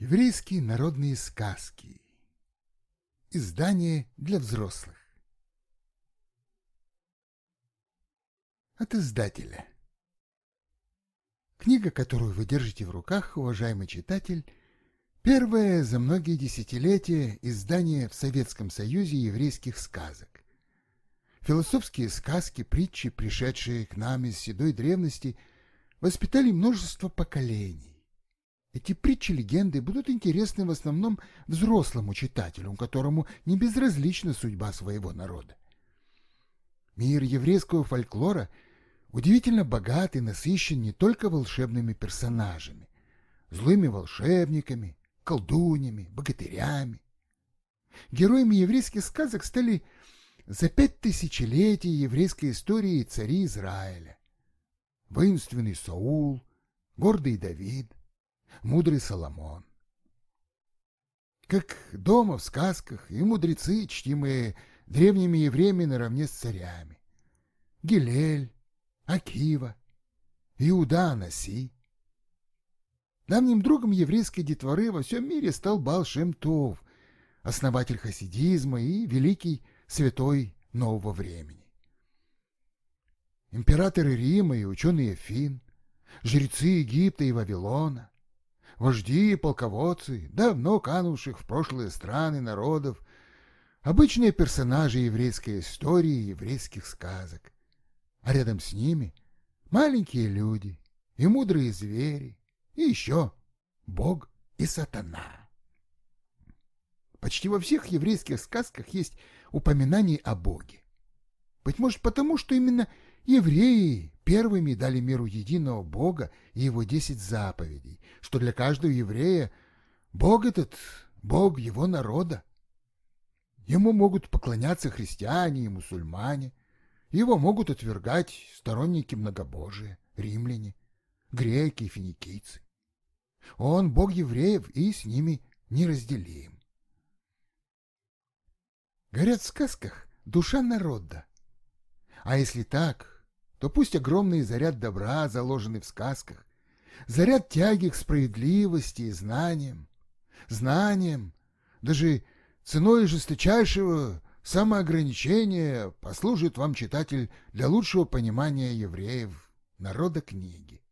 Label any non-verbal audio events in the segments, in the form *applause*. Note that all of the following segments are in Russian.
Еврейские народные сказки. Издание для взрослых. От издателя. Книга, которую вы держите в руках, уважаемый читатель, первое за многие десятилетия издание в Советском Союзе еврейских сказок. Философские сказки, притчи, пришедшие к нам из седой древности, воспитали множество поколений. Эти притчи-легенды будут интересны в основном взрослому читателю, которому не безразлична судьба своего народа. Мир еврейского фольклора удивительно богат и насыщен не только волшебными персонажами, злыми волшебниками, колдунями, богатырями. Героями еврейских сказок стали за пять тысячелетий еврейской истории цари Израиля. Воинственный Саул, гордый Давид, мудрый Соломон. Как дома в сказках и мудрецы, чтимые древними евреями наравне с царями. Гилель, Акива, Иуда Анаси. Давним другом еврейской детворы во всем мире стал Бал Шем Тов, основатель хасидизма и великий святой нового времени. Императоры Рима и ученые Фин, жрецы Египта и Вавилона, вожди и полководцы, давно канувших в прошлые страны народов, обычные персонажи еврейской истории и еврейских сказок. А рядом с ними маленькие люди и мудрые звери, и еще Бог и сатана. Почти во всех еврейских сказках есть упоминание о Боге. Быть может потому, что именно евреи первыми дали миру единого Бога и его десять заповедей, что для каждого еврея Бог этот — Бог его народа. Ему могут поклоняться христиане и мусульмане, его могут отвергать сторонники многобожия, римляне, греки и финикийцы. Он Бог евреев и с ними неразделим. Говорят в сказках душа народа. А если так, то пусть огромный заряд добра, заложенный в сказках, заряд тяги к справедливости и знаниям, знаниям, даже ценой жесточайшего самоограничения послужит вам, читатель, для лучшего понимания евреев, народа книги.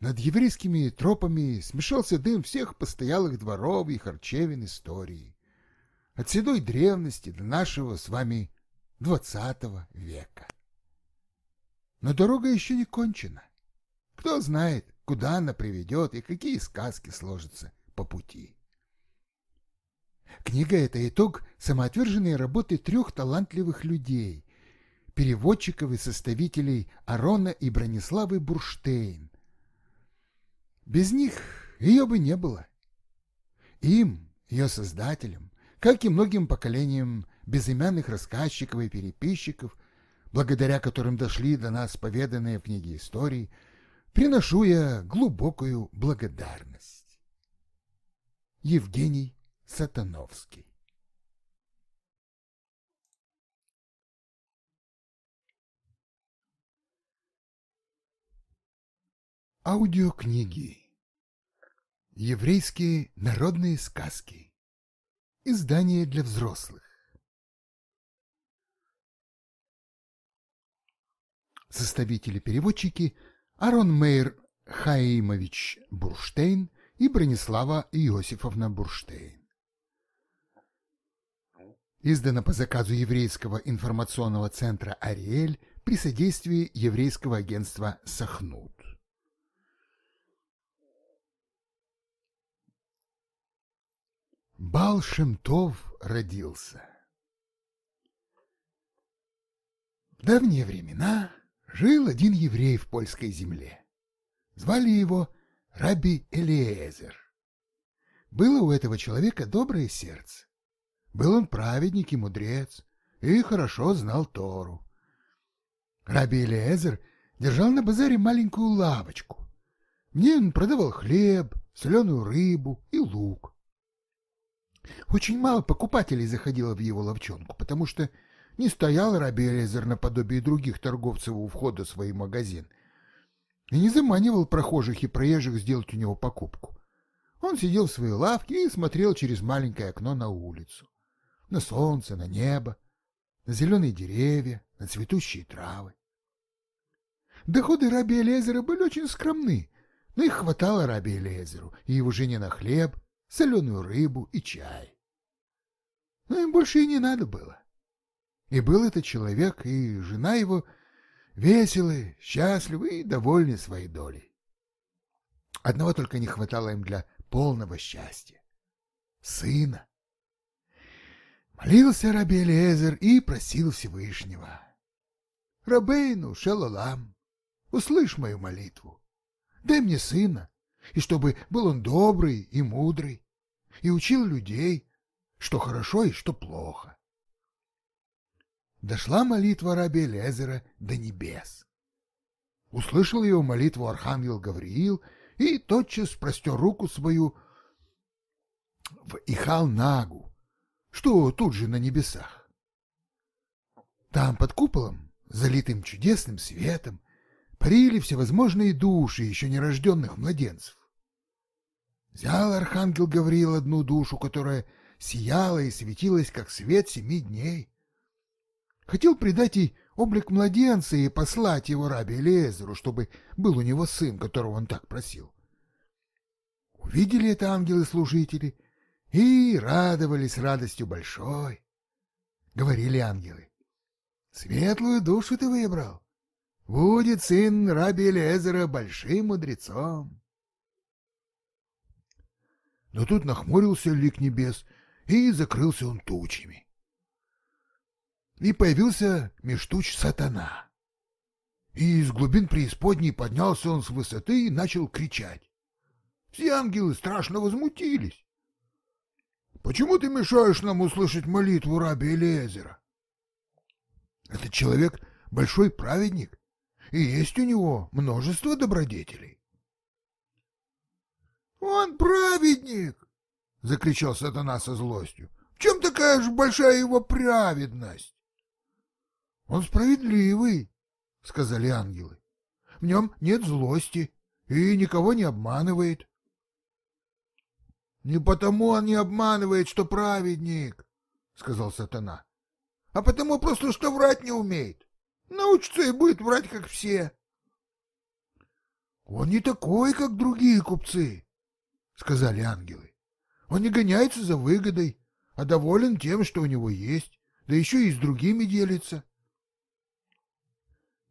Над еврейскими тропами смешался дым всех постоялых дворов и харчевин истории. От седой древности до нашего с вами двадцатого века. Но дорога еще не кончена. Кто знает, куда она приведет и какие сказки сложатся по пути. Книга — это итог самоотверженной работы трех талантливых людей, переводчиков и составителей Арона и Брониславы Бурштейн. Без них ее бы не было. Им, ее создателям, как и многим поколениям безымянных рассказчиков и переписчиков, благодаря которым дошли до нас поведанные в книге истории, приношу я глубокую благодарность. Евгений Сатановский. Аудиокниги. Еврейские народные сказки. Издание для взрослых Составители-переводчики Арон Мейр Хаимович Бурштейн и Бронислава Иосифовна Бурштейн. Издано по заказу еврейского информационного центра «Ариэль» при содействии еврейского агентства «Сахнут». Бал Шемтов родился. В давние времена жил один еврей в польской земле. Звали его Раби Элиезер. Было у этого человека доброе сердце. Был он праведник и мудрец, и хорошо знал Тору. Раби Элиезер держал на базаре маленькую лавочку. Мне он продавал хлеб, соленую рыбу и лук. Очень мало покупателей заходило в его ловчонку, потому что не стоял Раби Элизер наподобие других торговцев у входа в свой магазин, и не заманивал прохожих и проезжих сделать у него покупку. Он сидел в своей лавке и смотрел через маленькое окно на улицу, на солнце, на небо, на зеленые деревья, на цветущие травы. Доходы раби Элезера были очень скромны, но их хватало раби Элезеру и его жене на хлеб, соленую рыбу и чай. Но им больше и не надо было. И был этот человек, и жена его веселы, счастливы и довольны своей долей. Одного только не хватало им для полного счастья — сына. Молился Раби Элиэзер и просил Всевышнего. «Рабейну, шалалам, услышь мою молитву. Дай мне сына, и чтобы был он добрый и мудрый, и учил людей, что хорошо и что плохо. Дошла молитва раби Лезера до небес. Услышал его молитву архангел Гавриил и тотчас простер руку свою в Ихал-Нагу, что тут же на небесах. Там под куполом, залитым чудесным светом, парили всевозможные души еще нерожденных младенцев. Взял архангел Гавриил одну душу, которая сияла и светилась, как свет семи дней. Хотел придать ей облик младенца и послать его раби Элиезеру, чтобы был у него сын, которого он так просил. Увидели это ангелы-служители и радовались радостью большой. Говорили ангелы, светлую душу ты выбрал. Будет сын раби Элиезера большим мудрецом. Но тут нахмурился лик небес, и закрылся он тучами. И появился меж туч сатана. И из глубин преисподней поднялся он с высоты и начал кричать. Все ангелы страшно возмутились. Почему ты мешаешь нам услышать молитву раби Элиезера? Этот человек большой праведник, и есть у него множество добродетелей. Он праведник, — закричал сатана со злостью. — В чем такая же большая его праведность? — Он справедливый, — сказали ангелы. — В нем нет злости и никого не обманывает. — Не потому он не обманывает, что праведник, — сказал сатана, — а потому просто, что врать не умеет. Научится и будет врать, как все. — Он не такой, как другие купцы, — сказали ангелы. Он не гоняется за выгодой, а доволен тем, что у него есть, да еще и с другими делится. —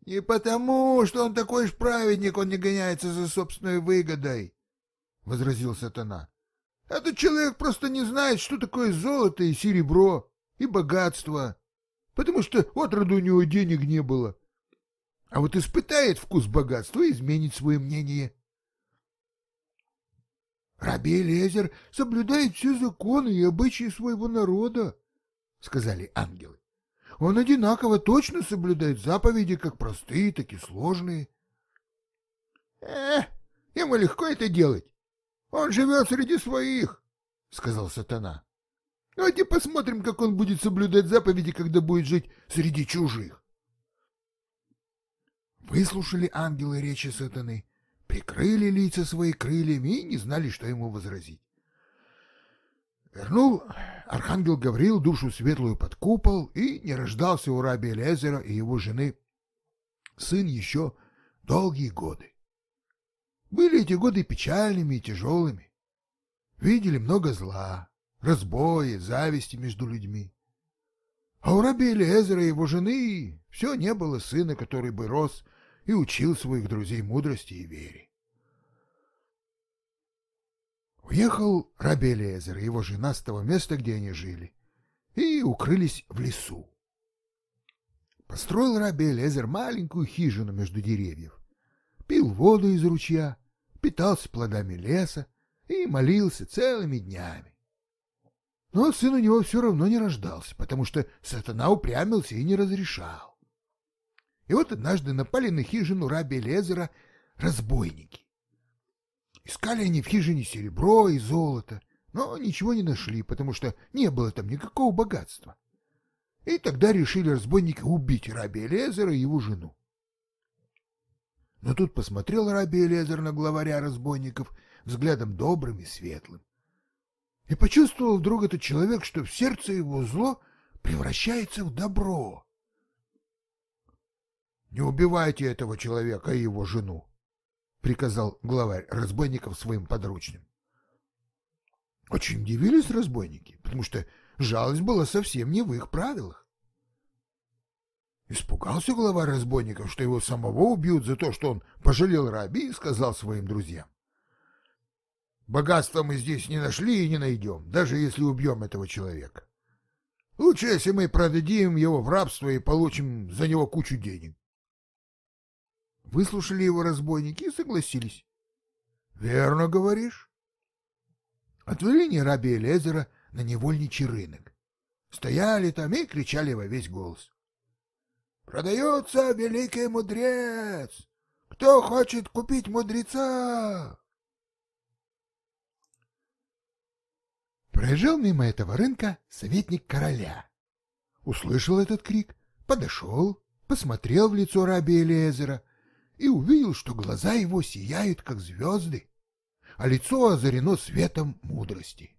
Не потому, что он такой ж праведник, он не гоняется за собственной выгодой, — возразил сатана. — Этот человек просто не знает, что такое золото и серебро, и богатство, потому что отроду у него денег не было. А вот испытает вкус богатства и изменит свое мнение. Раби Элезер соблюдает все законы и обычаи своего народа, — сказали ангелы. Он одинаково точно соблюдает заповеди, как простые, так и сложные. — Э, ему легко это делать. Он живет среди своих, — сказал сатана. — Давайте посмотрим, как он будет соблюдать заповеди, когда будет жить среди чужих. Выслушали ангелы речи сатаны прикрыли лица свои крыльями и не знали, что ему возразить. Вернул архангел Гавриил душу светлую под купол, и не рождался у раби Элезера и его жены сын еще долгие годы. Были эти годы печальными и тяжелыми. Видели много зла, разбои, зависти между людьми. А у раби Элиэзера и его жены все не было сына, который бы рос и учил своих друзей мудрости и вере. Уехал Раби Элиэзер и его жена с того места, где они жили, и укрылись в лесу. Построил Раби Элиэзер маленькую хижину между деревьев, пил воду из ручья, питался плодами леса и молился целыми днями. Но сын у него все равно не рождался, потому что сатана упрямился и не разрешал. И вот однажды напали на хижину раби Лезера разбойники. Искали они в хижине серебро и золото, но ничего не нашли, потому что не было там никакого богатства. И тогда решили разбойники убить раби Лезера и его жену. Но тут посмотрел Раби Элезер на главаря разбойников взглядом добрым и светлым. И почувствовал вдруг этот человек, что в сердце его зло превращается в добро. «Не убивайте этого человека и его жену», — приказал главарь разбойников своим подручным. Очень удивились разбойники, потому что жалость была совсем не в их правилах. Испугался глава разбойников, что его самого убьют за то, что он пожалел раби и сказал своим друзьям. Богатства мы здесь не нашли и не найдем, даже если убьем этого человека. Лучше, если мы продадим его в рабство и получим за него кучу денег. Выслушали его разбойники и согласились. — Верно говоришь. Отвели не раби Элезера на невольничий рынок. Стояли там и кричали во весь голос. «Продается великий мудрец! Кто хочет купить мудреца?» Проезжал мимо этого рынка советник короля. Услышал этот крик, подошел, посмотрел в лицо раби Элиезера и увидел, что глаза его сияют, как звезды, а лицо озарено светом мудрости.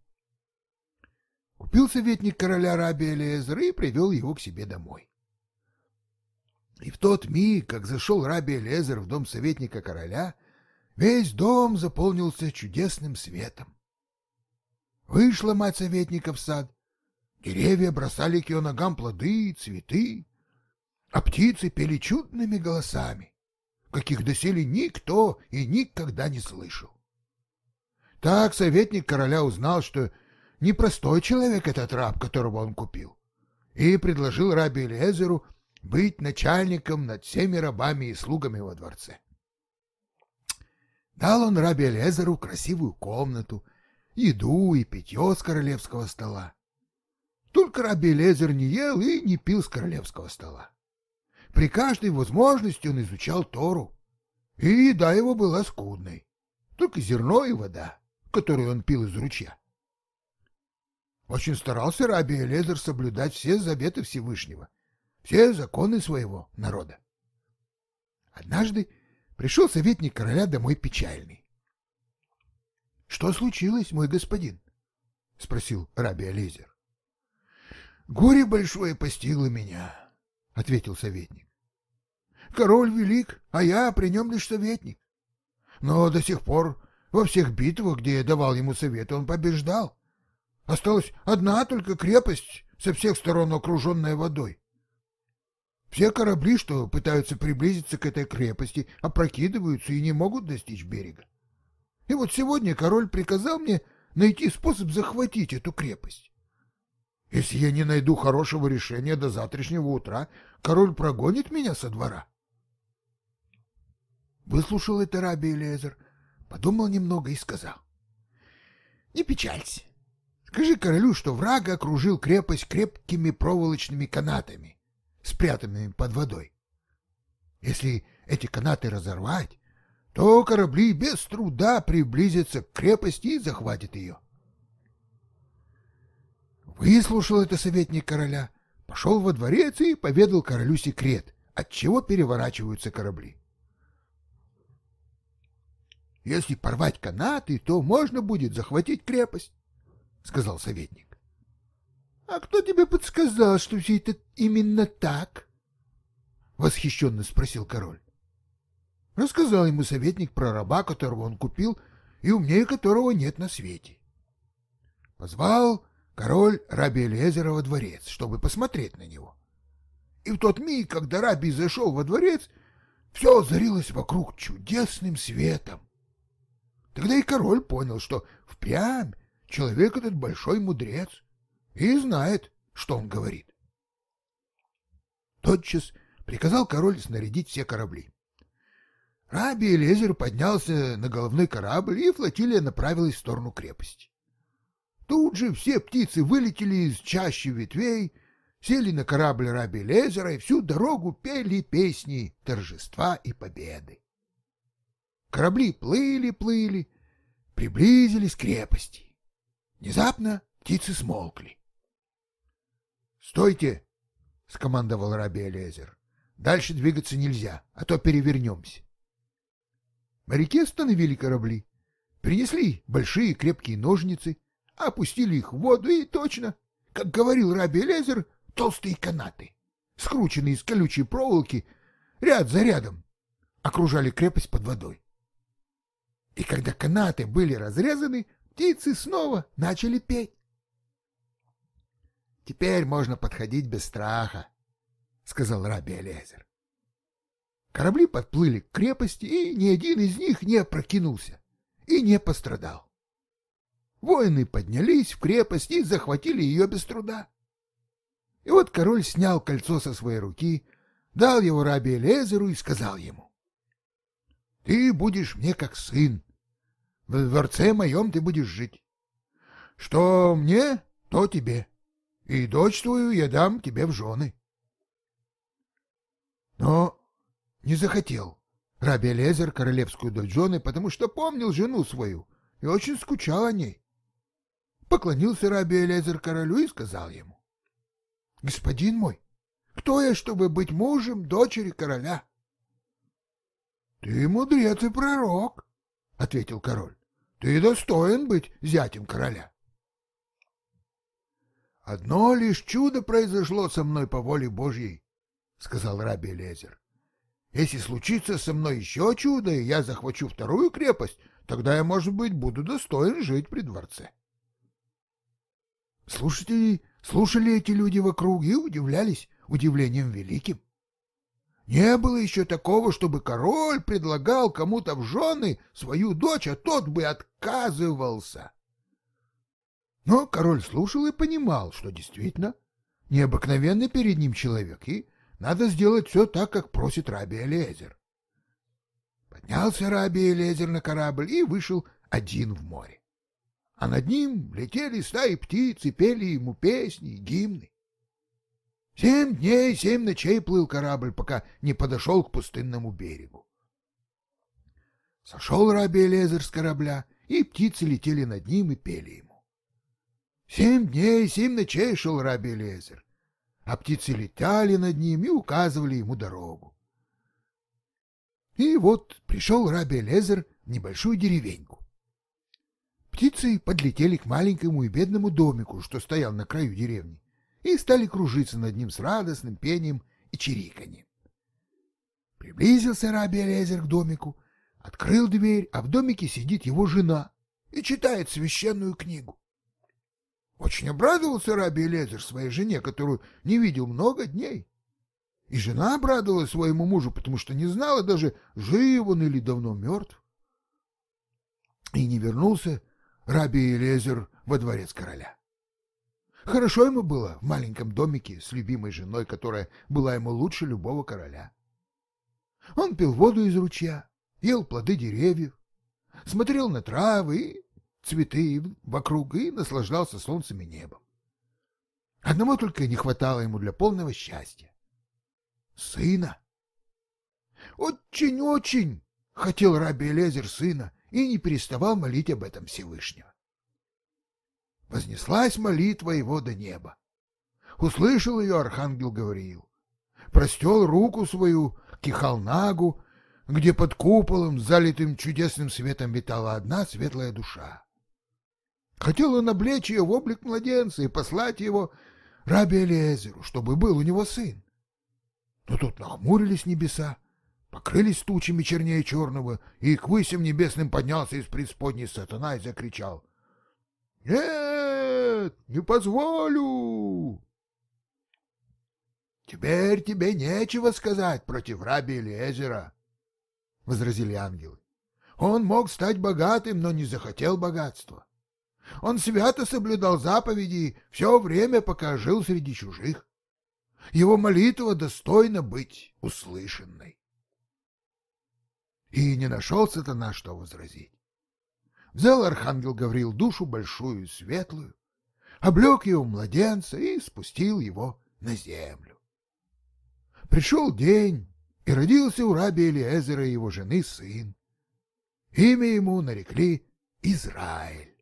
Купил советник короля раби Элиезера и привел его к себе домой. И в тот миг, как зашел раби Элезер в дом советника короля, весь дом заполнился чудесным светом. Вышла мать советника в сад. Деревья бросали к ее ногам плоды и цветы, а птицы пели чудными голосами, каких доселе никто и никогда не слышал. Так советник короля узнал, что непростой человек этот раб, которого он купил, и предложил раби Элиезеру быть начальником над всеми рабами и слугами во дворце. Дал он раби Элиезеру красивую комнату, еду и питье с королевского стола. Только раби Элиезер не ел и не пил с королевского стола. При каждой возможности он изучал Тору, и еда его была скудной, только зерно и вода, которую он пил из ручья. Очень старался раби Элезер соблюдать все заветы Всевышнего, все законы своего народа. Однажды пришел советник короля домой печальный. — Что случилось, мой господин? — спросил раби Алезер. — Горе большое постигло меня, — ответил советник. — Король велик, а я при нем лишь советник. Но до сих пор во всех битвах, где я давал ему советы, он побеждал. Осталась одна только крепость, со всех сторон окруженная водой. Все корабли, что пытаются приблизиться к этой крепости, опрокидываются и не могут достичь берега. И вот сегодня король приказал мне найти способ захватить эту крепость. Если я не найду хорошего решения до завтрашнего утра, король прогонит меня со двора. Выслушал это раби Элиезер, подумал немного и сказал. — Не печалься. Скажи королю, что враг окружил крепость крепкими проволочными канатами спрятанными под водой. Если эти канаты разорвать, то корабли без труда приблизятся к крепости и захватят ее. Выслушал это советник короля, пошел во дворец и поведал королю секрет, от чего переворачиваются корабли. Если порвать канаты, то можно будет захватить крепость, — сказал советник. — А кто тебе подсказал, что все это именно так? — восхищенно спросил король. Рассказал ему советник про раба, которого он купил, и умнее которого нет на свете. Позвал король раби Элиезера во дворец, чтобы посмотреть на него. И в тот миг, когда раби зашел во дворец, все озарилось вокруг чудесным светом. Тогда и король понял, что впрямь человек этот большой мудрец и знает, что он говорит. Тотчас приказал король снарядить все корабли. Раби Элезер поднялся на головной корабль, и флотилия направилась в сторону крепости. Тут же все птицы вылетели из чащи ветвей, сели на корабль Раби Элезера и всю дорогу пели песни торжества и победы. Корабли плыли-плыли, приблизились к крепости. Внезапно птицы смолкли. «Стойте!» — скомандовал Раби Элиезер. «Дальше двигаться нельзя, а то перевернемся». Моряки остановили корабли, принесли большие крепкие ножницы, опустили их в воду и точно, как говорил Раби Лезер, толстые канаты, скрученные из колючей проволоки, ряд за рядом, окружали крепость под водой. И когда канаты были разрезаны, птицы снова начали петь. «Теперь можно подходить без страха», — сказал Раби Элезер. Корабли подплыли к крепости, и ни один из них не опрокинулся и не пострадал. Воины поднялись в крепость и захватили ее без труда. И вот король снял кольцо со своей руки, дал его Раби Элезеру и сказал ему, «Ты будешь мне как сын. В дворце моем ты будешь жить. Что мне, то тебе, и дочь твою я дам тебе в жены». Но не захотел Раби Элезер королевскую дочь жены, потому что помнил жену свою и очень скучал о ней. Поклонился Раби Элезер королю и сказал ему, господин мой, кто я, чтобы быть мужем дочери короля? — Ты мудрец и пророк, — ответил король. — Ты достоин быть зятем короля. — Одно лишь чудо произошло со мной по воле Божьей, — сказал Раби Лезер. — Если случится со мной еще чудо, и я захвачу вторую крепость, тогда я, может быть, буду достоин жить при дворце. Слушайте Слушали эти люди вокруг и удивлялись удивлением великим. Не было еще такого, чтобы король предлагал кому-то в жены свою дочь, а тот бы отказывался. Но король слушал и понимал, что действительно необыкновенный перед ним человек, и надо сделать все так, как просит Раби Элезер. Поднялся Раби Элезер на корабль и вышел один в море а над ним летели стаи птиц и пели ему песни и гимны. Семь дней, семь ночей плыл корабль, пока не подошел к пустынному берегу. Сошел Раби Элезер с корабля, и птицы летели над ним и пели ему. Семь дней, семь ночей шел Раби Элезер, а птицы летали над ним и указывали ему дорогу. И вот пришел Раби Элезер в небольшую деревеньку. Птицы подлетели к маленькому и бедному домику, что стоял на краю деревни, и стали кружиться над ним с радостным пением и чириканьем. Приблизился Раби Элезер к домику, открыл дверь, а в домике сидит его жена и читает священную книгу. Очень обрадовался Раби Элезер своей жене, которую не видел много дней. И жена обрадовалась своему мужу, потому что не знала даже, жив он или давно мертв. И не вернулся Раби Элезер во дворец короля. Хорошо ему было в маленьком домике с любимой женой, которая была ему лучше любого короля. Он пил воду из ручья, ел плоды деревьев, смотрел на травы и цветы вокруг и наслаждался солнцем и небом. Одного только не хватало ему для полного счастья. Сына. Очень-очень хотел Раби Элезер сына, и не переставал молить об этом Всевышнего. Вознеслась молитва его до неба. Услышал ее архангел Гавриил. Простел руку свою к Ихалнагу, где под куполом, залитым чудесным светом, витала одна светлая душа. Хотел он облечь ее в облик младенца и послать его Раби Элиезеру, чтобы был у него сын. Но тут нахмурились небеса, покрылись тучами чернее черного, и к высям небесным поднялся из преисподней сатана и закричал. — Нет, не позволю! — Теперь тебе нечего сказать против раби Элиезера, — возразили ангелы. Он мог стать богатым, но не захотел богатства. Он свято соблюдал заповеди все время, пока жил среди чужих. Его молитва достойна быть услышанной. И не нашел сатана, что возразить. Взял архангел Гавриил душу большую светлую, облег его младенца и спустил его на землю. Пришел день, и родился у раби Элиезера и его жены сын. Имя ему нарекли Израиль.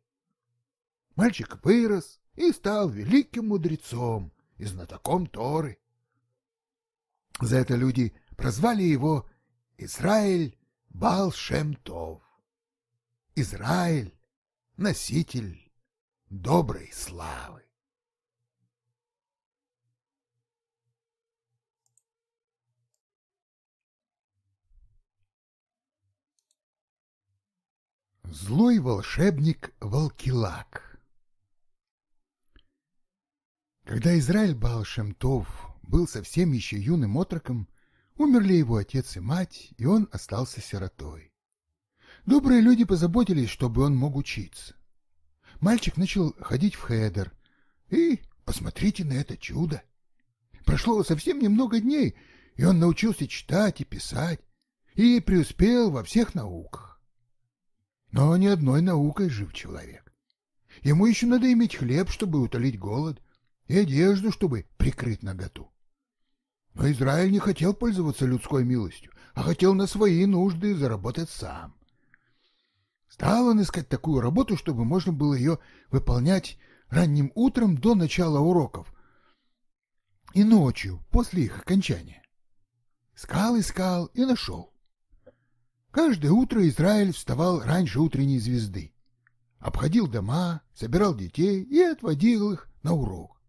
Мальчик вырос и стал великим мудрецом и знатоком Торы. За это люди прозвали его Израиль Бал-Шем-Тов. Израиль — носитель доброй славы. Злой волшебник Волкилак Когда Израиль Баал-Шемтов был совсем еще юным отроком, умерли его отец и мать, и он остался сиротой. Добрые люди позаботились, чтобы он мог учиться. Мальчик начал ходить в хедер, и посмотрите на это чудо. Прошло совсем немного дней, и он научился читать и писать, и преуспел во всех науках. Но не одной наукой жив человек. Ему еще надо иметь хлеб, чтобы утолить голод, и одежду, чтобы прикрыть наготу. Но Израиль не хотел пользоваться людской милостью, а хотел на свои нужды заработать сам. Стал он искать такую работу, чтобы можно было ее выполнять ранним утром до начала уроков и ночью после их окончания. Искал, искал и нашел. Каждое утро Израиль вставал раньше утренней звезды, обходил дома, собирал детей и отводил их на урок.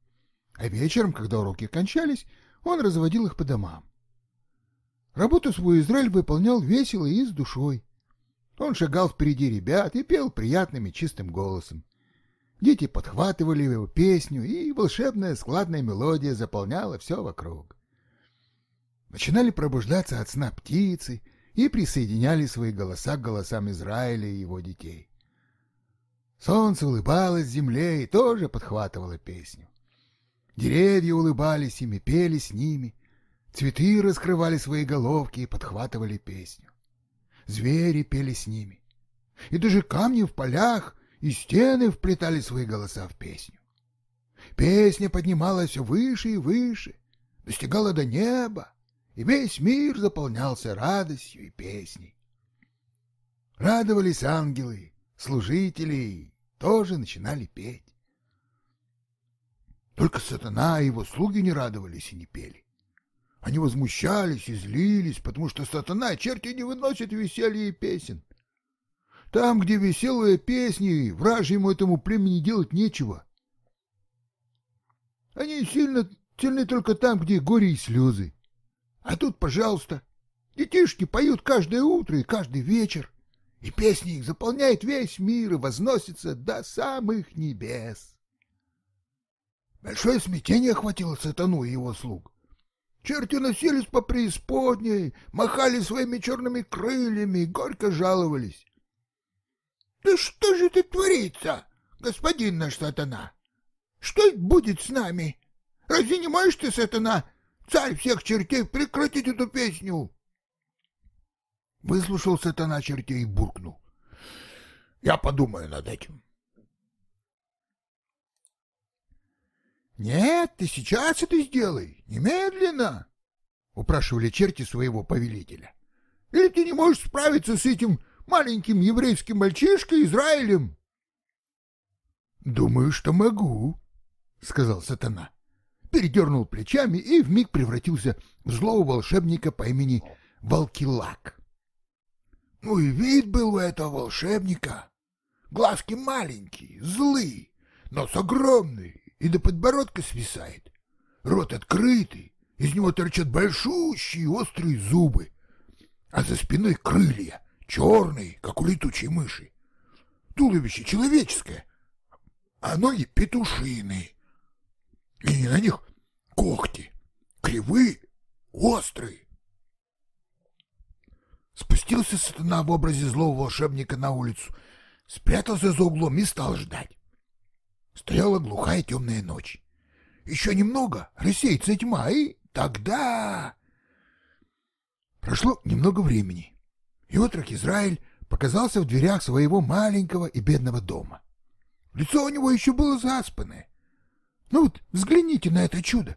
А вечером, когда уроки кончались, он разводил их по домам. Работу свою Израиль выполнял весело и с душой. Он шагал впереди ребят и пел приятным и чистым голосом. Дети подхватывали его песню, и волшебная складная мелодия заполняла все вокруг. Начинали пробуждаться от сна птицы — и присоединяли свои голоса к голосам Израиля и его детей. Солнце улыбалось земле и тоже подхватывало песню. Деревья улыбались им и пели с ними, цветы раскрывали свои головки и подхватывали песню. Звери пели с ними, и даже камни в полях и стены вплетали свои голоса в песню. Песня поднималась выше и выше, достигала до неба, и весь мир заполнялся радостью и песней. Радовались ангелы, служители тоже начинали петь. Только сатана и его слуги не радовались и не пели. Они возмущались и злились, потому что сатана черти не выносят веселья и песен. Там, где веселые песни, вражьему этому племени делать нечего. Они сильно, сильны только там, где горе и слезы. А тут, пожалуйста, детишки поют каждое утро и каждый вечер, и песни их заполняют весь мир и возносятся до самых небес. Большое смятение охватило сатану и его слуг. Черти носились по преисподней, махали своими черными крыльями и горько жаловались. — Да что же это творится, господин наш сатана? Что будет с нами? Разве не можешь ты, сатана, Царь всех чертей, прекратить эту песню!» Выслушал сатана чертей и буркнул. «Я подумаю над этим». «Нет, ты сейчас это сделай, немедленно!» — упрашивали черти своего повелителя. «Или ты не можешь справиться с этим маленьким еврейским мальчишкой Израилем?» «Думаю, что могу», — сказал сатана передернул плечами и вмиг превратился в злого волшебника по имени Волкилак. Ну и вид был у этого волшебника. Глазки маленькие, злые, нос огромный и до подбородка свисает. Рот открытый, из него торчат большущие острые зубы, а за спиной крылья, черные, как у летучей мыши. Туловище человеческое, а ноги петушиные и на них когти, кривые, острые. Спустился сатана в образе злого волшебника на улицу, спрятался за углом и стал ждать. Стояла глухая темная ночь. Еще немного, рассеется тьма, и тогда... Прошло немного времени, и отрок Израиль показался в дверях своего маленького и бедного дома. Лицо у него еще было заспанное, ну вот взгляните на это чудо.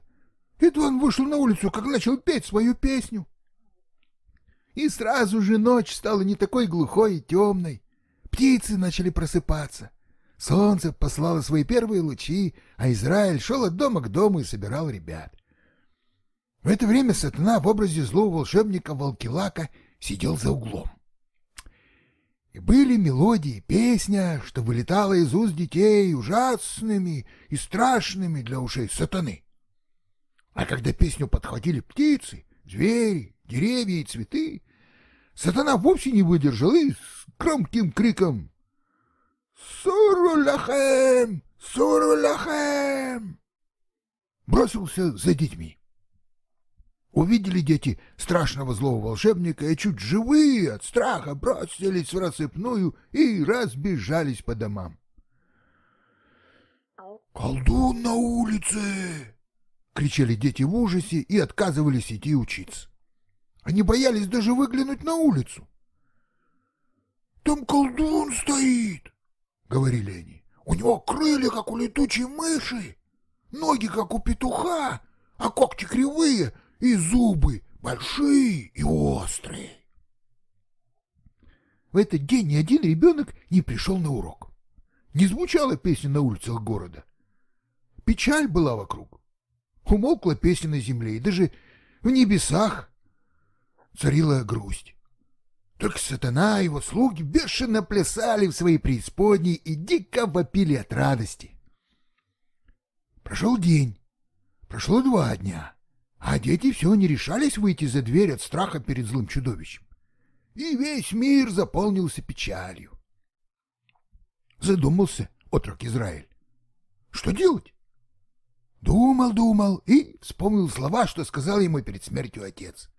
Едва он вышел на улицу, как начал петь свою песню. И сразу же ночь стала не такой глухой и темной. Птицы начали просыпаться. Солнце послало свои первые лучи, а Израиль шел от дома к дому и собирал ребят. В это время сатана в образе злого волшебника Волкилака сидел за углом. И были мелодии, песня, что вылетала из уст детей ужасными и страшными для ушей сатаны. А когда песню подхватили птицы, звери, деревья и цветы, сатана вовсе не выдержал и с громким криком «Суруляхэм! Суруляхэм!» бросился за детьми. Увидели дети страшного злого волшебника и чуть живые от страха бросились в рассыпную и разбежались по домам. «Колдун на улице!» — кричали дети в ужасе и отказывались идти учиться. Они боялись даже выглянуть на улицу. «Там колдун стоит!» — говорили они. «У него крылья, как у летучей мыши, ноги, как у петуха, а когти кривые, и зубы большие и острые. В этот день ни один ребенок не пришел на урок. Не звучала песня на улицах города. Печаль была вокруг. Умолкла песня на земле, и даже в небесах царила грусть. Только сатана и его слуги бешено плясали в своей преисподней и дико вопили от радости. Прошел день, прошло два дня. А дети все не решались выйти за дверь от страха перед злым чудовищем. И весь мир заполнился печалью. Задумался отрок Израиль. Что делать? Думал, думал и вспомнил слова, что сказал ему перед смертью отец.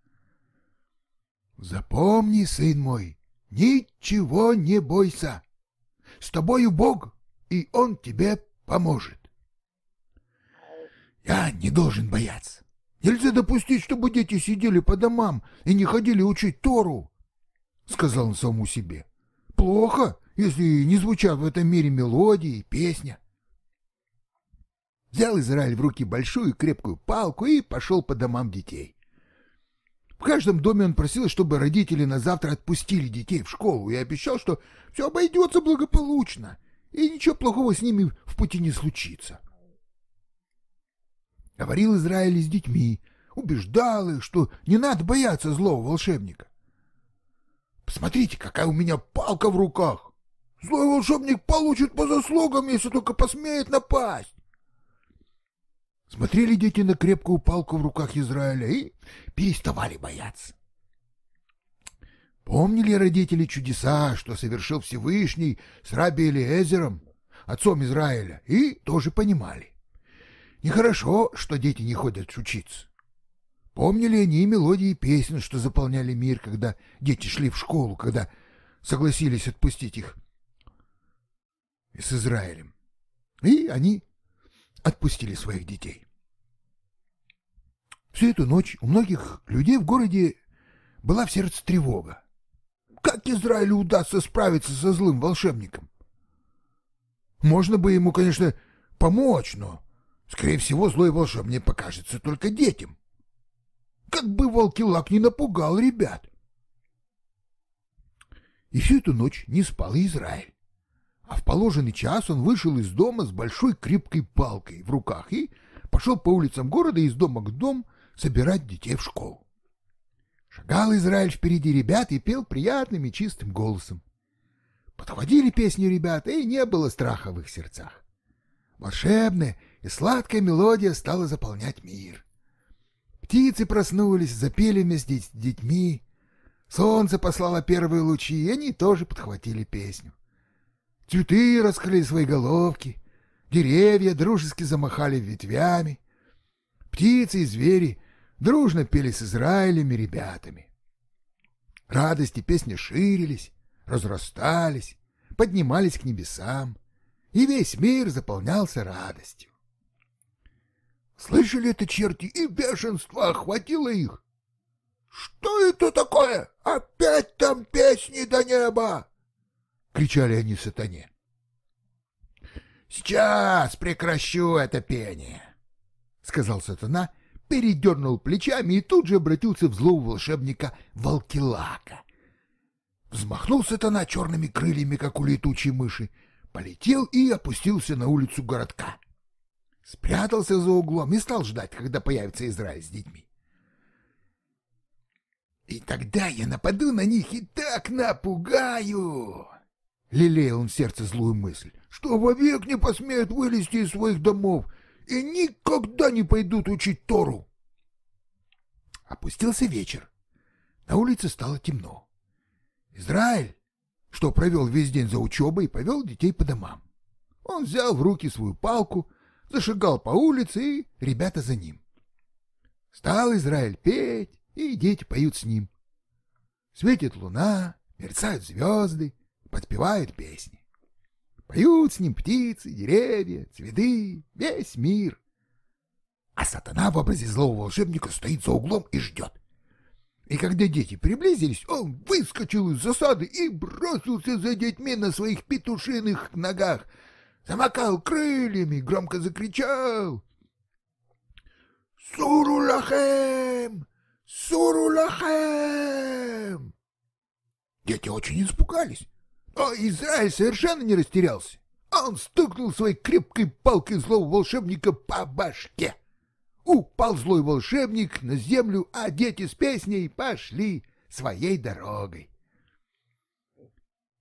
Запомни, сын мой, ничего не бойся. С тобою Бог, и Он тебе поможет. Я не должен бояться. Нельзя допустить, чтобы дети сидели по домам и не ходили учить Тору, — сказал он самому себе. Плохо, если не звучат в этом мире мелодии и песня. Взял Израиль в руки большую крепкую палку и пошел по домам детей. В каждом доме он просил, чтобы родители на завтра отпустили детей в школу и обещал, что все обойдется благополучно и ничего плохого с ними в пути не случится. — Говорил Израиль с детьми, убеждал их, что не надо бояться злого волшебника. Посмотрите, какая у меня палка в руках. Злой волшебник получит по заслугам, если только посмеет напасть. Смотрели дети на крепкую палку в руках Израиля и переставали бояться. Помнили родители чудеса, что совершил Всевышний с Раби Элиэзером, отцом Израиля, и тоже понимали. Нехорошо, что дети не ходят учиться. Помнили они мелодии песен, что заполняли мир, когда дети шли в школу, когда согласились отпустить их с Израилем. И они отпустили своих детей. Всю эту ночь у многих людей в городе была в сердце тревога. Как Израилю удастся справиться со злым волшебником? Можно бы ему, конечно, помочь, но Скорее всего, злой волшебник покажется только детям. Как бы волки-лак не напугал ребят. И всю эту ночь не спал Израиль. А в положенный час он вышел из дома с большой крепкой палкой в руках и пошел по улицам города из дома к дому собирать детей в школу. Шагал Израиль впереди ребят и пел приятным и чистым голосом. Подходили песни ребят, и не было страха в их сердцах. Волшебная и сладкая мелодия стала заполнять мир. Птицы проснулись, запели вместе с детьми. Солнце послало первые лучи, и они тоже подхватили песню. Цветы раскрыли свои головки, деревья дружески замахали ветвями. Птицы и звери дружно пели с Израилем и ребятами. Радости песни ширились, разрастались, поднимались к небесам, и весь мир заполнялся радостью. Слышали это черти, и бешенство охватило их. «Что это такое? Опять там песни до неба!» — кричали они сатане. «Сейчас прекращу это пение!» — сказал сатана, передернул плечами и тут же обратился в злого волшебника Волкилака. Взмахнул сатана черными крыльями, как у летучей мыши, полетел и опустился на улицу городка спрятался за углом и стал ждать, когда появится Израиль с детьми. И тогда я нападу на них и так напугаю!» Лелеял он в сердце злую мысль, что вовек не посмеют вылезти из своих домов и никогда не пойдут учить Тору. Опустился вечер. На улице стало темно. Израиль, что провел весь день за учебой, повел детей по домам. Он взял в руки свою палку, зашагал по улице, и ребята за ним. Стал Израиль петь, и дети поют с ним. Светит луна, мерцают звезды, подпевают песни. Поют с ним птицы, деревья, цветы, весь мир. А сатана в образе злого волшебника стоит за углом и ждет. И когда дети приблизились, он выскочил из засады и бросился за детьми на своих петушиных ногах, замокал крыльями, громко закричал. «Сурулахем! Сурулахем!» Дети очень испугались, а Израиль совершенно не растерялся. Он стукнул своей крепкой палкой злого волшебника по башке. Упал злой волшебник на землю, а дети с песней пошли своей дорогой.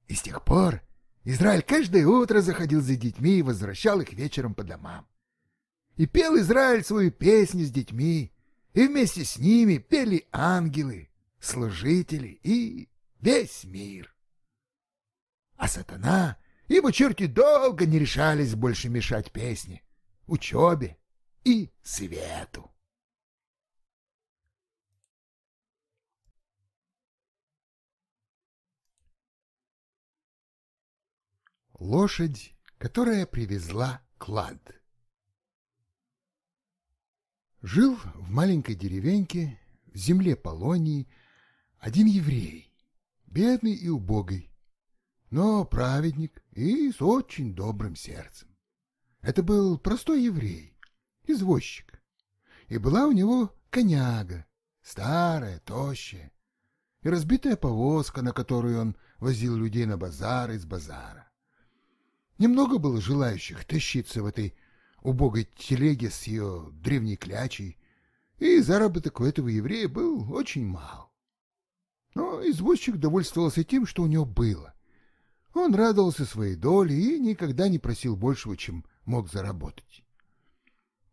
И с тех пор Израиль каждое утро заходил за детьми и возвращал их вечером по домам. И пел Израиль свою песню с детьми, и вместе с ними пели ангелы, служители и весь мир. А сатана и его черти долго не решались больше мешать песне, учебе и свету. Лошадь, которая привезла клад. Жил в маленькой деревеньке в земле Полонии один еврей, бедный и убогий, но праведник и с очень добрым сердцем. Это был простой еврей, извозчик, и была у него коняга, старая, тощая, и разбитая повозка, на которую он возил людей на базар из базара. Немного было желающих тащиться в этой убогой телеге с ее древней клячей, и заработок у этого еврея был очень мал. Но извозчик довольствовался тем, что у него было. Он радовался своей доле и никогда не просил большего, чем мог заработать.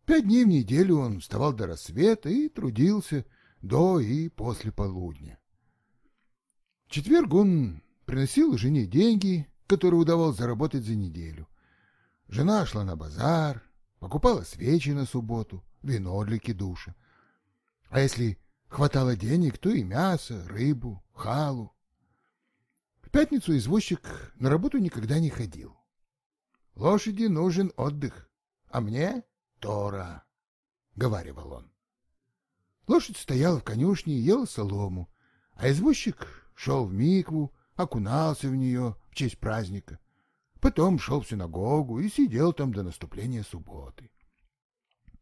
Пять дней в неделю он вставал до рассвета и трудился до и после полудня. В четверг он приносил жене деньги, которые удавалось заработать за неделю. Жена шла на базар, покупала свечи на субботу, вино для кидуша. А если хватало денег, то и мясо, рыбу, халу. В пятницу извозчик на работу никогда не ходил. Лошади нужен отдых, а мне — Тора, — говаривал он. Лошадь стояла в конюшне и ела солому, а извозчик шел в микву, окунался в нее в честь праздника. Потом шел в синагогу и сидел там до наступления субботы.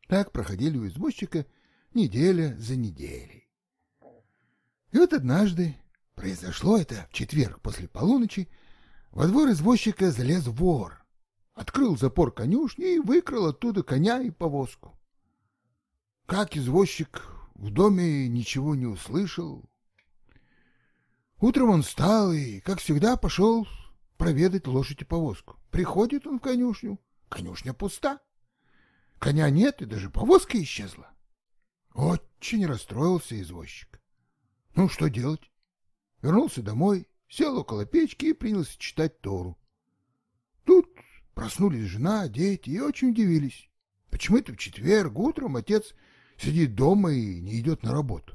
Так проходили у извозчика неделя за неделей. И вот однажды, произошло это в четверг после полуночи, во двор извозчика залез вор, открыл запор конюшни и выкрал оттуда коня и повозку. Как извозчик в доме ничего не услышал. Утром он встал и, как всегда, пошел проведать лошадь и повозку. Приходит он в конюшню, конюшня пуста. Коня нет, и даже повозка исчезла. Очень расстроился извозчик. Ну, что делать? Вернулся домой, сел около печки и принялся читать Тору. Тут проснулись жена, дети и очень удивились. Почему это в четверг утром отец сидит дома и не идет на работу?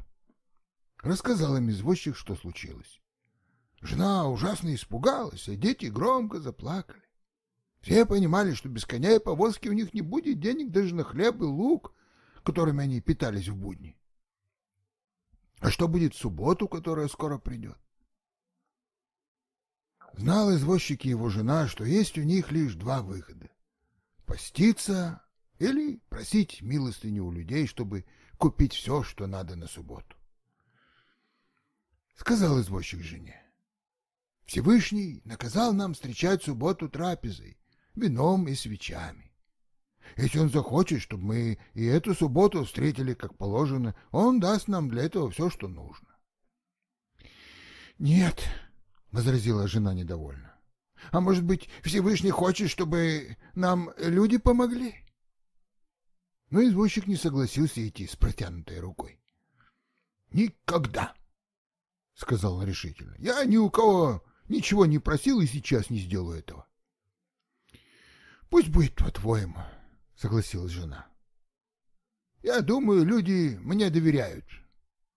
Рассказал им извозчик, что случилось. Жена ужасно испугалась, а дети громко заплакали. Все понимали, что без коня и повозки у них не будет денег даже на хлеб и лук, которыми они питались в будни. А что будет в субботу, которая скоро придет? Знал извозчик и его жена, что есть у них лишь два выхода — поститься или просить милостыню у людей, чтобы купить все, что надо на субботу. Сказал извозчик жене. Всевышний наказал нам встречать субботу трапезой, вином и свечами. Если он захочет, чтобы мы и эту субботу встретили как положено, он даст нам для этого все, что нужно. Нет, возразила жена недовольно. А может быть, Всевышний хочет, чтобы нам люди помогли? Но извозчик не согласился идти с протянутой рукой. Никогда, сказал он решительно. Я ни у кого ничего не просил и сейчас не сделаю этого. Пусть будет по-твоему, согласилась жена. Я думаю, люди мне доверяют,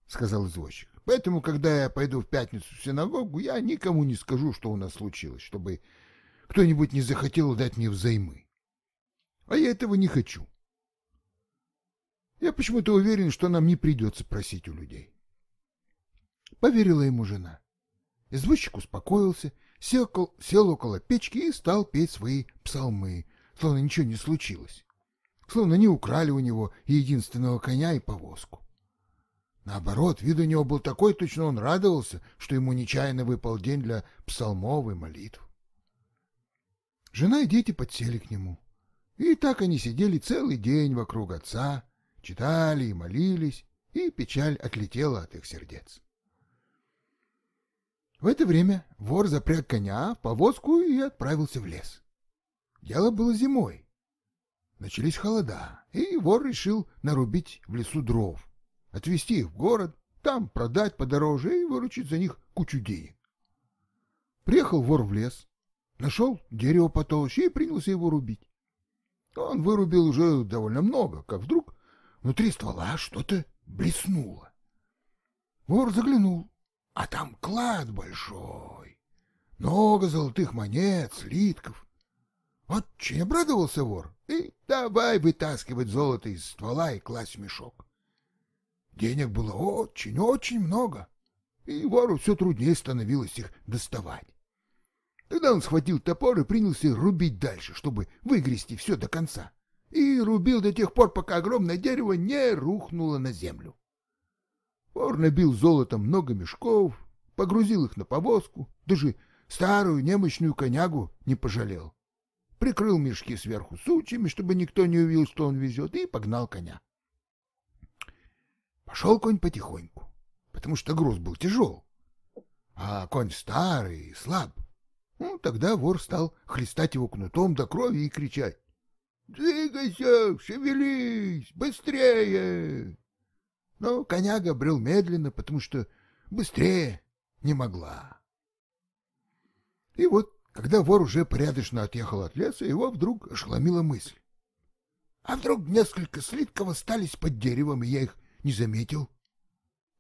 сказал извозчик. Поэтому, когда я пойду в пятницу в синагогу, я никому не скажу, что у нас случилось, чтобы кто-нибудь не захотел дать мне взаймы. А я этого не хочу. Я почему-то уверен, что нам не придется просить у людей. Поверила ему жена. Извозчик успокоился, сел, сел около печки и стал петь свои псалмы, словно ничего не случилось. Словно не украли у него и единственного коня и повозку. Наоборот, вид у него был такой, точно он радовался, что ему нечаянно выпал день для псалмов и молитв. Жена и дети подсели к нему. И так они сидели целый день вокруг отца, читали и молились, и печаль отлетела от их сердец. В это время вор запряг коня в повозку и отправился в лес. Дело было зимой. Начались холода, и вор решил нарубить в лесу дров отвезти их в город, там продать подороже и выручить за них кучу денег. Приехал вор в лес, нашел дерево потолще и принялся его рубить. Он вырубил уже довольно много, как вдруг внутри ствола что-то блеснуло. Вор заглянул, а там клад большой, много золотых монет, слитков. Очень обрадовался вор и давай вытаскивать золото из ствола и класть в мешок. Денег было очень-очень много, и вору все труднее становилось их доставать. Тогда он схватил топор и принялся рубить дальше, чтобы выгрести все до конца. И рубил до тех пор, пока огромное дерево не рухнуло на землю. Вор набил золотом много мешков, погрузил их на повозку, даже старую немощную конягу не пожалел. Прикрыл мешки сверху сучьями, чтобы никто не увидел, что он везет, и погнал коня. Пошел конь потихоньку, потому что груз был тяжел, а конь старый и слаб. Ну, тогда вор стал хлестать его кнутом до крови и кричать. «Двигайся, шевелись, быстрее!» Но коняга брел медленно, потому что быстрее не могла. И вот, когда вор уже порядочно отъехал от леса, его вдруг ошеломила мысль. А вдруг несколько слитков остались под деревом, и я их не заметил.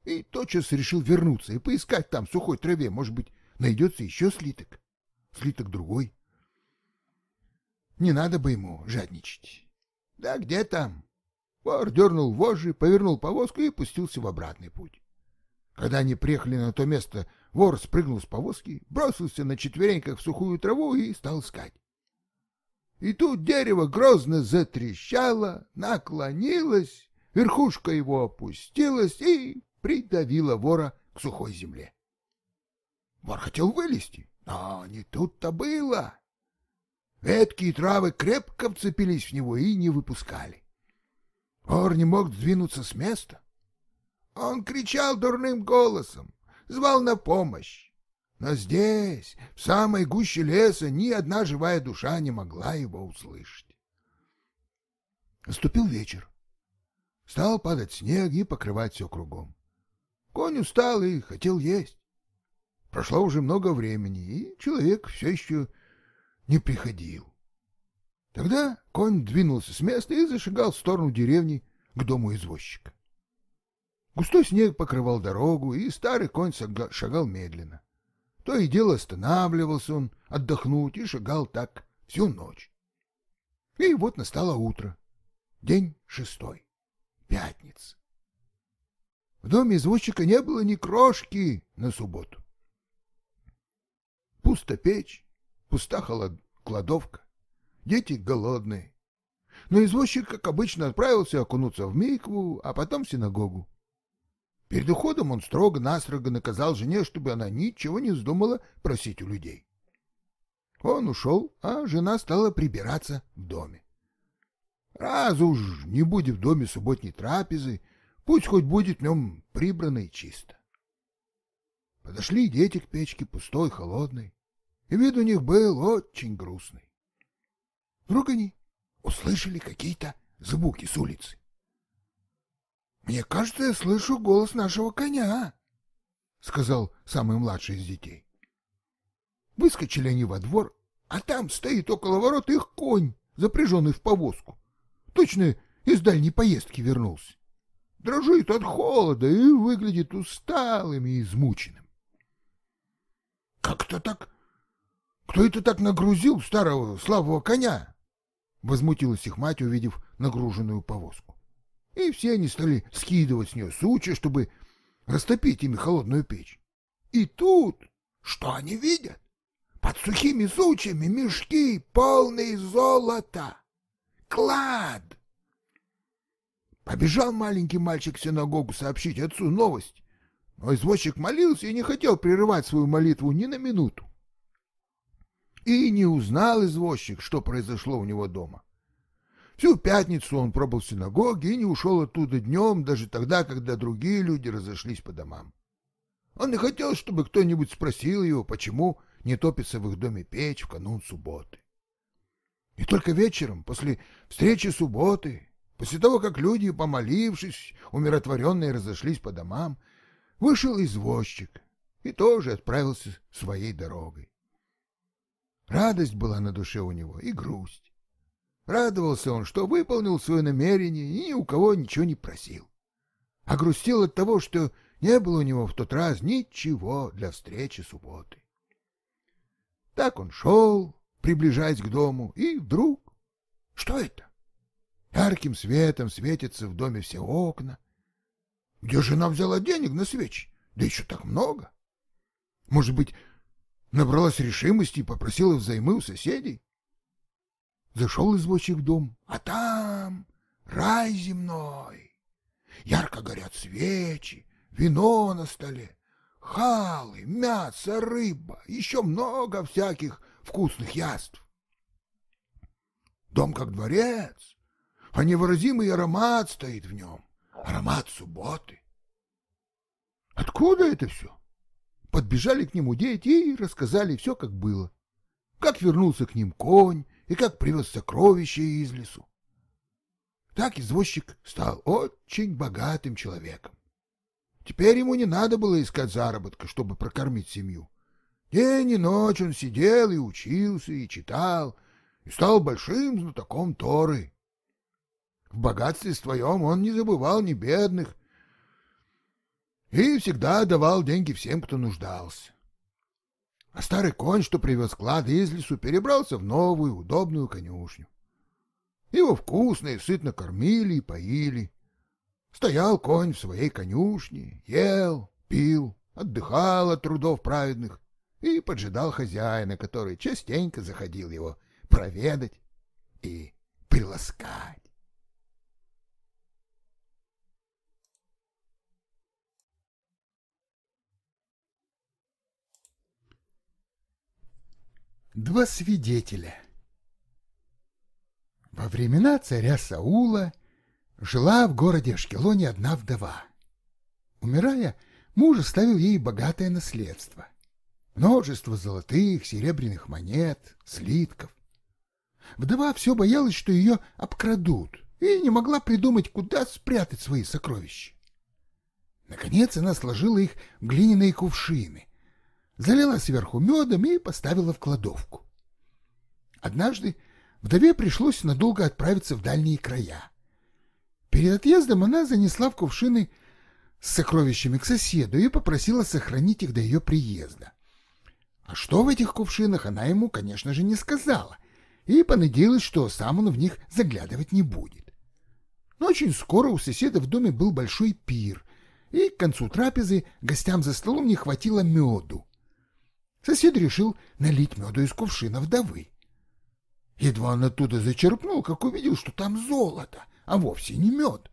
И тотчас решил вернуться и поискать там в сухой траве, может быть, найдется еще слиток, слиток другой. Не надо бы ему жадничать. Да где там? Вор дернул вожжи, повернул повозку и пустился в обратный путь. Когда они приехали на то место, вор спрыгнул с повозки, бросился на четвереньках в сухую траву и стал искать. И тут дерево грозно затрещало, наклонилось верхушка его опустилась и придавила вора к сухой земле. Вор хотел вылезти, но не тут-то было. Ветки и травы крепко вцепились в него и не выпускали. Вор не мог сдвинуться с места. Он кричал дурным голосом, звал на помощь. Но здесь, в самой гуще леса, ни одна живая душа не могла его услышать. Наступил вечер. Стал падать снег и покрывать все кругом. Конь устал и хотел есть. Прошло уже много времени, и человек все еще не приходил. Тогда конь двинулся с места и зашагал в сторону деревни к дому извозчика. Густой снег покрывал дорогу, и старый конь шагал медленно. То и дело останавливался он отдохнуть и шагал так всю ночь. И вот настало утро, день шестой пятниц. В доме извозчика не было ни крошки на субботу. Пусто печь, пуста холод... кладовка, дети голодные. Но извозчик, как обычно, отправился окунуться в микву, а потом в синагогу. Перед уходом он строго-настрого наказал жене, чтобы она ничего не вздумала просить у людей. Он ушел, а жена стала прибираться в доме. Раз уж не будет в доме субботней трапезы, пусть хоть будет в нем прибрано и чисто. Подошли дети к печке, пустой, холодной, и вид у них был очень грустный. Вдруг они услышали какие-то звуки с улицы. «Мне кажется, я слышу голос нашего коня», — сказал самый младший из детей. Выскочили они во двор, а там стоит около ворот их конь, запряженный в повозку. Точно из дальней поездки вернулся. Дрожит от холода и выглядит усталым и измученным. Как-то так... Кто это так нагрузил старого слабого коня? Возмутилась их мать, увидев нагруженную повозку. И все они стали скидывать с нее сучи, чтобы растопить ими холодную печь. И тут что они видят? Под сухими сучьями мешки, полные золота. Клад! Побежал маленький мальчик в синагогу сообщить отцу новость. Но извозчик молился и не хотел прерывать свою молитву ни на минуту. И не узнал извозчик, что произошло у него дома. Всю пятницу он пробыл в синагоге и не ушел оттуда днем, даже тогда, когда другие люди разошлись по домам. Он не хотел, чтобы кто-нибудь спросил его, почему не топится в их доме печь в канун субботы. И только вечером, после встречи субботы, после того, как люди, помолившись, умиротворенные разошлись по домам, вышел извозчик и тоже отправился своей дорогой. Радость была на душе у него и грусть. Радовался он, что выполнил свое намерение и ни у кого ничего не просил. А грустил от того, что не было у него в тот раз ничего для встречи субботы. Так он шел, приближаясь к дому, и вдруг... Что это? Ярким светом светятся в доме все окна. Где жена взяла денег на свечи? Да еще так много. Может быть, набралась решимости и попросила взаймы у соседей? Зашел извозчик в дом, а там рай земной. Ярко горят свечи, вино на столе, халы, мясо, рыба, еще много всяких вкусных яств. Дом как дворец, а невыразимый аромат стоит в нем, аромат субботы. Откуда это все? Подбежали к нему дети и рассказали все, как было. Как вернулся к ним конь и как привез сокровища из лесу. Так извозчик стал очень богатым человеком. Теперь ему не надо было искать заработка, чтобы прокормить семью. День и ночь он сидел и учился, и читал, и стал большим знатоком Торы. В богатстве своем он не забывал ни бедных, и всегда давал деньги всем, кто нуждался. А старый конь, что привез клад из лесу, перебрался в новую удобную конюшню. Его вкусно и сытно кормили и поили. Стоял конь в своей конюшне, ел, пил, отдыхал от трудов праведных и поджидал хозяина, который частенько заходил его проведать и приласкать. Два свидетеля Во времена царя Саула жила в городе Ашкелоне одна вдова. Умирая, муж оставил ей богатое наследство. Множество золотых, серебряных монет, слитков. Вдова все боялась, что ее обкрадут, и не могла придумать, куда спрятать свои сокровища. Наконец она сложила их в глиняные кувшины, залила сверху медом и поставила в кладовку. Однажды вдове пришлось надолго отправиться в дальние края. Перед отъездом она занесла в кувшины с сокровищами к соседу и попросила сохранить их до ее приезда. А что в этих кувшинах, она ему, конечно же, не сказала, и понадеялась, что сам он в них заглядывать не будет. Но очень скоро у соседа в доме был большой пир, и к концу трапезы гостям за столом не хватило меду. Сосед решил налить меду из кувшина вдовы. Едва он оттуда зачерпнул, как увидел, что там золото, а вовсе не мед.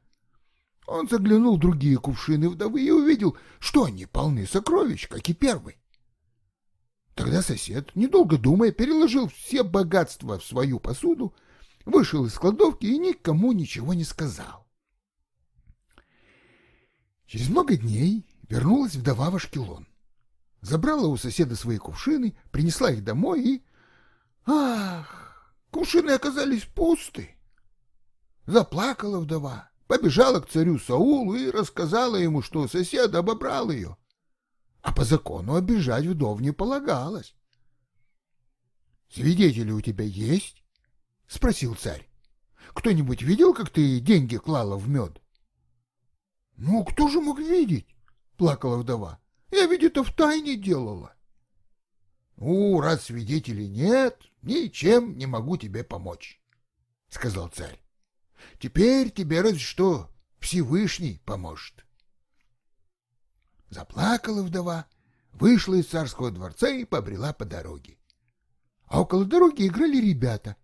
Он заглянул в другие кувшины вдовы и увидел, что они полны сокровищ, как и первый. Тогда сосед, недолго думая, переложил все богатства в свою посуду, вышел из кладовки и никому ничего не сказал. Через много дней вернулась вдова в Ашкелон. Забрала у соседа свои кувшины, принесла их домой и... Ах, кувшины оказались пусты. Заплакала вдова, побежала к царю Саулу и рассказала ему, что сосед обобрал ее. А по закону обижать вдов не полагалось. «Свидетели у тебя есть?» — спросил царь. «Кто-нибудь видел, как ты деньги клала в мед?» «Ну, кто же мог видеть?» — плакала вдова. «Я ведь это втайне делала». «Ну, раз свидетелей нет, ничем не могу тебе помочь», — сказал царь. «Теперь тебе разве что Всевышний поможет». Заплакала вдова, вышла из царского дворца и побрела по дороге а около дороги играли ребята.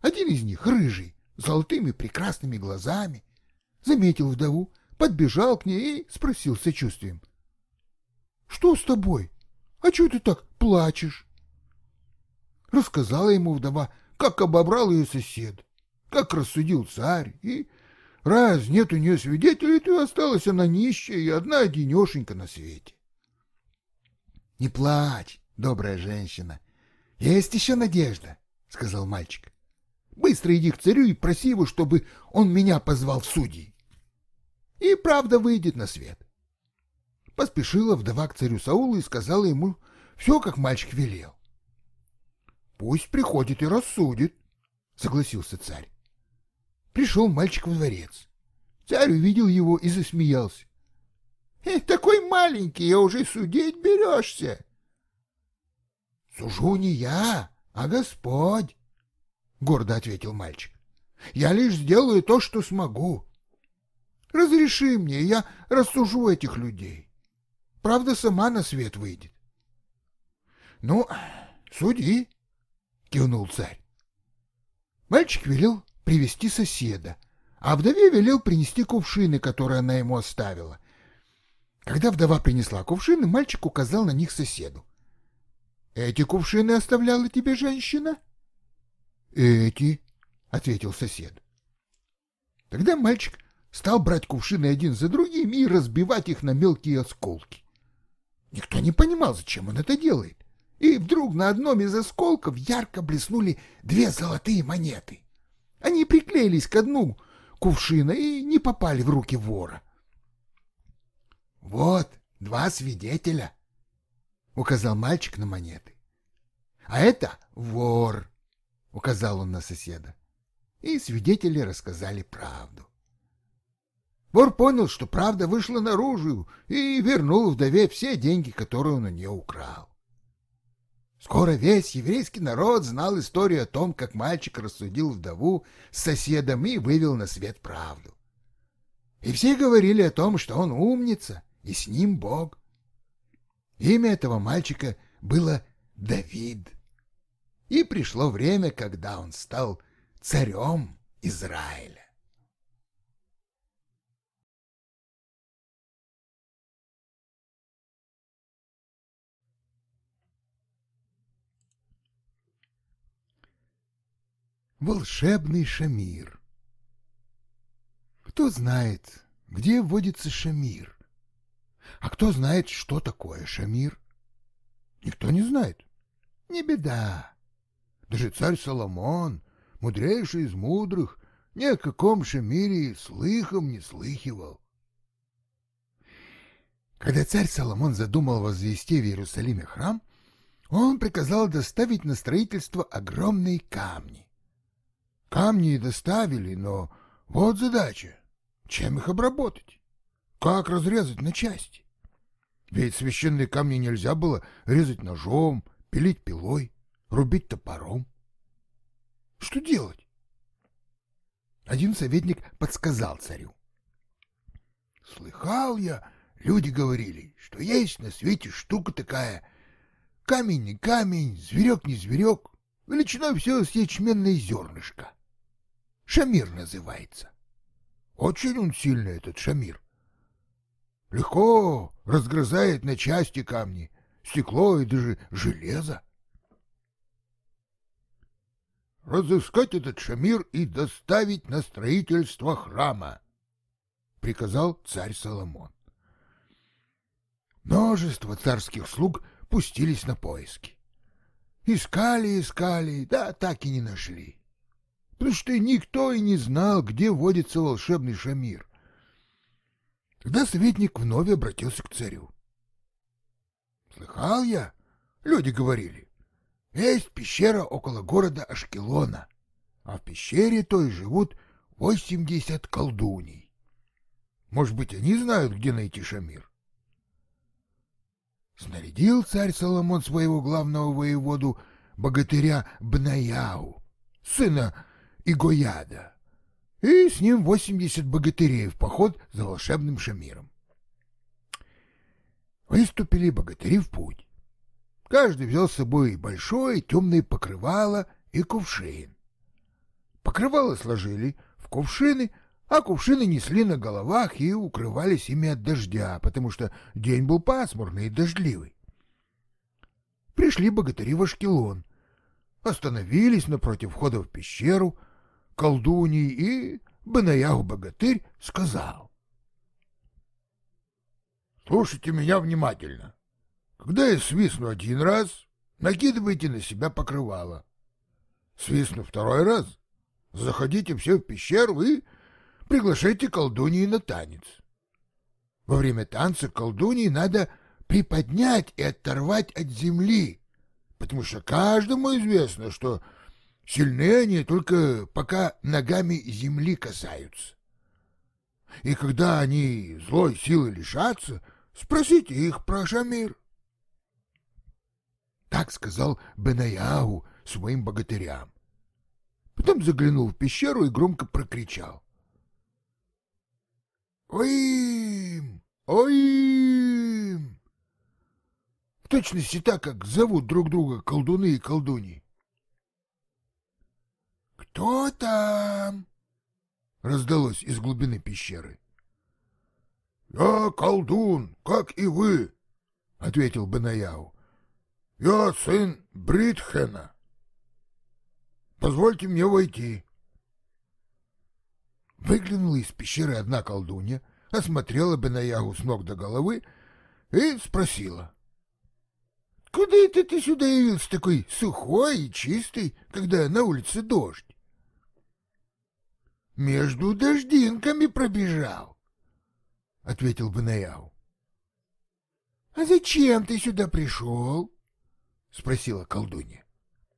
Один из них, рыжий, с золотыми прекрасными глазами, заметил вдову, подбежал к ней и спросил с сочувствием. — Что с тобой? А чего ты так плачешь? Рассказала ему вдова, как обобрал ее сосед, как рассудил царь, и раз нет у нее свидетелей, то осталась она нищая и одна денешенька на свете. — Не плачь, добрая женщина, — «Есть еще надежда», — сказал мальчик. «Быстро иди к царю и проси его, чтобы он меня позвал в судьи. И правда выйдет на свет». Поспешила вдова к царю Саулу и сказала ему все, как мальчик велел. «Пусть приходит и рассудит», — согласился царь. Пришел мальчик в дворец. Царь увидел его и засмеялся. «Э, «Такой маленький, а уже судить берешься!» Сужу не я, а Господь, — гордо ответил мальчик. Я лишь сделаю то, что смогу. Разреши мне, я рассужу этих людей. Правда, сама на свет выйдет. — Ну, суди, — кивнул царь. Мальчик велел привести соседа, а вдове велел принести кувшины, которые она ему оставила. Когда вдова принесла кувшины, мальчик указал на них соседу. Эти кувшины оставляла тебе женщина? Эти, ответил сосед. Тогда мальчик стал брать кувшины один за другим и разбивать их на мелкие осколки. Никто не понимал, зачем он это делает. И вдруг на одном из осколков ярко блеснули две золотые монеты. Они приклеились к дну кувшина и не попали в руки вора. «Вот два свидетеля», — указал мальчик на монеты. «А это вор», — указал он на соседа. И свидетели рассказали правду. Вор понял, что правда вышла наружу, и вернул вдове все деньги, которые он у нее украл. Скоро весь еврейский народ знал историю о том, как мальчик рассудил вдову с соседом и вывел на свет правду. И все говорили о том, что он умница, и с ним Бог. Имя этого мальчика было Давид. И пришло время, когда он стал царем Израиля. Волшебный шамир Кто знает, где водится шамир? А кто знает, что такое Шамир? Никто не знает. Не беда. Даже царь Соломон, мудрейший из мудрых, ни о каком Шамире слыхом не слыхивал. Когда царь Соломон задумал возвести в Иерусалиме храм, он приказал доставить на строительство огромные камни. Камни доставили, но вот задача — чем их обработать? Как разрезать на части? Ведь священные камни нельзя было резать ножом, пилить пилой, рубить топором. Что делать? Один советник подсказал царю. Слыхал я, люди говорили, что есть на свете штука такая. Камень не камень, зверек не зверек, величиной все с ячменное зернышко. Шамир называется. Очень он сильный, этот шамир. Легко разгрызает на части камни, стекло и даже железо. Разыскать этот шамир и доставить на строительство храма, приказал царь Соломон. Множество царских слуг пустились на поиски. Искали, искали, да так и не нашли. Потому что никто и не знал, где водится волшебный Шамир. Тогда советник вновь обратился к царю. Слыхал я, люди говорили, есть пещера около города Ашкелона, а в пещере той живут восемьдесят колдуней. Может быть, они знают, где найти Шамир? Снарядил царь Соломон своего главного воеводу, богатыря Бнаяу, сына Игояда, и с ним восемьдесят богатырей в поход за волшебным Шамиром. Выступили богатыри в путь. Каждый взял с собой большое темное покрывало и кувшин. Покрывало сложили в кувшины, а кувшины несли на головах и укрывались ими от дождя, потому что день был пасмурный и дождливый. Пришли богатыри в Ашкелон, остановились напротив входа в пещеру, колдуньи, и Банаягу-богатырь сказал. «Слушайте меня внимательно. Когда я свистну один раз, накидывайте на себя покрывало. Свистну второй раз, заходите все в пещеру и приглашайте колдуньи на танец. Во время танца колдуньи надо приподнять и оторвать от земли, потому что каждому известно, что сильны они только пока ногами земли касаются. И когда они злой силы лишатся, спросите их про Шамир. Так сказал Бенаяу своим богатырям. Потом заглянул в пещеру и громко прокричал. «Оим! Оим!» В точности так, как зовут друг друга колдуны и колдуни. «Кто там?» — раздалось из глубины пещеры. «Я колдун, как и вы», — ответил Бенаяу. «Я сын Бритхена. Позвольте мне войти». Выглянула из пещеры одна колдунья, осмотрела Бенаягу с ног до головы и спросила. — Куда это ты сюда явился такой сухой и чистый, когда на улице дождь? — Между дождинками пробежал, — ответил Бенаягу. — А зачем ты сюда пришел? — спросила колдунья.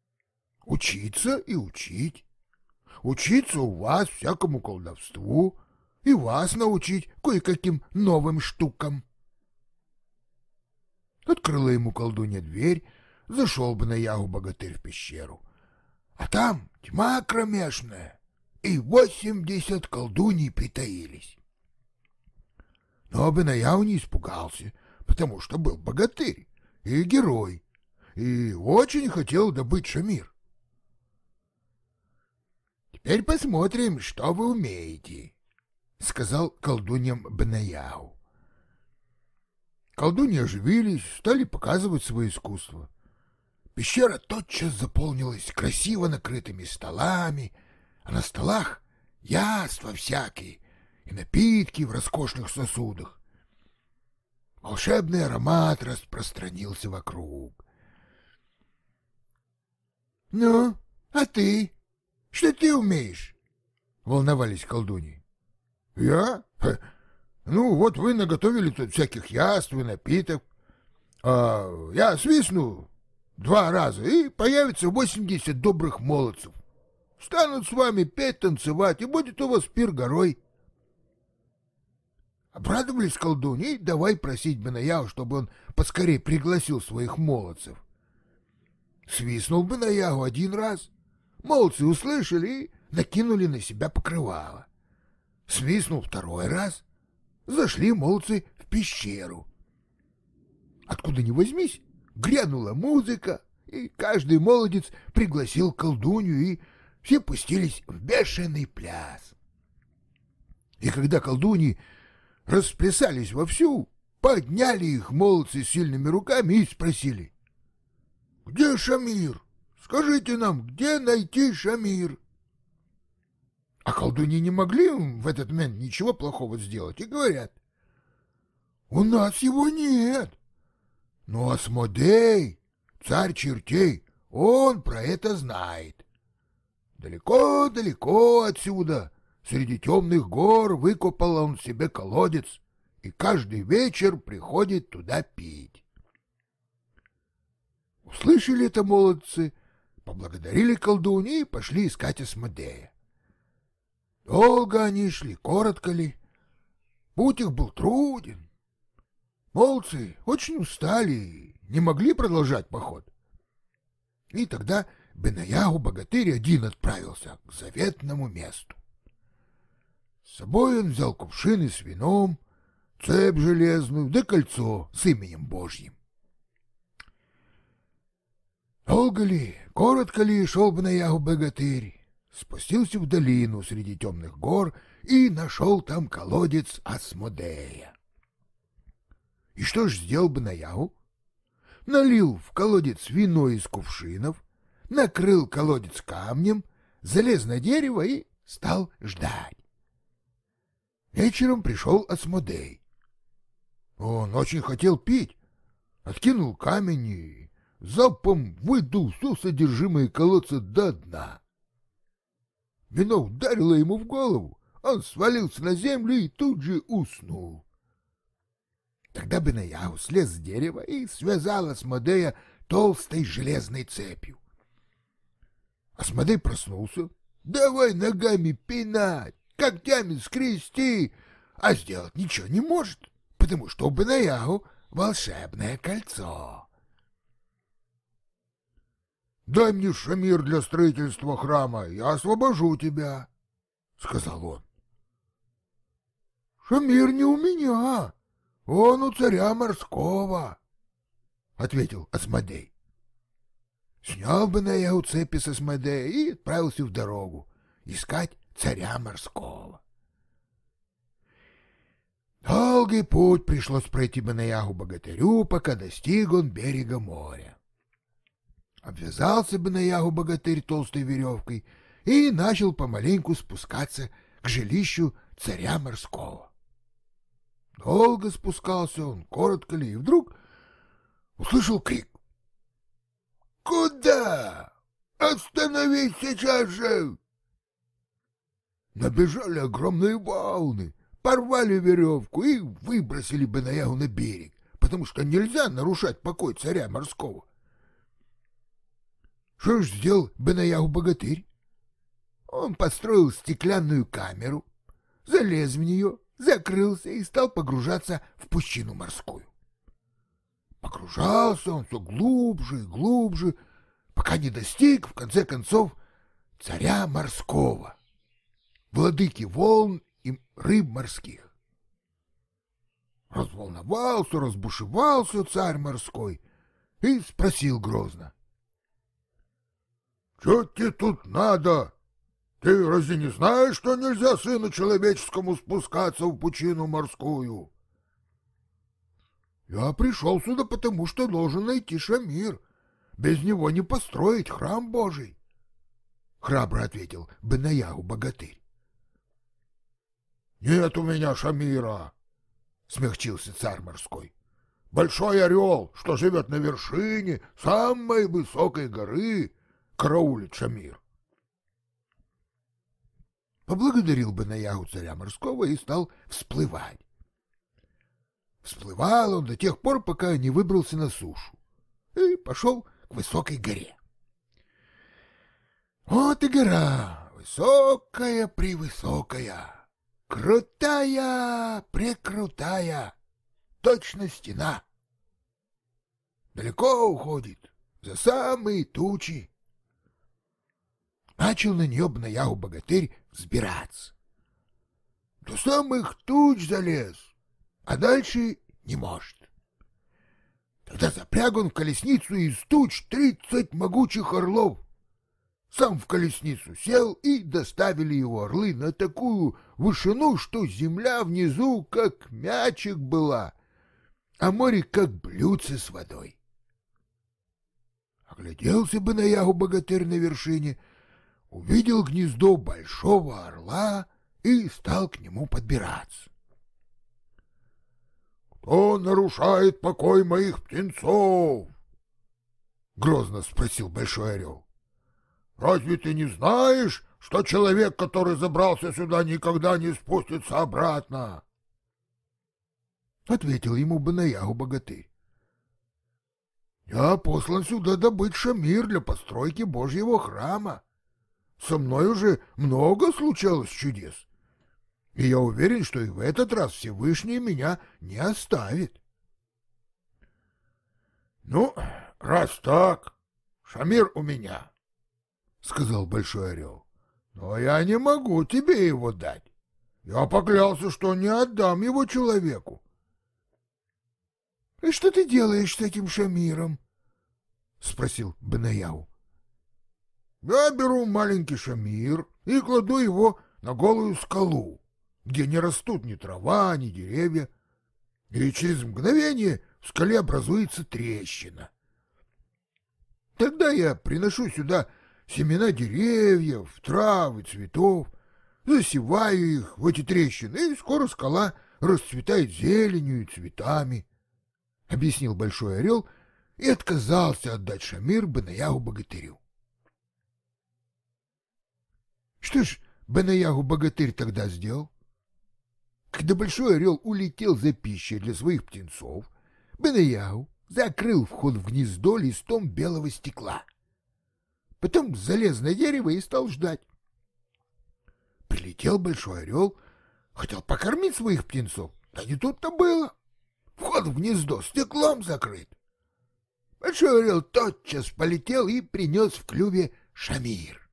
— Учиться и учить учиться у вас всякому колдовству и вас научить кое-каким новым штукам. Открыла ему колдунья дверь, зашел бы на ягу богатырь в пещеру. А там тьма кромешная, и восемьдесят колдуней притаились. Но Бенаяу не испугался, потому что был богатырь и герой, и очень хотел добыть Шамир. Теперь посмотрим, что вы умеете, — сказал колдуньям Бенаяу. Колдуньи оживились, стали показывать свое искусство. Пещера тотчас заполнилась красиво накрытыми столами, а на столах яства всякие и напитки в роскошных сосудах. Волшебный аромат распространился вокруг. — Ну, а ты? Что ты умеешь? — волновались колдуньи. — Я? *laughs* Ну, вот вы наготовили тут всяких яств и напиток. А я свистну два раза, и появится восемьдесят добрых молодцев. Станут с вами петь, танцевать, и будет у вас пир горой. Обрадовались колдуньи, давай просить Бенаяу, чтобы он поскорее пригласил своих молодцев. Свистнул Бенаяу один раз, Молодцы услышали и накинули на себя покрывало. Свистнул второй раз. Зашли молодцы в пещеру. Откуда ни возьмись, грянула музыка, и каждый молодец пригласил колдунью, и все пустились в бешеный пляс. И когда колдуньи расплясались вовсю, подняли их молодцы сильными руками и спросили, «Где Шамир?» Скажите нам, где найти Шамир? А колдуни не могли в этот момент ничего плохого сделать и говорят, у нас его нет. Ну, Асмодей, царь чертей, он про это знает. Далеко-далеко отсюда, среди темных гор, выкопал он себе колодец и каждый вечер приходит туда пить. Услышали это молодцы, поблагодарили колдуни и пошли искать Асмодея. Долго они шли, коротко ли. Путь их был труден. Молодцы очень устали и не могли продолжать поход. И тогда Бенаягу богатырь один отправился к заветному месту. С собой он взял кувшины с вином, цепь железную да кольцо с именем Божьим. Долго ли, коротко ли шел Бенаягу богатырь, спустился в долину среди темных гор и нашел там колодец Асмодея. И что ж сделал бы? Налил в колодец вино из кувшинов, накрыл колодец камнем, залез на дерево и стал ждать. Вечером пришел Асмодей. Он очень хотел пить, откинул камень и залпом выдул все содержимое колодца до дна. Вино ударило ему в голову, он свалился на землю и тут же уснул. Тогда Бенаяу слез с дерева и связал Асмодея толстой железной цепью. Асмодей проснулся. Давай ногами пинать, когтями скрести, а сделать ничего не может, потому что у Бенаяу волшебное кольцо. «Дай мне шамир для строительства храма, я освобожу тебя», — сказал он. «Шамир не у меня, он у царя морского», — ответил Асмодей. Снял бы на у цепи с Асмодея и отправился в дорогу искать царя морского. Долгий путь пришлось пройти бы на ягу богатырю, пока достиг он берега моря. Обвязался бы на ягу богатырь толстой веревкой и начал помаленьку спускаться к жилищу царя морского. Долго спускался он, коротко ли, и вдруг услышал крик. «Куда? Остановись сейчас же!» Набежали огромные волны, порвали веревку и выбросили Бенаягу на берег, потому что нельзя нарушать покой царя морского. Что ж сделал Бенаягу-богатырь? Он построил стеклянную камеру, залез в нее, закрылся и стал погружаться в пучину морскую. Погружался он все глубже и глубже, пока не достиг, в конце концов, царя морского, владыки волн и рыб морских. Разволновался, разбушевался царь морской и спросил грозно. — Что тебе тут надо? Ты разве не знаешь, что нельзя сыну человеческому спускаться в пучину морскую? Я пришел сюда, потому что должен найти Шамир. Без него не построить храм Божий. Храбро ответил Бенаягу богатырь. Нет у меня Шамира, смягчился царь морской. Большой орел, что живет на вершине самой высокой горы, караулит Шамир поблагодарил бы на ягу царя морского и стал всплывать. Всплывал он до тех пор, пока не выбрался на сушу и пошел к высокой горе. Вот и гора, высокая-превысокая, крутая-прекрутая, точно стена. Далеко уходит, за самые тучи. Начал на нее Бнаягу богатырь взбираться. До самых туч залез, а дальше не может. Тогда запряг он в колесницу из туч тридцать могучих орлов. Сам в колесницу сел, и доставили его орлы на такую вышину, что земля внизу как мячик была, а море как блюдце с водой. Огляделся бы на ягу богатырь на вершине — увидел гнездо большого орла и стал к нему подбираться. Кто нарушает покой моих птенцов? Грозно спросил Большой Орел. Разве ты не знаешь, что человек, который забрался сюда, никогда не спустится обратно? Ответил ему Банаягу богатырь. Я послан сюда добыть шамир для постройки Божьего храма. Со мной уже много случалось чудес. И я уверен, что и в этот раз Всевышний меня не оставит. — Ну, раз так, Шамир у меня, — сказал Большой Орел. — Но я не могу тебе его дать. Я поклялся, что не отдам его человеку. — И что ты делаешь с этим Шамиром? — спросил Бенаяу. — Я беру маленький Шамир и кладу его на голую скалу где не растут ни трава, ни деревья, и через мгновение в скале образуется трещина. Тогда я приношу сюда семена деревьев, трав и цветов, засеваю их в эти трещины, и скоро скала расцветает зеленью и цветами, — объяснил Большой Орел и отказался отдать Шамир Банаягу богатырю. Что ж Банаягу богатырь тогда сделал? Когда Большой Орел улетел за пищей для своих птенцов, Бенаяу закрыл вход в гнездо листом белого стекла. Потом залез на дерево и стал ждать. Прилетел Большой Орел, хотел покормить своих птенцов, да не тут-то было. Вход в гнездо стеклом закрыт. Большой Орел тотчас полетел и принес в клюве шамир.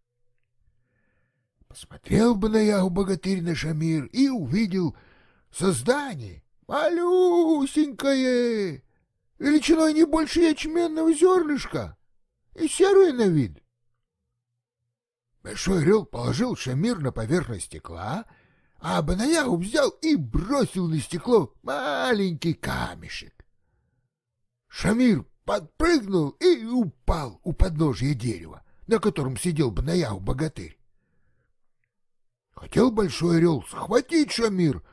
Посмотрел бы на ягу богатырь на шамир и увидел, создание малюсенькое, величиной не больше ячменного зернышка и серое на вид. Большой орел положил шамир на поверхность стекла, а Банаягу взял и бросил на стекло маленький камешек. Шамир подпрыгнул и упал у подножия дерева, на котором сидел Банаягу богатырь. Хотел Большой Орел схватить Шамир,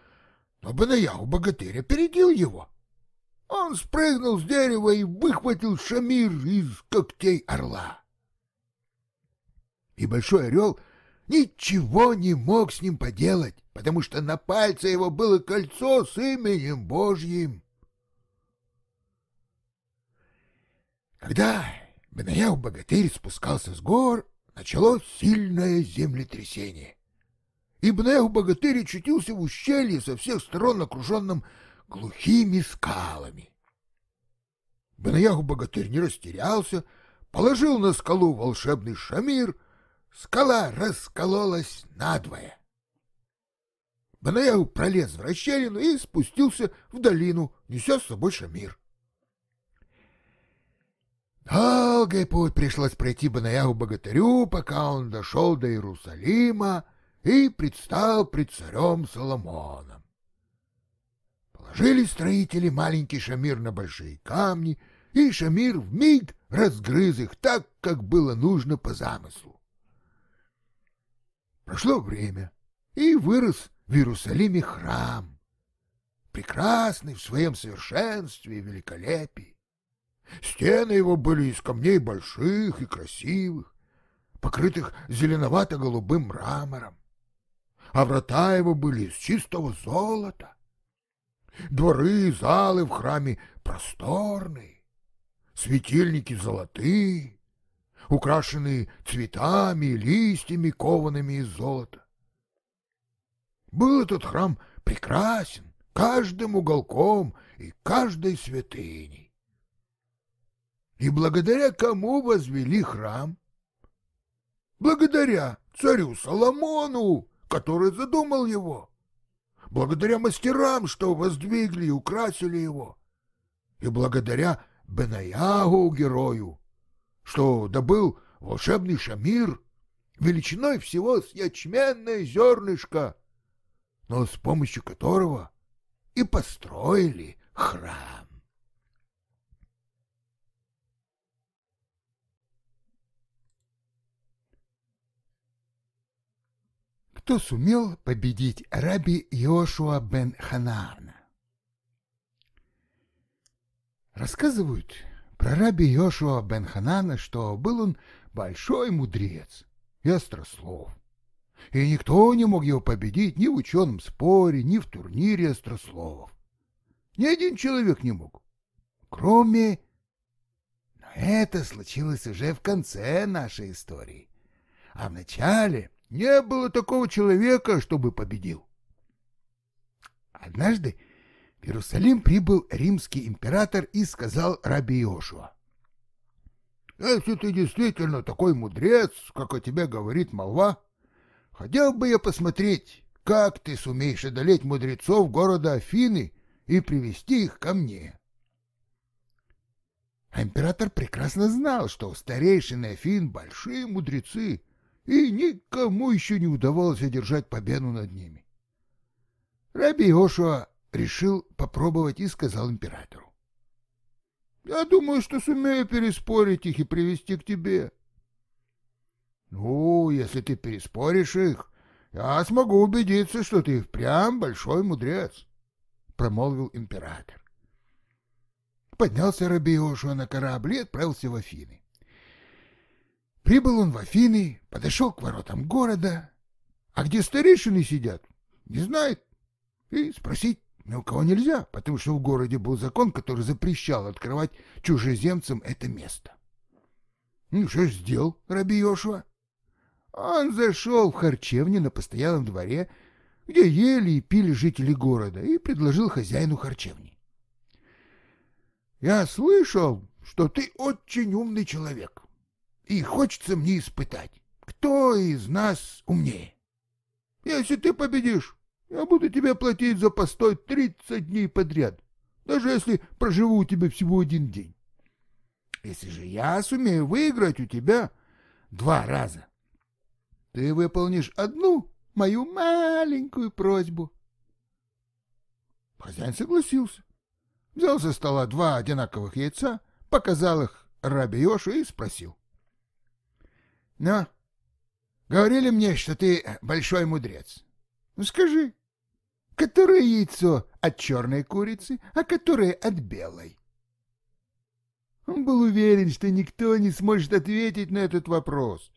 но Банаяху богатырь опередил его. Он спрыгнул с дерева и выхватил шамир из когтей орла. И Большой Орел ничего не мог с ним поделать, потому что на пальце его было кольцо с именем Божьим. Когда Бенаяу богатырь спускался с гор, началось сильное землетрясение. Ибнех богатырь очутился в ущелье со всех сторон окруженном глухими скалами. Бенаяху богатырь не растерялся, положил на скалу волшебный шамир, скала раскололась надвое. Банаяху пролез в расщелину и спустился в долину, неся с собой шамир. Долгий путь пришлось пройти Банаяху богатырю, пока он дошел до Иерусалима, и предстал пред царем Соломоном. Положили строители маленький шамир на большие камни, и шамир вмиг разгрыз их так, как было нужно по замыслу. Прошло время, и вырос в Иерусалиме храм, прекрасный в своем совершенстве и великолепии. Стены его были из камней больших и красивых, покрытых зеленовато-голубым мрамором а врата его были из чистого золота. Дворы и залы в храме просторные, светильники золотые, украшенные цветами и листьями, коваными из золота. Был этот храм прекрасен каждым уголком и каждой святыней. И благодаря кому возвели храм? Благодаря царю Соломону, который задумал его, благодаря мастерам, что воздвигли и украсили его, и благодаря Бенаягу герою, что добыл волшебный шамир величиной всего с ячменное зернышко, но с помощью которого и построили храм. Кто сумел победить раби Йошуа бен Ханаарна. Рассказывают про раби Йошуа бен Ханана, что был он большой мудрец и острослов. И никто не мог его победить ни в ученом споре, ни в турнире острословов. Ни один человек не мог. Кроме... Но это случилось уже в конце нашей истории. А в начале не было такого человека, чтобы победил. Однажды в Иерусалим прибыл римский император и сказал раби Иошуа. «Если ты действительно такой мудрец, как о тебе говорит молва, хотел бы я посмотреть, как ты сумеешь одолеть мудрецов города Афины и привести их ко мне». А император прекрасно знал, что старейшины Афин — большие мудрецы, и никому еще не удавалось одержать победу над ними. Раби Иошуа решил попробовать и сказал императору. «Я думаю, что сумею переспорить их и привести к тебе». «Ну, если ты переспоришь их, я смогу убедиться, что ты впрямь большой мудрец», — промолвил император. Поднялся Раби на корабль и отправился в Афины. Прибыл он в Афины, подошел к воротам города, а где старейшины сидят, не знает, и спросить ни у кого нельзя, потому что в городе был закон, который запрещал открывать чужеземцам это место. Ну, что ж сделал Раби Йошуа? Он зашел в харчевню на постоялом дворе, где ели и пили жители города, и предложил хозяину харчевни. «Я слышал, что ты очень умный человек, и хочется мне испытать, кто из нас умнее. Если ты победишь, я буду тебе платить за постой тридцать дней подряд, даже если проживу у тебя всего один день. Если же я сумею выиграть у тебя два раза, ты выполнишь одну мою маленькую просьбу. Хозяин согласился. Взял со стола два одинаковых яйца, показал их Раби Йошу и спросил. — Ну, говорили мне, что ты большой мудрец. Ну, скажи, Которое яйцо от черной курицы, а которое от белой? Он был уверен, что никто не сможет ответить на этот вопрос.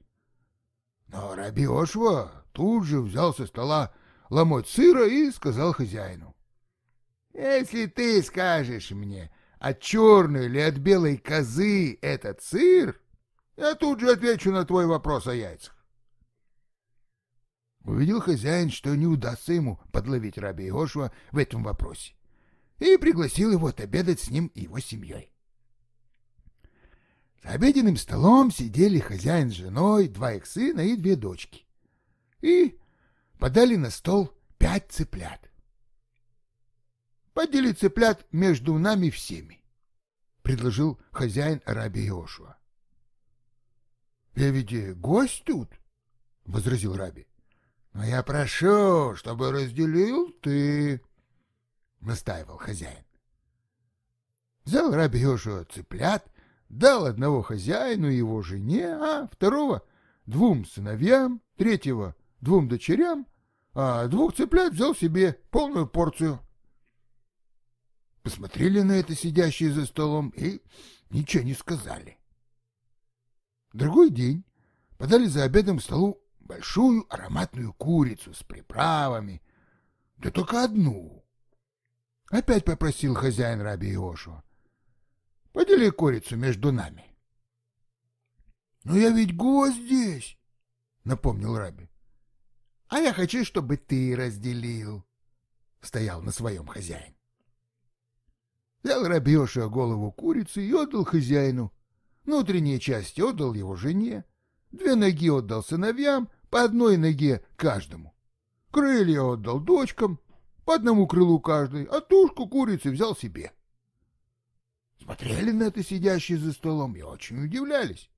Но Раби Ошва тут же взял со стола ломоть сыра и сказал хозяину. — Если ты скажешь мне, от черной или от белой козы этот сыр, я тут же отвечу на твой вопрос о яйцах. Увидел хозяин, что не удастся ему подловить раби Иошуа в этом вопросе, и пригласил его отобедать с ним и его семьей. За обеденным столом сидели хозяин с женой, два их сына и две дочки. И подали на стол пять цыплят. «Подели цыплят между нами всеми», — предложил хозяин раби Иошуа. «Я ведь гость тут», — возразил раби. Но я прошу, чтобы разделил ты, — настаивал хозяин. Взял раби Йошуа цыплят, дал одного хозяину и его жене, а второго — двум сыновьям, третьего — двум дочерям, а двух цыплят взял себе полную порцию. Посмотрели на это сидящие за столом и ничего не сказали. Другой день подали за обедом к столу большую ароматную курицу с приправами, да только одну. Опять попросил хозяин раби Иошуа. Подели курицу между нами. — Но я ведь гость здесь, — напомнил раби. — А я хочу, чтобы ты разделил, — стоял на своем хозяин. Взял раби Иошуа голову курицы и отдал хозяину. Внутренние части отдал его жене, две ноги отдал сыновьям, по одной ноге каждому. Крылья отдал дочкам, по одному крылу каждой, а тушку курицы взял себе. Смотрели на это сидящие за столом и очень удивлялись.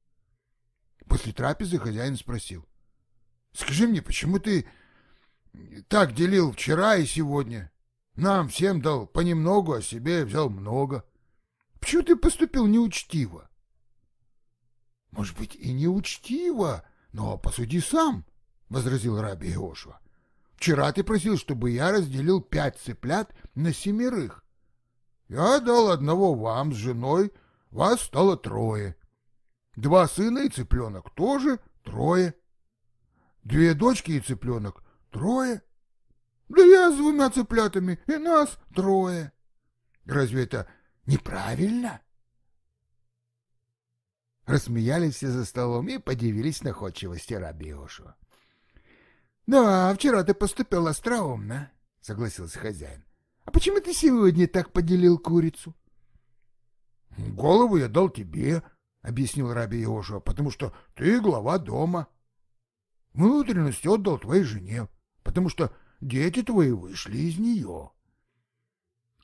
После трапезы хозяин спросил. — Скажи мне, почему ты так делил вчера и сегодня? Нам всем дал понемногу, а себе взял много. Почему ты поступил неучтиво? — Может быть, и неучтиво, но посуди сам, — возразил раби Иошуа. Вчера ты просил, чтобы я разделил пять цыплят на семерых. Я дал одного вам с женой, вас стало трое. Два сына и цыпленок тоже трое. Две дочки и цыпленок трое. Да я с двумя цыплятами, и нас трое. Разве это неправильно? Рассмеялись все за столом и подивились находчивости раби Иошуа. — Да, вчера ты поступил остроумно, — согласился хозяин. — А почему ты сегодня так поделил курицу? — Голову я дал тебе, — объяснил раби Иошуа, — потому что ты глава дома. Внутренность отдал твоей жене, потому что дети твои вышли из нее.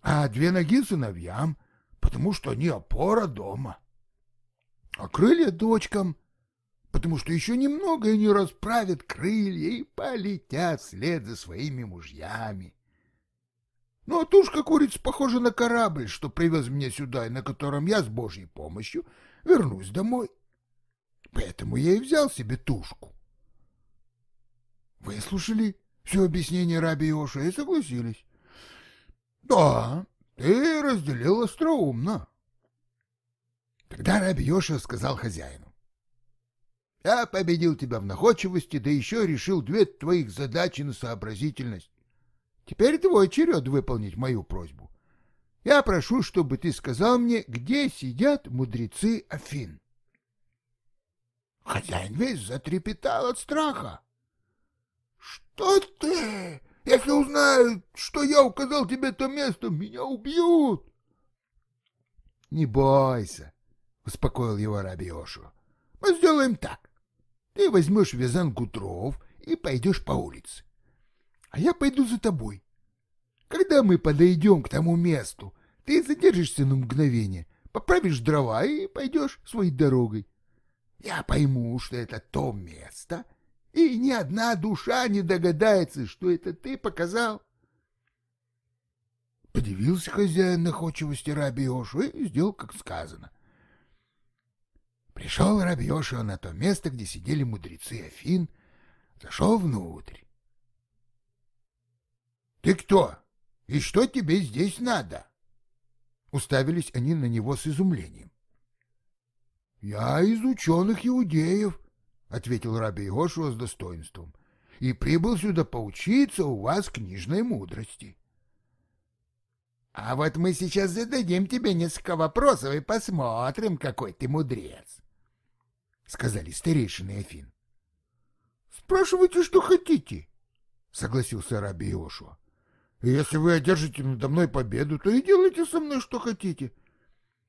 А две ноги сыновьям, потому что они опора дома. А крылья дочкам, потому что еще немного и не расправят крылья и полетят вслед за своими мужьями. Ну, а тушка куриц похожа на корабль, что привез меня сюда, и на котором я с Божьей помощью вернусь домой. Поэтому я и взял себе тушку. Выслушали все объяснение раби Иоша и согласились. Да, ты разделил остроумно. Тогда раби Йоша сказал хозяину. Я победил тебя в находчивости, да еще решил две твоих задачи на сообразительность. Теперь твой черед выполнить мою просьбу. Я прошу, чтобы ты сказал мне, где сидят мудрецы Афин. Хозяин весь затрепетал от страха. — Что ты? Если узнают, что я указал тебе то место, меня убьют. — Не бойся, — успокоил его раби Ошу. — Мы сделаем так. Ты возьмешь вязанку дров и пойдешь по улице. А я пойду за тобой. Когда мы подойдем к тому месту, ты задержишься на мгновение, поправишь дрова и пойдешь своей дорогой. Я пойму, что это то место, и ни одна душа не догадается, что это ты показал. Подивился хозяин находчивости раби Йошу и сделал, как сказано. Пришел Йошуа на то место, где сидели мудрецы Афин, зашел внутрь. — Ты кто? И что тебе здесь надо? Уставились они на него с изумлением. — Я из ученых иудеев, — ответил раби Иошуа с достоинством, — и прибыл сюда поучиться у вас книжной мудрости. — А вот мы сейчас зададим тебе несколько вопросов и посмотрим, какой ты мудрец, — сказали старейшины Афин. — Спрашивайте, что хотите, — согласился раби Иошуа. — Если вы одержите надо мной победу, то и делайте со мной, что хотите.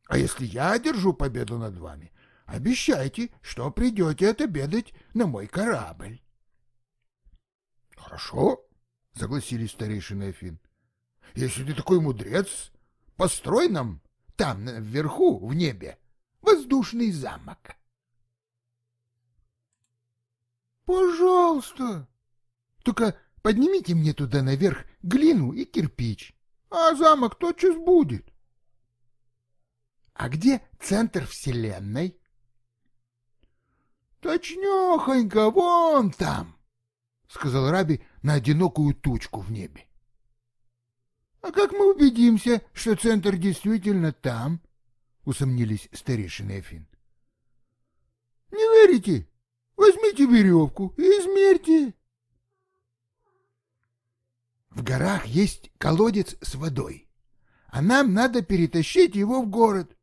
А если я одержу победу над вами, Обещайте, что придете отобедать на мой корабль. — Хорошо, — согласились старейшины Афин. — Если ты такой мудрец, построй нам там, вверху, в небе, воздушный замок. — Пожалуйста. Только поднимите мне туда наверх глину и кирпич, а замок тотчас будет. — А где центр Вселенной? Точнёхонько, вон там, — сказал Раби на одинокую тучку в небе. — А как мы убедимся, что центр действительно там? — усомнились старейшины Эфин. — Не верите? Возьмите веревку и измерьте. В горах есть колодец с водой, а нам надо перетащить его в город.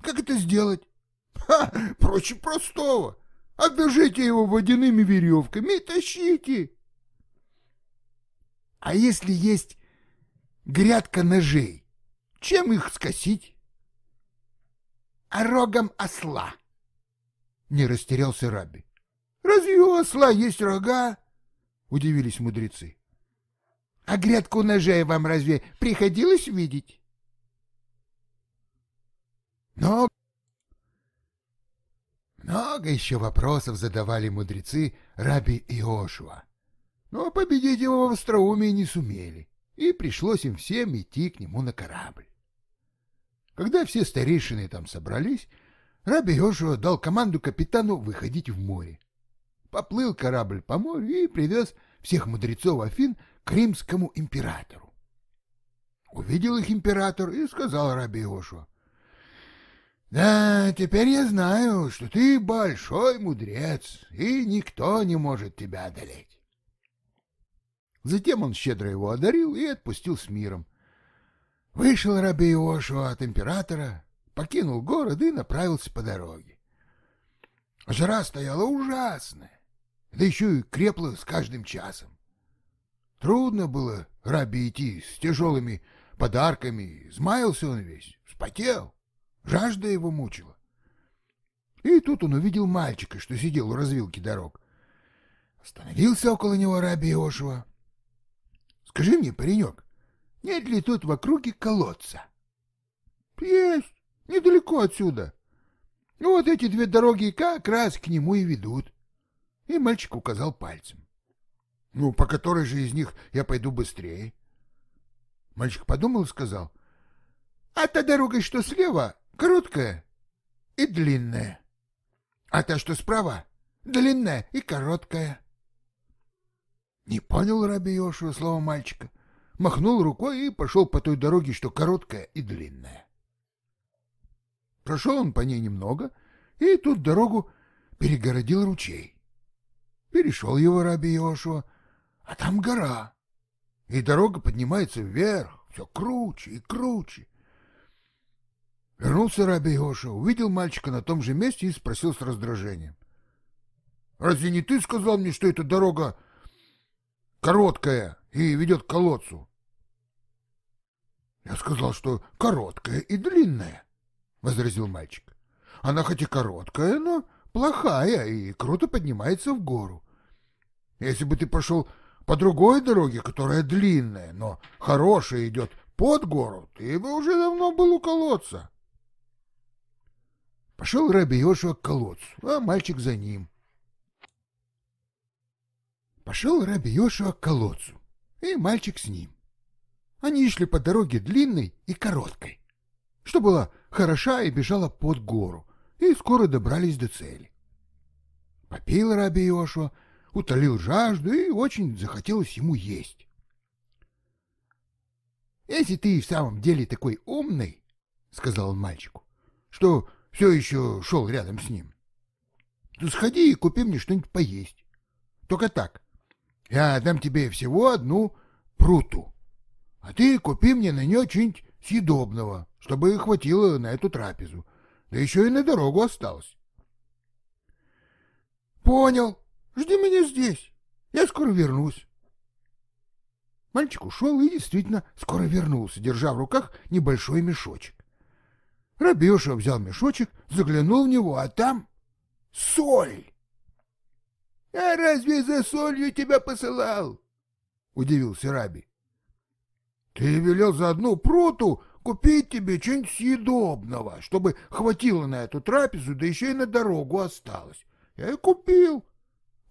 Как это сделать? Ха, проще простого. Обвяжите его водяными веревками и тащите. А если есть грядка ножей, чем их скосить? А рогом осла. Не растерялся Раби. Разве у осла есть рога? Удивились мудрецы. А грядку ножей вам разве приходилось видеть? Но много еще вопросов задавали мудрецы раби Иошуа. Но победить его в остроумии не сумели, и пришлось им всем идти к нему на корабль. Когда все старейшины там собрались, раби Иошуа дал команду капитану выходить в море. Поплыл корабль по морю и привез всех мудрецов Афин к римскому императору. Увидел их император и сказал раби Иошуа, «Да, теперь я знаю, что ты большой мудрец, и никто не может тебя одолеть». Затем он щедро его одарил и отпустил с миром. Вышел раби Иошуа от императора, покинул город и направился по дороге. Жара стояла ужасная, да еще и крепла с каждым часом. Трудно было раби идти с тяжелыми подарками, измаялся он весь, вспотел, жажда его мучила. И тут он увидел мальчика, что сидел у развилки дорог. Остановился около него раби Иошуа. — Скажи мне, паренек, нет ли тут в округе колодца? — Есть, недалеко отсюда. Вот эти две дороги как раз к нему и ведут. И мальчик указал пальцем. — Ну, по которой же из них я пойду быстрее? Мальчик подумал и сказал. — А та дорога, что слева, короткая и длинная. А та, что справа, длинная и короткая. Не понял Раби Йошуа слова мальчика, махнул рукой и пошел по той дороге, что короткая и длинная. Прошел он по ней немного, и тут дорогу перегородил ручей. Перешел его Раби Йошуа, а там гора, и дорога поднимается вверх, все круче и круче. Вернулся Раби Йоша, увидел мальчика на том же месте и спросил с раздражением. — Разве не ты сказал мне, что эта дорога короткая и ведет к колодцу? — Я сказал, что короткая и длинная, — возразил мальчик. — Она хоть и короткая, но плохая и круто поднимается в гору. Если бы ты пошел по другой дороге, которая длинная, но хорошая идет под гору, ты бы уже давно был у колодца. Пошел Раби Йошуа к колодцу, а мальчик за ним. Пошел Раби Йошуа к колодцу, и мальчик с ним. Они шли по дороге длинной и короткой, что была хороша и бежала под гору, и скоро добрались до цели. Попил Раби Йошуа, утолил жажду, и очень захотелось ему есть. «Если ты в самом деле такой умный, — сказал он мальчику, — что все еще шел рядом с ним. Ты сходи и купи мне что-нибудь поесть. Только так. Я дам тебе всего одну пруту, а ты купи мне на нее что-нибудь съедобного, чтобы хватило на эту трапезу, да еще и на дорогу осталось. Понял. Жди меня здесь. Я скоро вернусь. Мальчик ушел и действительно скоро вернулся, держа в руках небольшой мешочек. Рабеша взял мешочек, заглянул в него, а там соль. — А разве за солью тебя посылал? — удивился Раби. — Ты велел за одну пруту купить тебе что-нибудь съедобного, чтобы хватило на эту трапезу, да еще и на дорогу осталось. Я и купил.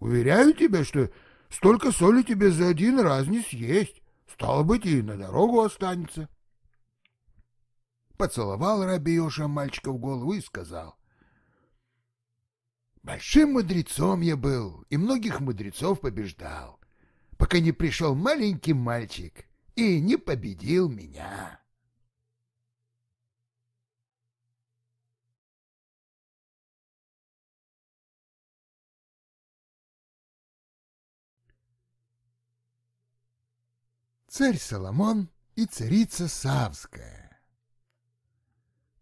Уверяю тебя, что столько соли тебе за один раз не съесть. Стало быть, и на дорогу останется. — поцеловал Рабиоша мальчика в голову и сказал. Большим мудрецом я был и многих мудрецов побеждал, пока не пришел маленький мальчик и не победил меня. Царь Соломон и царица Савская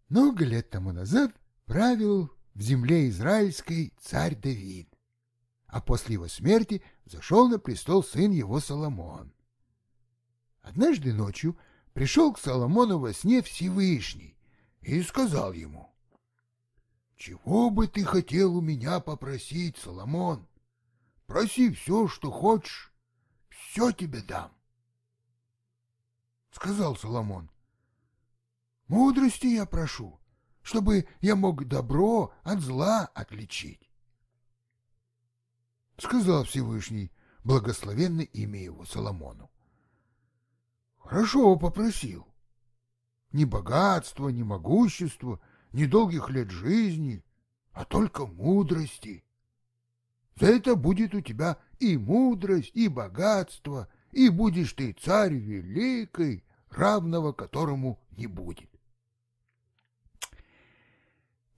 много лет тому назад правил в земле израильской царь Давид, а после его смерти зашел на престол сын его Соломон. Однажды ночью пришел к Соломону во сне Всевышний и сказал ему, «Чего бы ты хотел у меня попросить, Соломон? Проси все, что хочешь, все тебе дам». Сказал Соломон, Мудрости я прошу, чтобы я мог добро от зла отличить. Сказал Всевышний, благословенное имя его Соломону. Хорошо попросил. Ни богатства, ни могущества, ни долгих лет жизни, а только мудрости. За это будет у тебя и мудрость, и богатство, и будешь ты царь великой, равного которому не будет.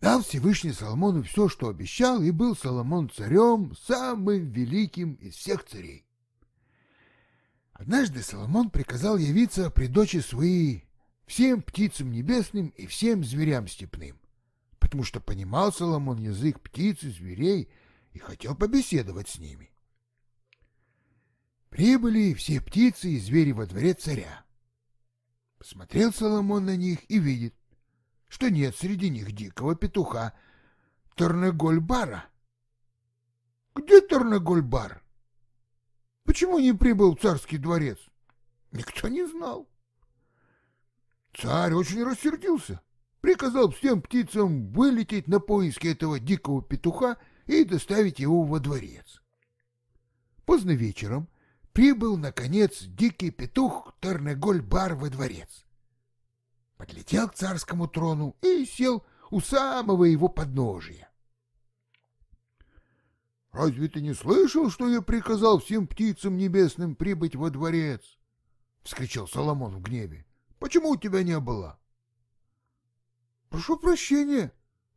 Дал Всевышний Соломону все, что обещал, и был Соломон царем, самым великим из всех царей. Однажды Соломон приказал явиться при дочи своей всем птицам небесным и всем зверям степным, потому что понимал Соломон язык птиц и зверей и хотел побеседовать с ними. Прибыли все птицы и звери во дворе царя. Посмотрел Соломон на них и видит, что нет среди них дикого петуха Торнегольбара. Где Торнегольбар? Почему не прибыл в царский дворец? Никто не знал. Царь очень рассердился, приказал всем птицам вылететь на поиски этого дикого петуха и доставить его во дворец. Поздно вечером прибыл, наконец, дикий петух Тернеголь-бар во дворец. Подлетел к царскому трону и сел у самого его подножия. «Разве ты не слышал, что я приказал всем птицам небесным прибыть во дворец?» — вскричал Соломон в гневе. «Почему у тебя не было?» «Прошу прощения,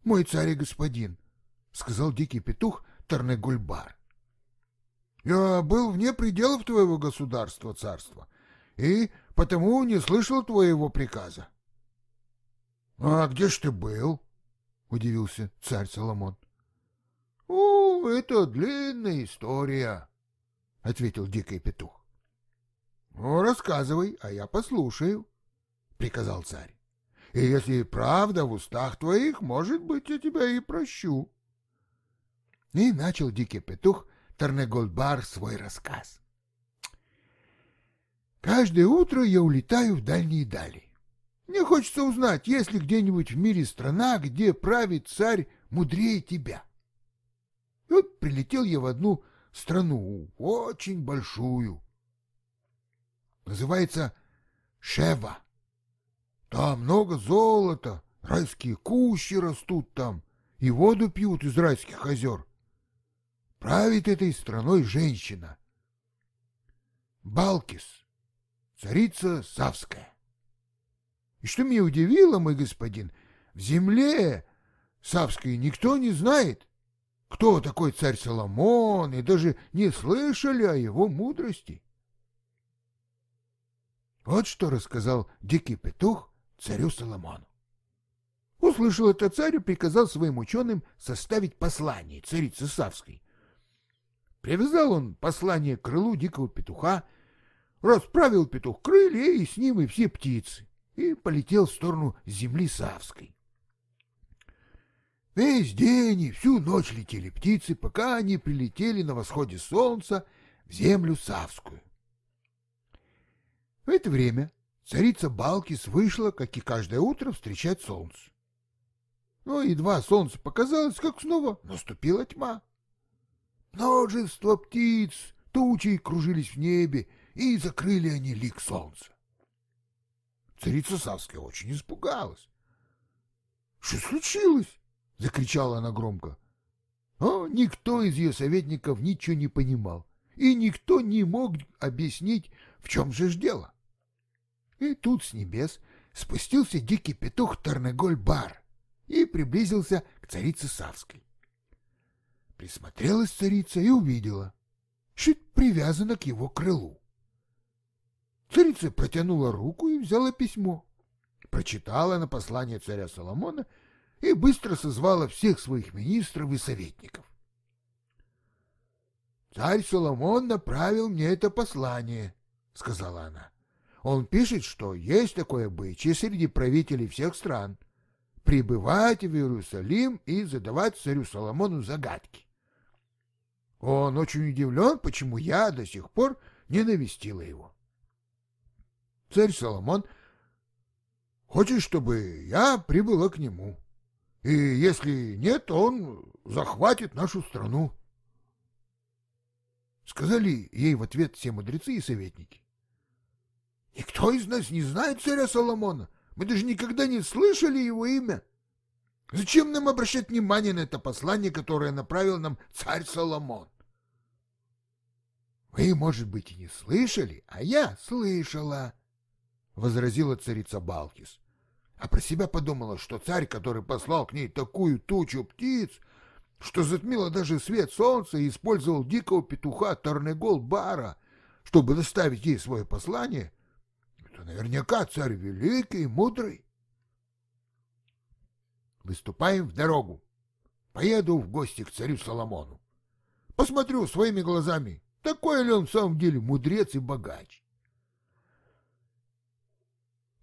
мой царь и господин», — сказал дикий петух Тарнегульбар. «Я был вне пределов твоего государства, царства, и потому не слышал твоего приказа». «А где ж ты был?» — удивился царь Соломон. «О, это длинная история», — ответил дикий петух. «Ну, рассказывай, а я послушаю», — приказал царь. «И если правда в устах твоих, может быть, я тебя и прощу». И начал дикий петух Тарнегольбар свой рассказ. «Каждое утро я улетаю в дальние дали. Мне хочется узнать, есть ли где-нибудь в мире страна, где правит царь мудрее тебя. И вот прилетел я в одну страну, очень большую. Называется Шева. Там много золота, райские кущи растут там, и воду пьют из райских озер. Правит этой страной женщина. Балкис, царица Савская. И что меня удивило, мой господин, в земле Савской никто не знает, кто такой царь Соломон, и даже не слышали о его мудрости. Вот что рассказал дикий петух царю Соломону. Услышал это царь и приказал своим ученым составить послание царицы Савской. Привязал он послание к крылу дикого петуха, расправил петух крылья и с ним и все птицы, и полетел в сторону земли Савской. Весь день и всю ночь летели птицы, пока они прилетели на восходе солнца в землю Савскую. В это время царица Балкис вышла, как и каждое утро, встречать солнце. Но едва солнце показалось, как снова наступила тьма. Множество птиц тучей кружились в небе, и закрыли они лик солнца. Царица Савская очень испугалась. — Что случилось? — закричала она громко. Но никто из ее советников ничего не понимал, и никто не мог объяснить, в чем же ж дело. И тут с небес спустился дикий петух Тарнеголь-бар и приблизился к царице Савской. Присмотрелась царица и увидела, что привязано к его крылу. Царица протянула руку и взяла письмо, прочитала на послание царя Соломона и быстро созвала всех своих министров и советников. «Царь Соломон направил мне это послание», — сказала она. «Он пишет, что есть такое обычай среди правителей всех стран — прибывать в Иерусалим и задавать царю Соломону загадки. Он очень удивлен, почему я до сих пор не навестила его. Царь Соломон хочет, чтобы я прибыла к нему и если нет, он захватит нашу страну. Сказали ей в ответ все мудрецы и советники. Никто из нас не знает царя Соломона. Мы даже никогда не слышали его имя. Зачем нам обращать внимание на это послание, которое направил нам царь Соломон? Вы, может быть, и не слышали, а я слышала, —— возразила царица Балкис. А про себя подумала, что царь, который послал к ней такую тучу птиц, что затмило даже свет солнца и использовал дикого петуха Тарнегол-Бара, чтобы доставить ей свое послание, это наверняка царь великий и мудрый. Выступаем в дорогу. Поеду в гости к царю Соломону. Посмотрю своими глазами, такой ли он в самом деле мудрец и богач.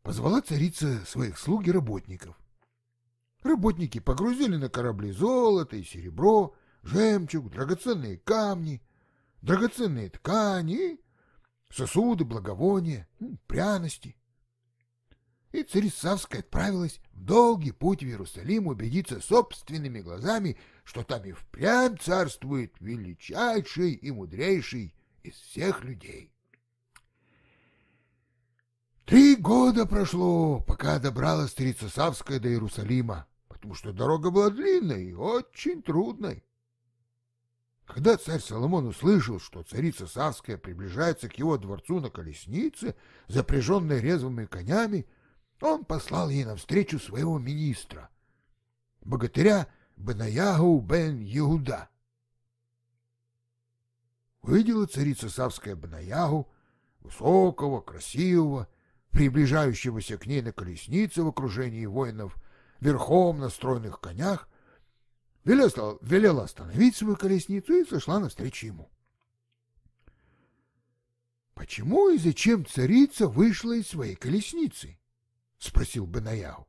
Позвала царица своих слуг и работников. Работники погрузили на корабли золото и серебро, жемчуг, драгоценные камни, драгоценные ткани, сосуды, благовония, пряности. И царица Савская отправилась в долгий путь в Иерусалим убедиться собственными глазами, что там и впрямь царствует величайший и мудрейший из всех людей. Три года прошло, пока добралась царица Савская до Иерусалима, потому что дорога была длинной и очень трудной. Когда царь Соломон услышал, что царица Савская приближается к его дворцу на колеснице, запряженной резвыми конями, он послал ей навстречу своего министра, богатыря Бенаягу бен Иуда. Увидела царица Савская Бенаягу, высокого, красивого, приближающегося к ней на колеснице в окружении воинов, верхом на стройных конях, велела, велела остановить свою колесницу и сошла навстречу ему. «Почему и зачем царица вышла из своей колесницы?» — спросил Бенаяу.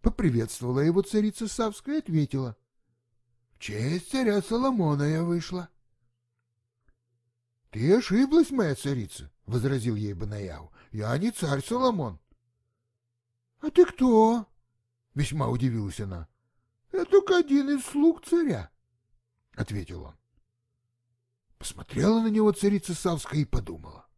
Поприветствовала его царица Савская и ответила. — В честь царя Соломона я вышла. — Ты ошиблась, моя царица, — возразил ей Банаяу. — Я не царь Соломон. — А ты кто? — весьма удивилась она. — Я только один из слуг царя, — ответил он. Посмотрела на него царица Савская и подумала.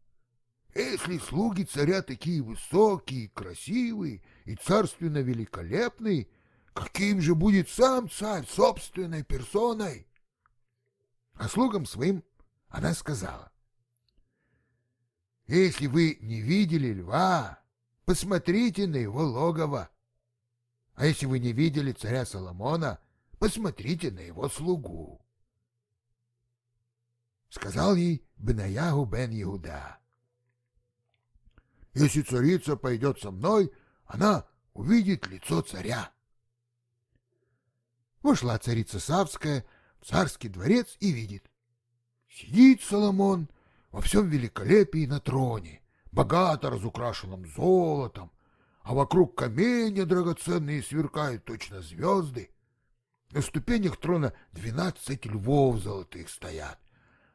Если слуги царя такие высокие, красивые и царственно великолепный, каким же будет сам царь собственной персоной? А слугам своим она сказала, «Если вы не видели льва, посмотрите на его логово, а если вы не видели царя Соломона, посмотрите на его слугу». Сказал ей Бенаягу бен Иуда. Если царица пойдет со мной, она увидит лицо царя. Вошла царица Савская в царский дворец и видит. Сидит Соломон во всем великолепии на троне, богато разукрашенном золотом, а вокруг каменья драгоценные сверкают точно звезды. На ступенях трона двенадцать львов золотых стоят,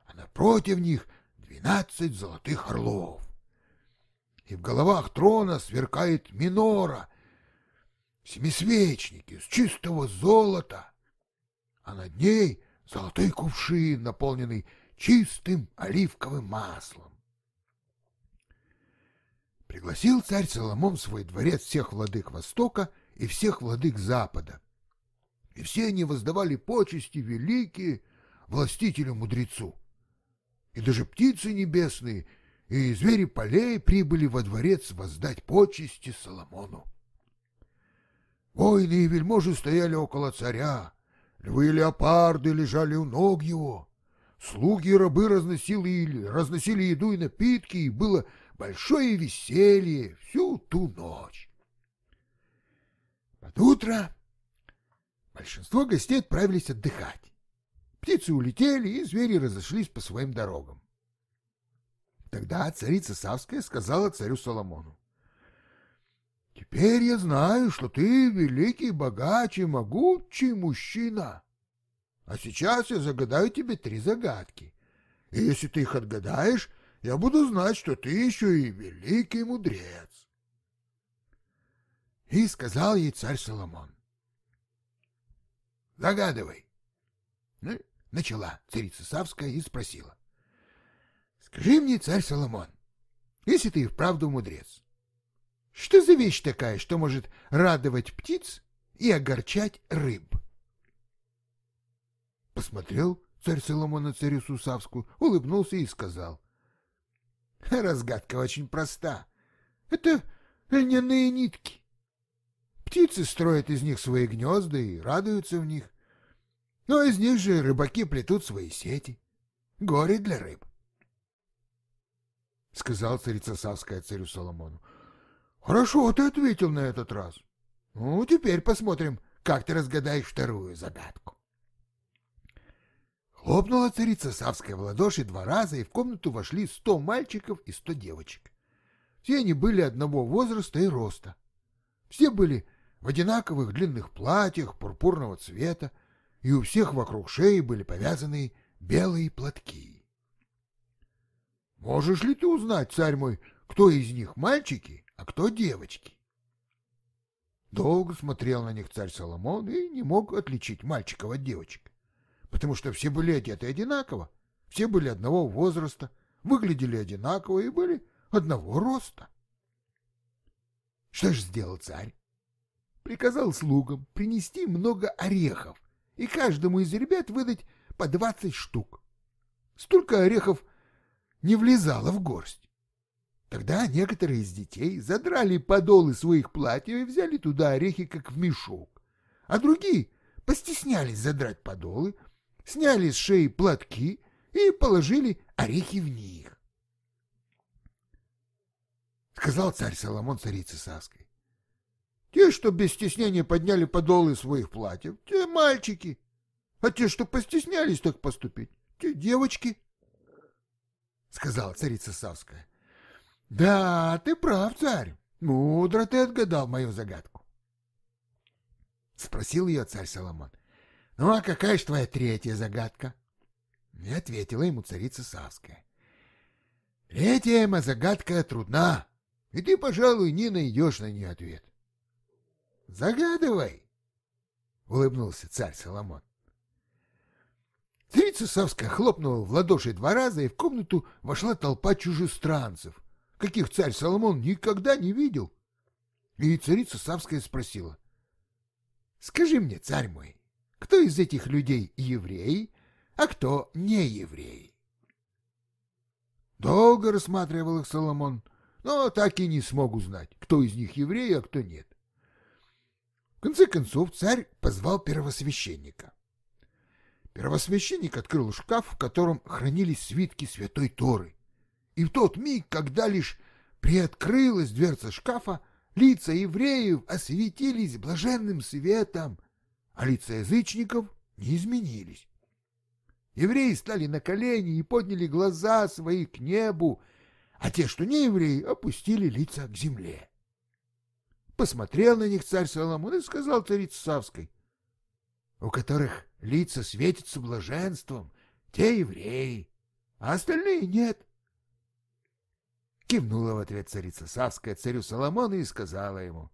а напротив них двенадцать золотых орлов и в головах трона сверкает минора, семисвечники с чистого золота, а над ней золотой кувшин, наполненный чистым оливковым маслом. Пригласил царь Соломон в свой дворец всех владык Востока и всех владык Запада, и все они воздавали почести великие властителю-мудрецу. И даже птицы небесные и звери полей прибыли во дворец воздать почести Соломону. Воины и вельможи стояли около царя, львы и леопарды лежали у ног его, слуги и рабы разносили, разносили еду и напитки, и было большое веселье всю ту ночь. Под утро большинство гостей отправились отдыхать. Птицы улетели, и звери разошлись по своим дорогам. Тогда царица Савская сказала царю Соломону. «Теперь я знаю, что ты великий, богач и могучий мужчина. А сейчас я загадаю тебе три загадки. И если ты их отгадаешь, я буду знать, что ты еще и великий мудрец». И сказал ей царь Соломон. «Загадывай». Ну, начала царица Савская и спросила. Скажи мне, царь Соломон, если ты и вправду мудрец, что за вещь такая, что может радовать птиц и огорчать рыб? Посмотрел царь Соломон на царю Сусавскую, улыбнулся и сказал. Разгадка очень проста. Это льняные нитки. Птицы строят из них свои гнезда и радуются в них. Но из них же рыбаки плетут свои сети. Горе для рыб. — сказал царица Савская царю Соломону. — Хорошо ты ответил на этот раз. Ну, теперь посмотрим, как ты разгадаешь вторую загадку. Хлопнула царица Савская в ладоши два раза, и в комнату вошли сто мальчиков и сто девочек. Все они были одного возраста и роста. Все были в одинаковых длинных платьях пурпурного цвета, и у всех вокруг шеи были повязаны белые платки. Можешь ли ты узнать, царь мой, кто из них мальчики, а кто девочки? Долго смотрел на них царь Соломон и не мог отличить мальчиков от девочек, потому что все были одеты одинаково, все были одного возраста, выглядели одинаково и были одного роста. Что ж сделал царь? Приказал слугам принести много орехов и каждому из ребят выдать по двадцать штук. Столько орехов не влезало в горсть. Тогда некоторые из детей задрали подолы своих платьев и взяли туда орехи, как в мешок, а другие постеснялись задрать подолы, сняли с шеи платки и положили орехи в них. Сказал царь Соломон царице Саской. Те, что без стеснения подняли подолы своих платьев, те мальчики, а те, что постеснялись так поступить, те девочки. — сказала царица Савская. — Да, ты прав, царь. Мудро ты отгадал мою загадку. Спросил ее царь Соломон. — Ну, а какая ж твоя третья загадка? И ответила ему царица Савская. — Третья моя загадка трудна, и ты, пожалуй, не найдешь на нее ответ. — Загадывай, — улыбнулся царь Соломон. Царица Савская хлопнула в ладоши два раза, и в комнату вошла толпа чужестранцев, каких царь Соломон никогда не видел. И царица Савская спросила, «Скажи мне, царь мой, кто из этих людей еврей, а кто не еврей?» Долго рассматривал их Соломон, но так и не смог узнать, кто из них еврей, а кто нет. В конце концов царь позвал первосвященника. Первосвященник открыл шкаф, в котором хранились свитки Святой Торы. И в тот миг, когда лишь приоткрылась дверца шкафа, лица евреев осветились блаженным светом, а лица язычников не изменились. Евреи стали на колени и подняли глаза свои к небу, а те, что не евреи, опустили лица к земле. Посмотрел на них царь Соломон и сказал царице Савской, у которых лица светятся блаженством, те евреи, а остальные нет. Кивнула в ответ царица Савская царю Соломону и сказала ему,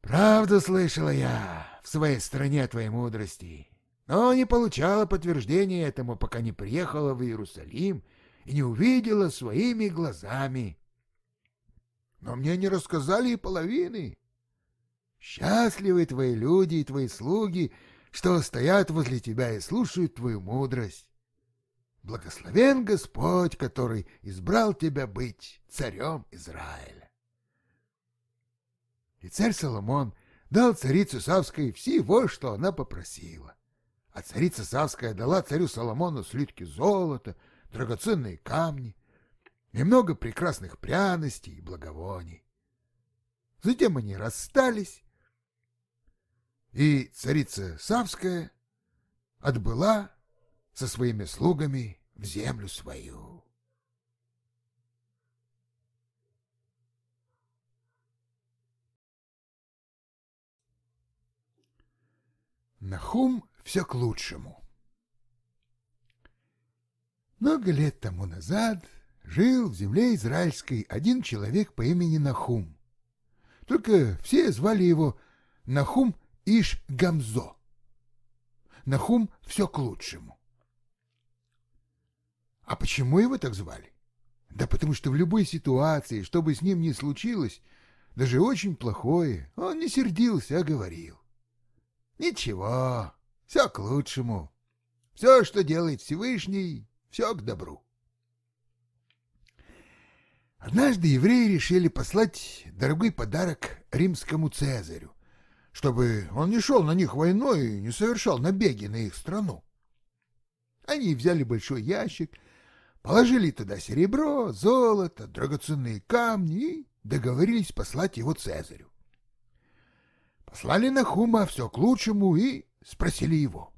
«Правду слышала я в своей стране твоей мудрости, но не получала подтверждения этому, пока не приехала в Иерусалим и не увидела своими глазами. Но мне не рассказали и половины. Счастливы твои люди и твои слуги, что стоят возле тебя и слушают твою мудрость. Благословен Господь, который избрал тебя быть царем Израиля. И царь Соломон дал царице Савской всего, что она попросила. А царица Савская дала царю Соломону слитки золота, драгоценные камни и много прекрасных пряностей и благовоний. Затем они расстались, и царица Савская отбыла со своими слугами в землю свою. Нахум все к лучшему. Много лет тому назад жил в земле израильской один человек по имени Нахум. Только все звали его Нахум Иш Гамзо. Нахум все к лучшему. А почему его так звали? Да потому что в любой ситуации, что бы с ним ни случилось, даже очень плохое, он не сердился, а говорил. Ничего, все к лучшему. Все, что делает Всевышний, все к добру. Однажды евреи решили послать дорогой подарок римскому цезарю, чтобы он не шел на них войной и не совершал набеги на их страну. Они взяли большой ящик, положили туда серебро, золото, драгоценные камни и договорились послать его Цезарю. Послали Нахума все к лучшему и спросили его.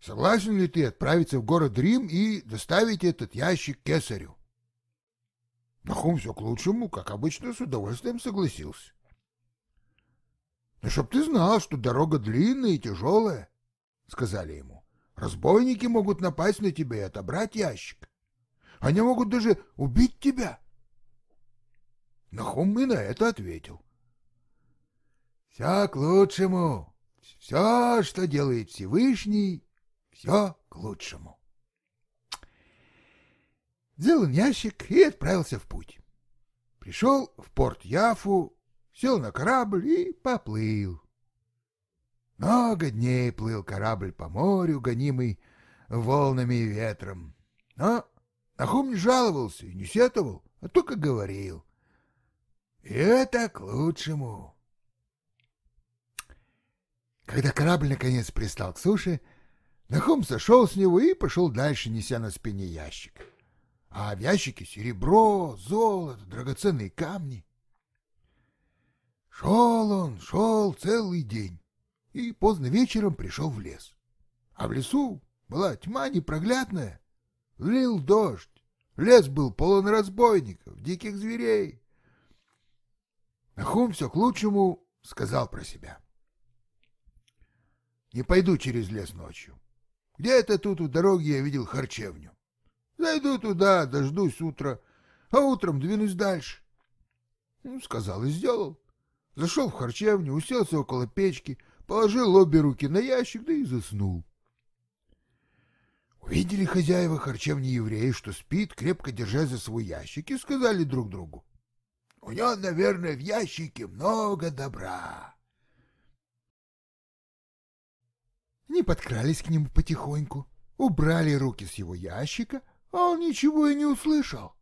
Согласен ли ты отправиться в город Рим и доставить этот ящик кесарю? Нахум все к лучшему, как обычно, с удовольствием согласился. — Ну, чтоб ты знал, что дорога длинная и тяжелая, — сказали ему. — Разбойники могут напасть на тебя и отобрать ящик. Они могут даже убить тебя. Нахум и на это ответил. — Все к лучшему. Все, что делает Всевышний, все к лучшему взял он ящик и отправился в путь. Пришел в порт Яфу, сел на корабль и поплыл. Много дней плыл корабль по морю, гонимый волнами и ветром. Но Нахум не жаловался и не сетовал, а только говорил. И это к лучшему. Когда корабль наконец пристал к суше, Нахум сошел с него и пошел дальше, неся на спине ящик а в ящике серебро, золото, драгоценные камни. Шел он, шел целый день и поздно вечером пришел в лес. А в лесу была тьма непроглядная, лил дождь, лес был полон разбойников, диких зверей. Нахум все к лучшему сказал про себя. Не пойду через лес ночью. Где-то тут у дороги я видел харчевню. Зайду туда, дождусь утра, а утром двинусь дальше. Ну, сказал и сделал. Зашел в харчевню, уселся около печки, положил обе руки на ящик, да и заснул. Увидели хозяева харчевни евреи, что спит, крепко держа за свой ящик, и сказали друг другу. У него, наверное, в ящике много добра. Они подкрались к нему потихоньку, убрали руки с его ящика, а он ничего и не услышал.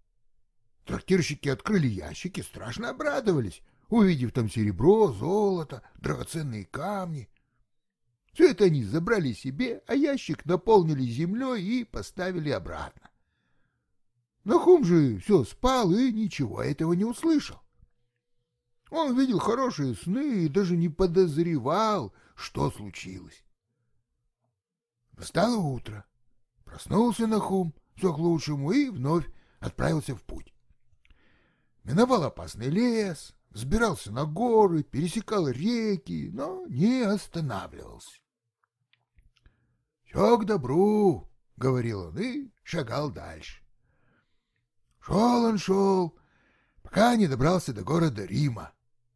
Трактирщики открыли ящики, страшно обрадовались, увидев там серебро, золото, драгоценные камни. Все это они забрали себе, а ящик наполнили землей и поставили обратно. Нахум же все спал и ничего этого не услышал. Он видел хорошие сны и даже не подозревал, что случилось. Настало утро. Проснулся Нахум, все к лучшему и вновь отправился в путь. Миновал опасный лес, взбирался на горы, пересекал реки, но не останавливался. «Все к добру», — говорил он и шагал дальше. Шел он, шел, пока не добрался до города Рима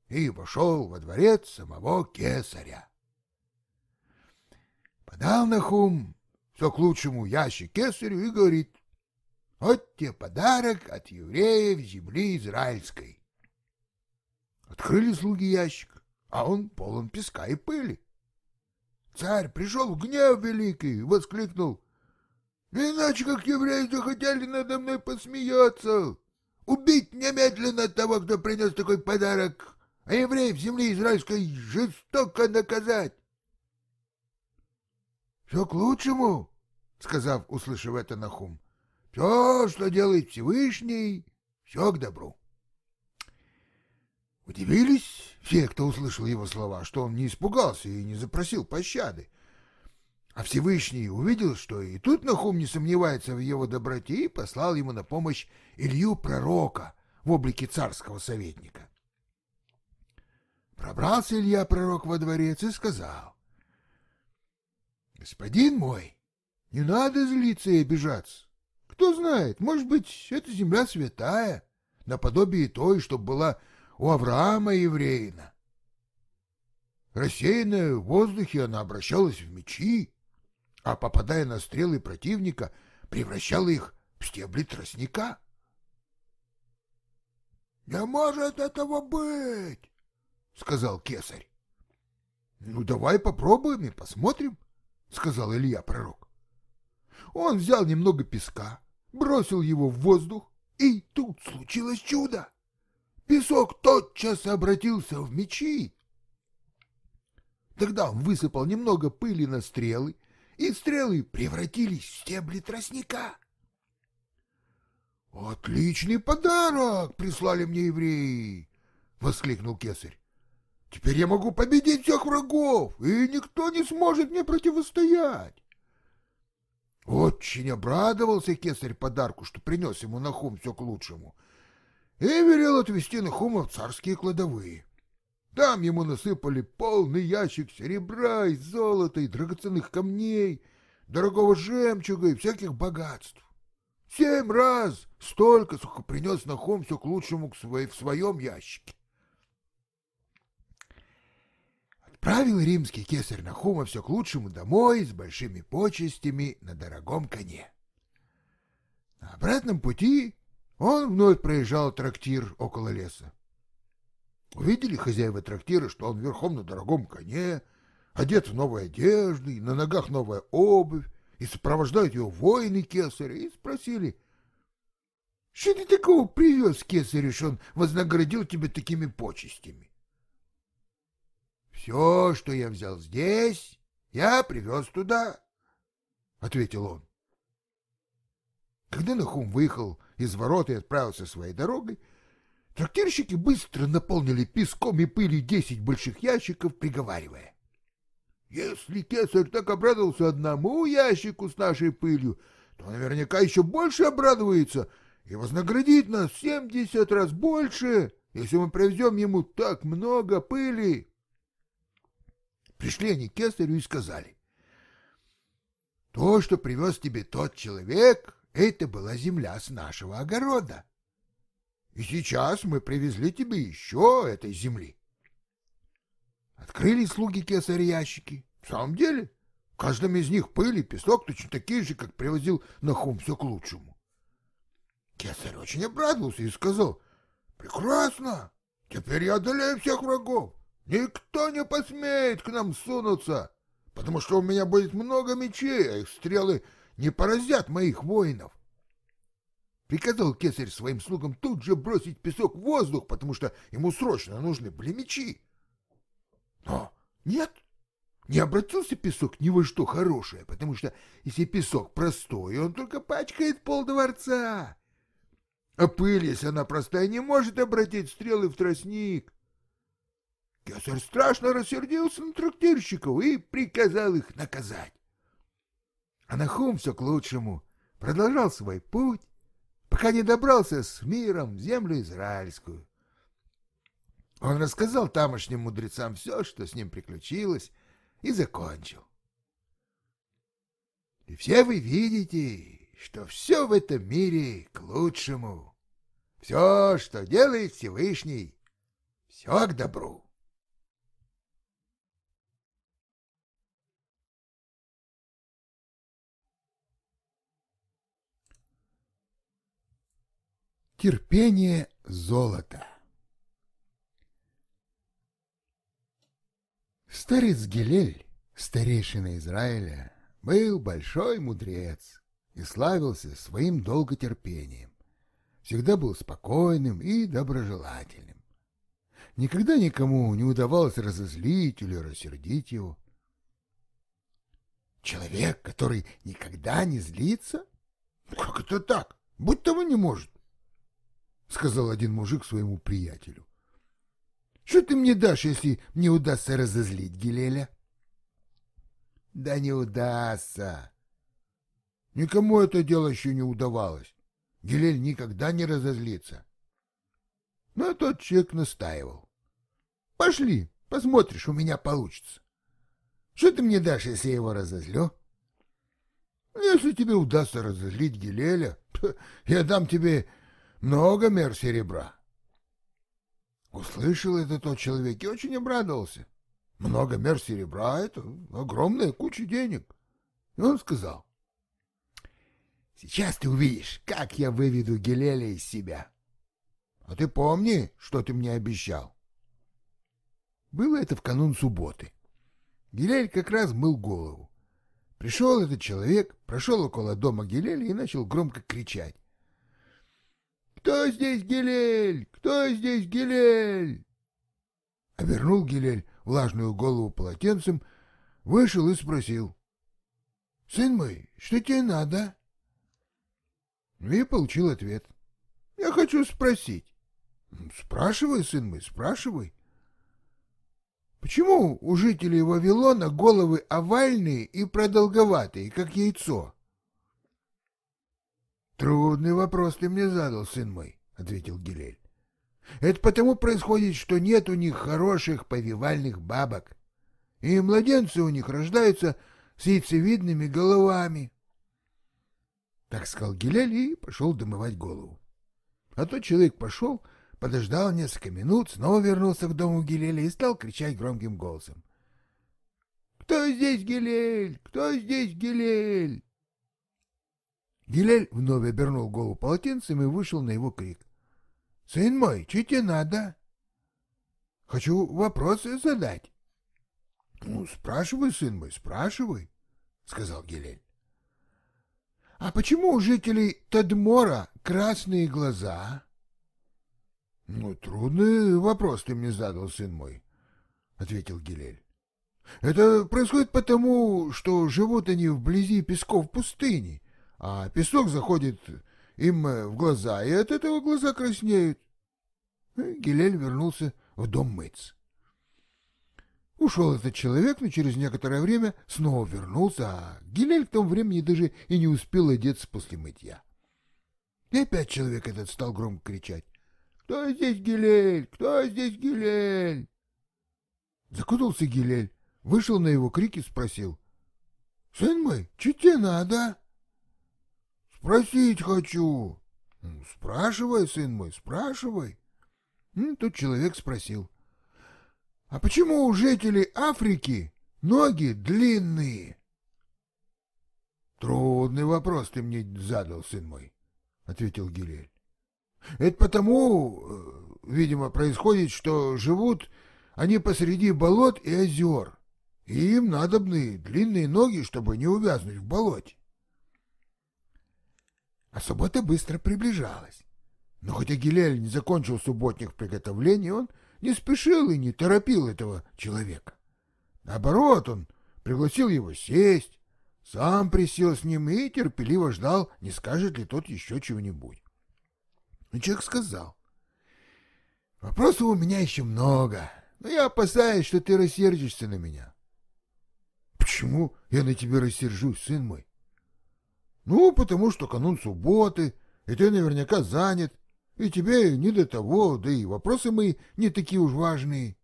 и вошел во дворец самого кесаря. Подал Нахум все к лучшему ящик кесарю и говорит, вот тебе подарок от евреев земли израильской. Открыли слуги ящик, а он полон песка и пыли. Царь пришел в гнев великий воскликнул. Иначе как евреи захотели надо мной посмеяться. Убить немедленно того, кто принес такой подарок, а евреев земли израильской жестоко наказать. Все к лучшему, сказав, услышав это Нахум. Все, что делает Всевышний, все к добру. Удивились все, кто услышал его слова, что он не испугался и не запросил пощады. А Всевышний увидел, что и тут Нахум не сомневается в его доброте и послал ему на помощь Илью пророка в облике царского советника. Пробрался Илья пророк во дворец и сказал, «Господин мой, не надо злиться и обижаться. Кто знает, может быть, это земля святая, наподобие той, что была у Авраама евреина. Рассеянная в воздухе, она обращалась в мечи, а, попадая на стрелы противника, превращала их в стебли тростника. — Не может этого быть! — сказал кесарь. — Ну, давай попробуем и посмотрим, — сказал Илья пророк. Он взял немного песка, бросил его в воздух, И тут случилось чудо. Песок тотчас обратился в мечи. Тогда он высыпал немного пыли на стрелы, и стрелы превратились в стебли тростника. «Отличный подарок прислали мне евреи!» — воскликнул кесарь. «Теперь я могу победить всех врагов, и никто не сможет мне противостоять!» Очень обрадовался кесарь подарку, что принес ему Нахум все к лучшему, и велел отвезти Нахума в царские кладовые. Там ему насыпали полный ящик серебра и золота и драгоценных камней, дорогого жемчуга и всяких богатств. Семь раз столько, сколько принес Нахум все к лучшему к своей, в своем ящике. Отправил римский кесарь Нахума все к лучшему домой с большими почестями на дорогом коне. На обратном пути он вновь проезжал трактир около леса. Увидели хозяева трактира, что он верхом на дорогом коне, одет в новые одежды, на ногах новая обувь, и сопровождают его воины кесаря, и спросили, что ты такого привез, кесарь, что он вознаградил тебя такими почестями? Все, что я взял здесь, я привез туда, — ответил он. Когда Нахум выехал из ворот и отправился своей дорогой, трактирщики быстро наполнили песком и пылью десять больших ящиков, приговаривая. Если кесарь так обрадовался одному ящику с нашей пылью, то наверняка еще больше обрадуется и вознаградит нас семьдесят раз больше, если мы привезем ему так много пыли. Пришли они к кесарю и сказали, «То, что привез тебе тот человек, это была земля с нашего огорода. И сейчас мы привезли тебе еще этой земли. Открыли слуги кесаря ящики. В самом деле, в каждом из них пыль и песок точно такие же, как привозил Нахум все к лучшему. Кесарь очень обрадовался и сказал, «Прекрасно! Теперь я одолею всех врагов. Никто не посмеет к нам сунуться, потому что у меня будет много мечей, а их стрелы не поразят моих воинов». Приказал кесарь своим слугам тут же бросить песок в воздух, потому что ему срочно нужны были мечи. Но нет, не обратился песок ни во что хорошее, потому что если песок простой, он только пачкает пол дворца. А пыль, если она простая, не может обратить стрелы в тростник. Кесарь страшно рассердился на трактирщиков и приказал их наказать. А Нахум все к лучшему продолжал свой путь, пока не добрался с миром в землю израильскую. Он рассказал тамошним мудрецам все, что с ним приключилось, и закончил. И все вы видите, что все в этом мире к лучшему. Все, что делает Всевышний, все к добру. Терпение золота Старец Гилель, старейшина Израиля, был большой мудрец и славился своим долготерпением. Всегда был спокойным и доброжелательным. Никогда никому не удавалось разозлить или рассердить его. Человек, который никогда не злится? Как это так? Будь того не может, — сказал один мужик своему приятелю. Что ты мне дашь, если мне удастся разозлить Гилеля? Да не удастся. Никому это дело еще не удавалось. Гилель никогда не разозлится. Но тот человек настаивал. Пошли, посмотришь, у меня получится. Что ты мне дашь, если я его разозлю? Если тебе удастся разозлить Гилеля, *laughs* я дам тебе много мер серебра. Услышал это тот человек и очень обрадовался. Много мер серебра — это огромная куча денег. И он сказал, «Сейчас ты увидишь, как я выведу Гелеля из себя. А ты помни, что ты мне обещал». Было это в канун субботы. Гелель как раз мыл голову. Пришел этот человек, прошел около дома Гелеля и начал громко кричать. Кто здесь Гилель? Кто здесь Гилель? Обернул Гилель влажную голову полотенцем, вышел и спросил. — Сын мой, что тебе надо? И получил ответ. — Я хочу спросить. — Спрашивай, сын мой, спрашивай. Почему у жителей Вавилона головы овальные и продолговатые, как яйцо? Трудный вопрос ты мне задал, сын мой, ответил Гилель. Это потому происходит, что нет у них хороших повивальных бабок, и младенцы у них рождаются с яйцевидными головами. Так сказал Гилель и пошел домывать голову. А тот человек пошел, подождал несколько минут, снова вернулся к дому Гилеля и стал кричать громким голосом. «Кто здесь Гилель? Кто здесь Гилель?» Гилель вновь обернул голову полотенцем и вышел на его крик. «Сын мой, что тебе надо?» «Хочу вопросы задать». «Ну, спрашивай, сын мой, спрашивай», — сказал Гилель. «А почему у жителей Тадмора красные глаза?» «Ну, трудный вопрос ты мне задал, сын мой», — ответил Гилель. «Это происходит потому, что живут они вблизи песков пустыни, а песок заходит им в глаза, и от этого глаза краснеют. Гилель вернулся в дом мыться. Ушел этот человек, но через некоторое время снова вернулся, а Гилель к тому времени даже и не успел одеться после мытья. И опять человек этот стал громко кричать. «Кто здесь Гилель? Кто здесь Гилель?» Закутался Гилель, вышел на его крик и спросил. «Сын мой, что тебе надо?» Спросить хочу. Ну, спрашивай, сын мой, спрашивай. Тут человек спросил. А почему у жителей Африки ноги длинные? Трудный вопрос ты мне задал, сын мой, ответил Гилель. Это потому, э, видимо, происходит, что живут они посреди болот и озер, и им надобны длинные ноги, чтобы не увязнуть в болоте. А суббота быстро приближалась. Но хотя Гилель не закончил субботних приготовлений, он не спешил и не торопил этого человека. Наоборот, он пригласил его сесть, сам присел с ним и терпеливо ждал, не скажет ли тот еще чего-нибудь. Но человек сказал, «Вопросов у меня еще много, но я опасаюсь, что ты рассердишься на меня». «Почему я на тебя рассержусь, сын мой?» Ну, потому что канун субботы, и ты наверняка занят, и тебе не до того, да и вопросы мои не такие уж важные.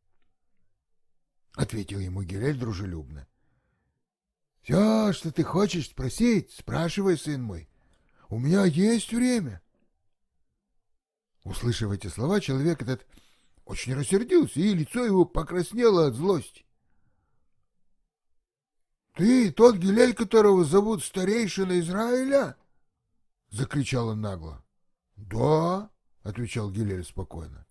Ответил ему Гирель дружелюбно. Все, что ты хочешь спросить, спрашивай, сын мой. У меня есть время. Услышав эти слова, человек этот очень рассердился, и лицо его покраснело от злости. «Ты тот Гилель, которого зовут старейшина Израиля?» — закричал он нагло. «Да», — отвечал Гилель спокойно.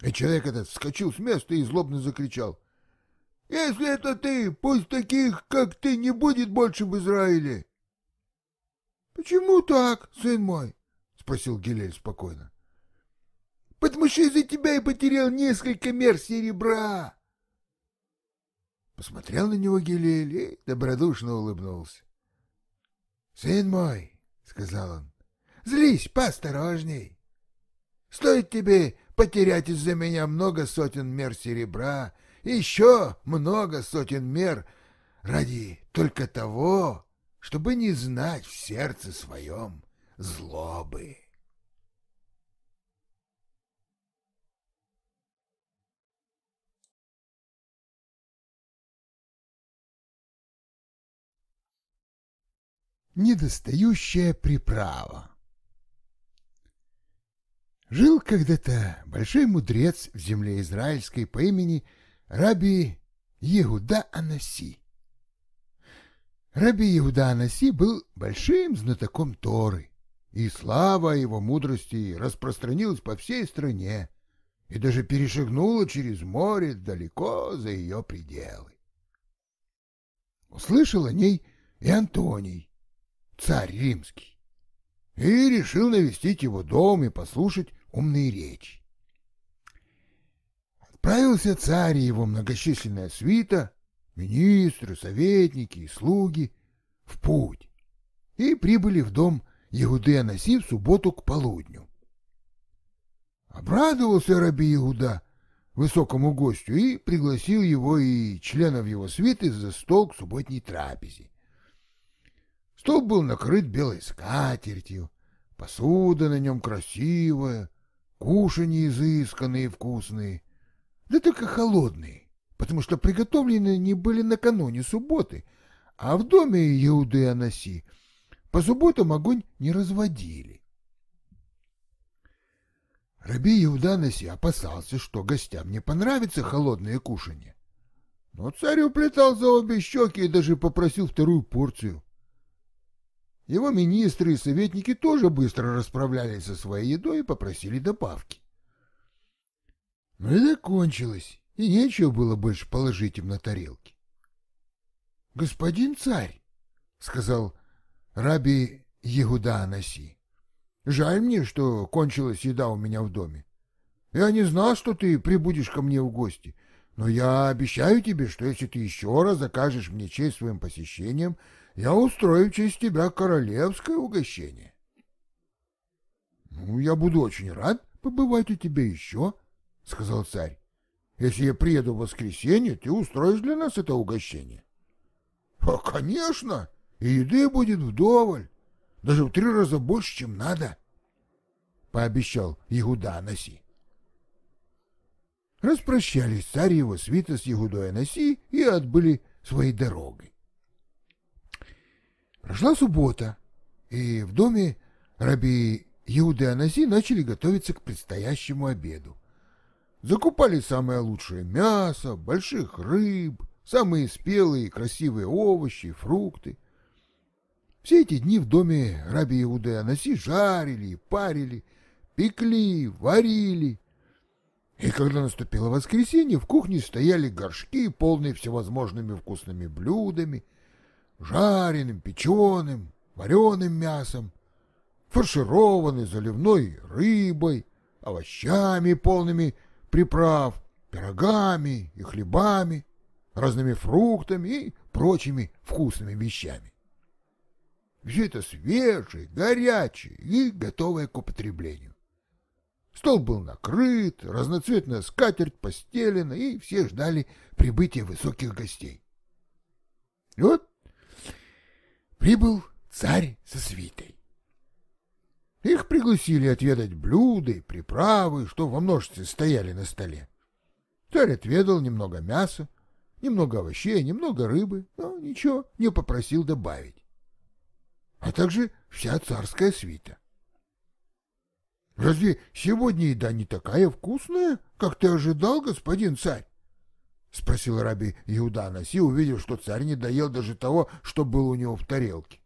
И человек этот вскочил с места и злобно закричал. «Если это ты, пусть таких, как ты, не будет больше в Израиле!» «Почему так, сын мой?» — спросил Гилель спокойно. «Потому что из-за тебя я потерял несколько мер серебра!» Посмотрел на него Гилель и добродушно улыбнулся. — Сын мой, — сказал он, — злись поосторожней. Стоит тебе потерять из-за меня много сотен мер серебра, еще много сотен мер ради только того, чтобы не знать в сердце своем злобы. Недостающая приправа. Жил когда-то большой мудрец в земле израильской по имени Раби Егуда Анаси. Раби Егуда Анаси был большим знатоком Торы, и слава его мудрости распространилась по всей стране и даже перешагнула через море далеко за ее пределы. Услышал о ней и Антоний, царь римский. и решил навестить его дом и послушать умные речи. Отправился царь и его многочисленная свита, министры, советники и слуги, в путь, и прибыли в дом Иуды Анаси в субботу к полудню. Обрадовался раби Иуда высокому гостю и пригласил его и членов его свиты за стол к субботней трапезе. Стол был накрыт белой скатертью, посуда на нем красивая, кушанья изысканные и вкусные, да только холодные, потому что приготовлены они были накануне субботы, а в доме Иуды Анаси по субботам огонь не разводили. Раби Иуда Анаси опасался, что гостям не понравится холодное кушанье. Но царь уплетал за обе щеки и даже попросил вторую порцию. Его министры и советники тоже быстро расправлялись со своей едой и попросили добавки. Но это кончилось, и нечего было больше положить им на тарелки. — Господин царь, — сказал раби Егуда Анаси, — жаль мне, что кончилась еда у меня в доме. Я не знал, что ты прибудешь ко мне в гости, но я обещаю тебе, что если ты еще раз закажешь мне честь своим посещением, я устрою в честь тебя королевское угощение. — Ну, я буду очень рад побывать у тебя еще, — сказал царь. — Если я приеду в воскресенье, ты устроишь для нас это угощение. — А, конечно, и еды будет вдоволь, даже в три раза больше, чем надо, — пообещал Ягуда Анаси. Распрощались царь его свита с Ягудой Анаси и отбыли своей дорогой. Прошла суббота, и в доме раби Иуды Анаси начали готовиться к предстоящему обеду. Закупали самое лучшее мясо, больших рыб, самые спелые и красивые овощи, фрукты. Все эти дни в доме раби Иуды Анаси жарили, парили, пекли, варили. И когда наступило воскресенье, в кухне стояли горшки, полные всевозможными вкусными блюдами, жареным, печеным, вареным мясом, фаршированной заливной рыбой, овощами полными приправ, пирогами и хлебами, разными фруктами и прочими вкусными вещами. Все это свежее, горячее и готовое к употреблению. Стол был накрыт, разноцветная скатерть постелена, и все ждали прибытия высоких гостей. И вот прибыл царь со свитой. Их пригласили отведать блюда и приправы, что во множестве стояли на столе. Царь отведал немного мяса, немного овощей, немного рыбы, но ничего не попросил добавить. А также вся царская свита. «Разве сегодня еда не такая вкусная, как ты ожидал, господин царь?» — спросил раби Иуда Анаси, увидев, что царь не доел даже того, что было у него в тарелке.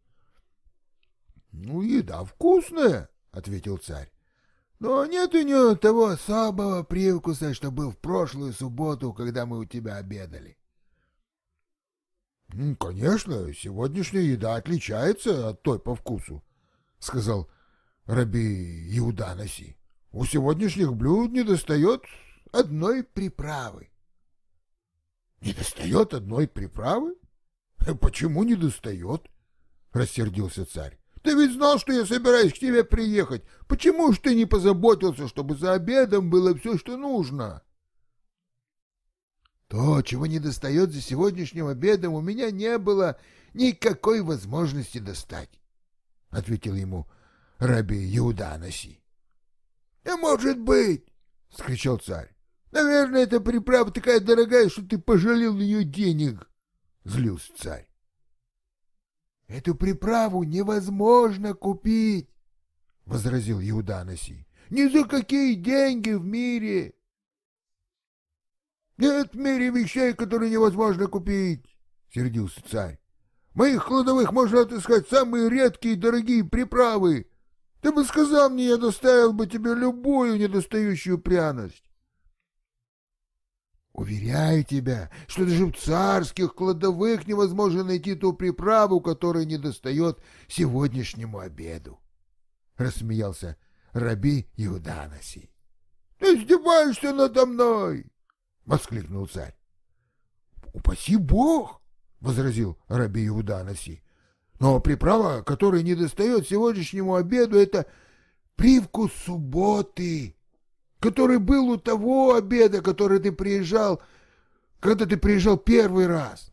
«Ну, еда вкусная», — ответил царь. «Но нет у нее того особого привкуса, что был в прошлую субботу, когда мы у тебя обедали». «Конечно, сегодняшняя еда отличается от той по вкусу», — сказал раби Иуда Наси. «У сегодняшних блюд недостает одной приправы». «Недостает одной приправы? *laughs* Почему недостает?» — рассердился царь. Ты ведь знал, что я собираюсь к тебе приехать. Почему ж ты не позаботился, чтобы за обедом было все, что нужно? То, чего не достает за сегодняшним обедом, у меня не было никакой возможности достать, — ответил ему раби Иуда Анаси. — Не может быть! — скричал царь. — Наверное, эта приправа такая дорогая, что ты пожалел ее денег, — злился царь. Эту приправу невозможно купить, — возразил Иуда Анаси. — Ни за какие деньги в мире. — Нет в мире вещей, которые невозможно купить, — сердился царь. — В моих кладовых можно отыскать самые редкие и дорогие приправы. Ты бы сказал мне, я доставил бы тебе любую недостающую пряность. Уверяю тебя, что даже в царских кладовых невозможно найти ту приправу, которая недостает сегодняшнему обеду, — рассмеялся раби Иуданаси. — Ты издеваешься надо мной! — воскликнул царь. — Упаси бог! — возразил раби Иуданаси. — Но приправа, которая недостает сегодняшнему обеду, — это привкус субботы, который был у того обеда, который ты приезжал, когда ты приезжал первый раз.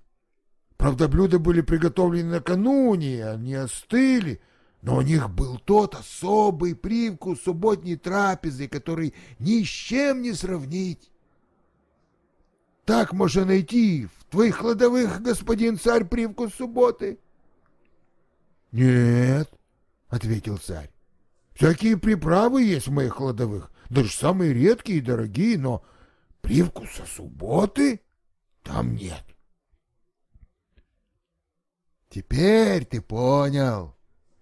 Правда, блюда были приготовлены накануне, они остыли, но у них был тот особый привкус субботней трапезы, который ни с чем не сравнить. Так можно найти в твоих кладовых, господин царь, привкус субботы? — Нет, — ответил царь. — Всякие приправы есть в моих кладовых, даже самые редкие и дорогие, но привкуса субботы там нет. Теперь ты понял,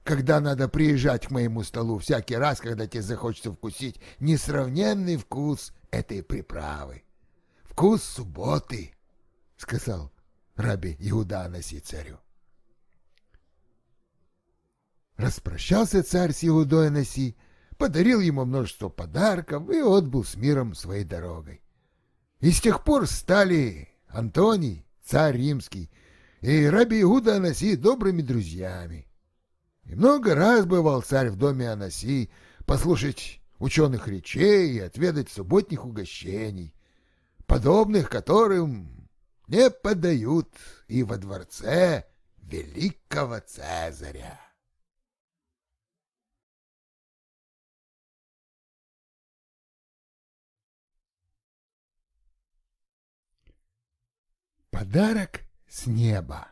когда надо приезжать к моему столу всякий раз, когда тебе захочется вкусить несравненный вкус этой приправы. Вкус субботы, — сказал раби Иуда Анаси царю. Распрощался царь с Иудой Анаси, подарил ему множество подарков и отбыл с миром своей дорогой. И с тех пор стали Антоний, царь римский, и раби Иуда Анаси добрыми друзьями. И много раз бывал царь в доме Анаси послушать ученых речей и отведать субботних угощений, подобных которым не подают и во дворце великого Цезаря. Подарок с неба.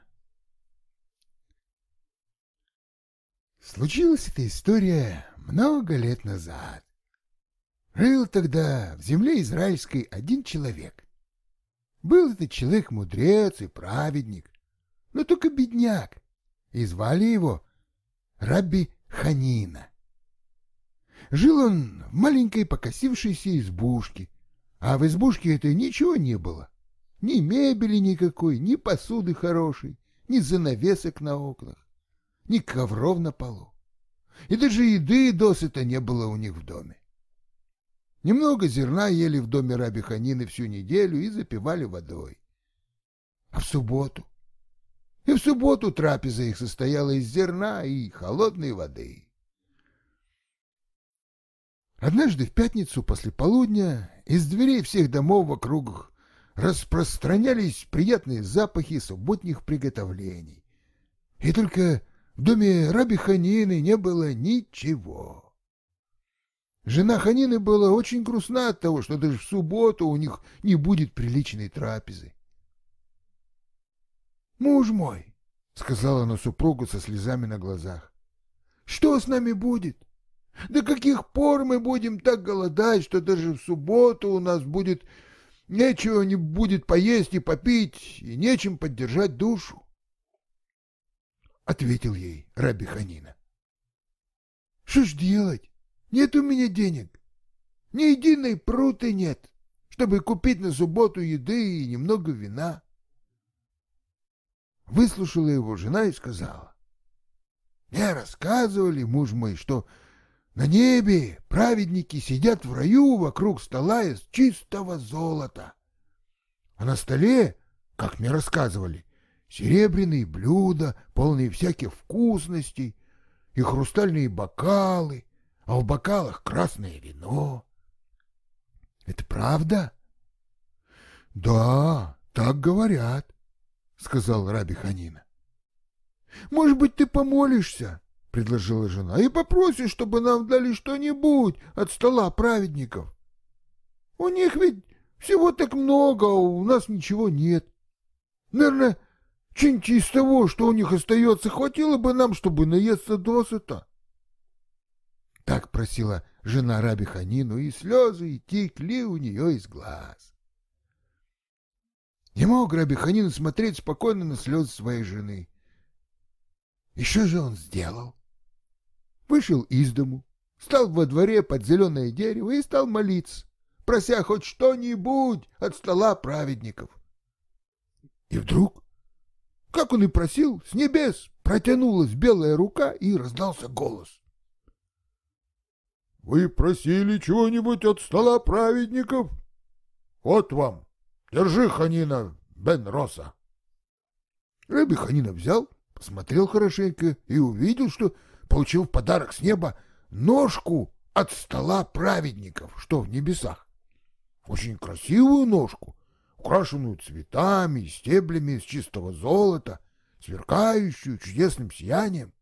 Случилась эта история много лет назад. Жил тогда в земле израильской один человек. Был этот человек мудрец и праведник, но только бедняк, и звали его Рабби Ханина. Жил он в маленькой покосившейся избушке, а в избушке этой ничего не было. Ни мебели никакой, ни посуды хорошей, ни занавесок на окнах, ни ковров на полу. И даже еды досыта не было у них в доме. Немного зерна ели в доме раби Ханины всю неделю и запивали водой. А в субботу? И в субботу трапеза их состояла из зерна и холодной воды. Однажды в пятницу после полудня из дверей всех домов вокруг распространялись приятные запахи субботних приготовлений. И только в доме раби Ханины не было ничего. Жена Ханины была очень грустна от того, что даже в субботу у них не будет приличной трапезы. «Муж мой», — сказала она супругу со слезами на глазах, — «что с нами будет? До каких пор мы будем так голодать, что даже в субботу у нас будет Нечего не будет поесть и попить, и нечем поддержать душу. Ответил ей Раби Ханина. Что ж делать? Нет у меня денег. Ни единой пруты нет, чтобы купить на субботу еды и немного вина. Выслушала его жена и сказала. Мне рассказывали, муж мой, что на небе праведники сидят в раю вокруг стола из чистого золота. А на столе, как мне рассказывали, серебряные блюда, полные всяких вкусностей, и хрустальные бокалы, а в бокалах красное вино. Это правда? Да, так говорят, сказал Раби Ханина. Может быть, ты помолишься? — предложила жена, — и попроси, чтобы нам дали что-нибудь от стола праведников. У них ведь всего так много, а у нас ничего нет. Наверное, что-нибудь из того, что у них остается, хватило бы нам, чтобы наесться досыта. Так просила жена Раби Ханину, и слезы текли у нее из глаз. Не мог Раби Ханин смотреть спокойно на слезы своей жены. И что же он сделал? Вышел из дому, стал во дворе под зеленое дерево и стал молиться, прося хоть что-нибудь от стола праведников. И вдруг, как он и просил, с небес протянулась белая рука и раздался голос. вы просили чего-нибудь от стола праведников? Вот вам, держи, Ханина, Бен Роса. Раби Ханина взял, посмотрел хорошенько и увидел, что получил в подарок с неба ножку от стола праведников, что в небесах. Очень красивую ножку, украшенную цветами и стеблями из чистого золота, сверкающую чудесным сиянием.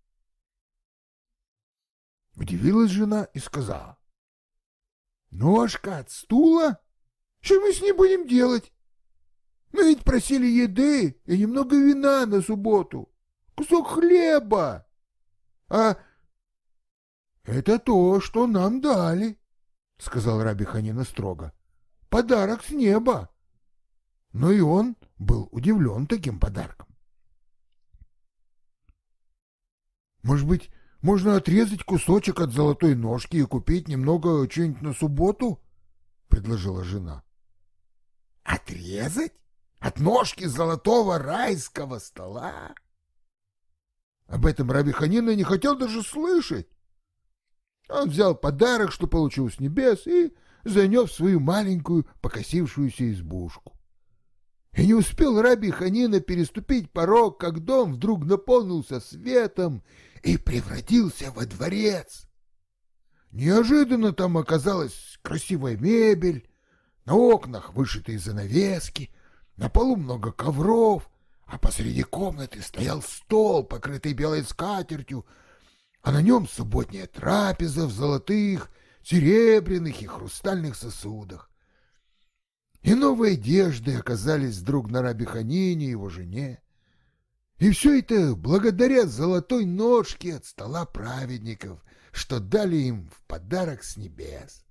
Удивилась жена и сказала. «Ножка от стула? Что мы с ней будем делать? Мы ведь просили еды и немного вина на субботу, кусок хлеба. А это то, что нам дали, — сказал Раби Ханина строго. Подарок с неба. Но и он был удивлен таким подарком. Может быть, можно отрезать кусочек от золотой ножки и купить немного чего-нибудь на субботу? — предложила жена. — Отрезать? От ножки золотого райского стола? Об этом Раби Ханина не хотел даже слышать. Он взял подарок, что получил с небес, и занес свою маленькую покосившуюся избушку. И не успел Раби Ханина переступить порог, как дом вдруг наполнился светом и превратился во дворец. Неожиданно там оказалась красивая мебель, на окнах вышитые занавески, на полу много ковров, а посреди комнаты стоял стол, покрытый белой скатертью, а на нем субботняя трапеза в золотых, серебряных и хрустальных сосудах. И новые одежды оказались вдруг на Раби Ханине его жене. И все это благодаря золотой ножке от стола праведников, что дали им в подарок с небес.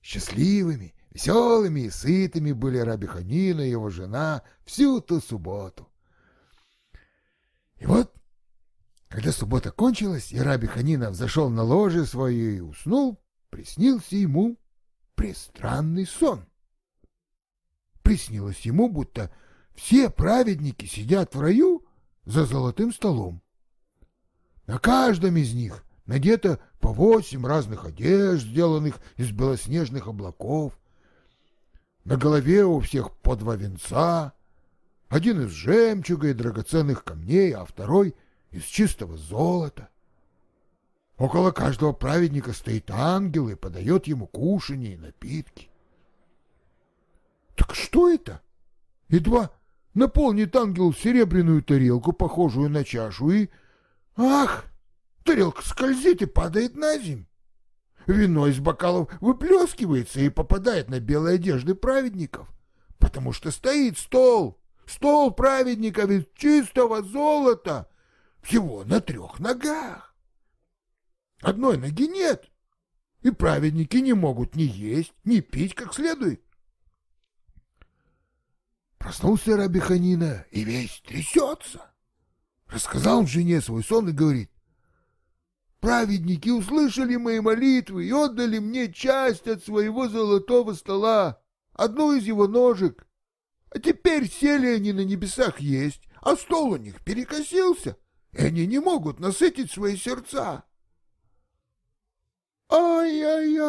Счастливыми, веселыми и сытыми были Раби Ханина и его жена всю ту субботу. И вот, когда суббота кончилась, и Раби Ханина взошел на ложе свое и уснул, приснился ему пристранный сон. Приснилось ему, будто все праведники сидят в раю за золотым столом. На каждом из них надето по восемь разных одежд, сделанных из белоснежных облаков. На голове у всех по два венца, один из жемчуга и драгоценных камней, а второй из чистого золота. Около каждого праведника стоит ангел и подает ему кушанье и напитки. Так что это? Едва наполнит ангел серебряную тарелку, похожую на чашу, и... Ах! Тарелка скользит и падает на земь. Вино из бокалов выплескивается и попадает на белые одежды праведников, потому что стоит стол, стол праведников из чистого золота, всего на трех ногах. Одной ноги нет, и праведники не могут ни есть, ни пить как следует. Проснулся Раби Ханина и весь трясется. Рассказал жене свой сон и говорит, «Праведники услышали мои молитвы и отдали мне часть от своего золотого стола, одну из его ножек. А теперь сели они на небесах есть, а стол у них перекосился, и они не могут насытить свои сердца». «Ай-яй-яй!»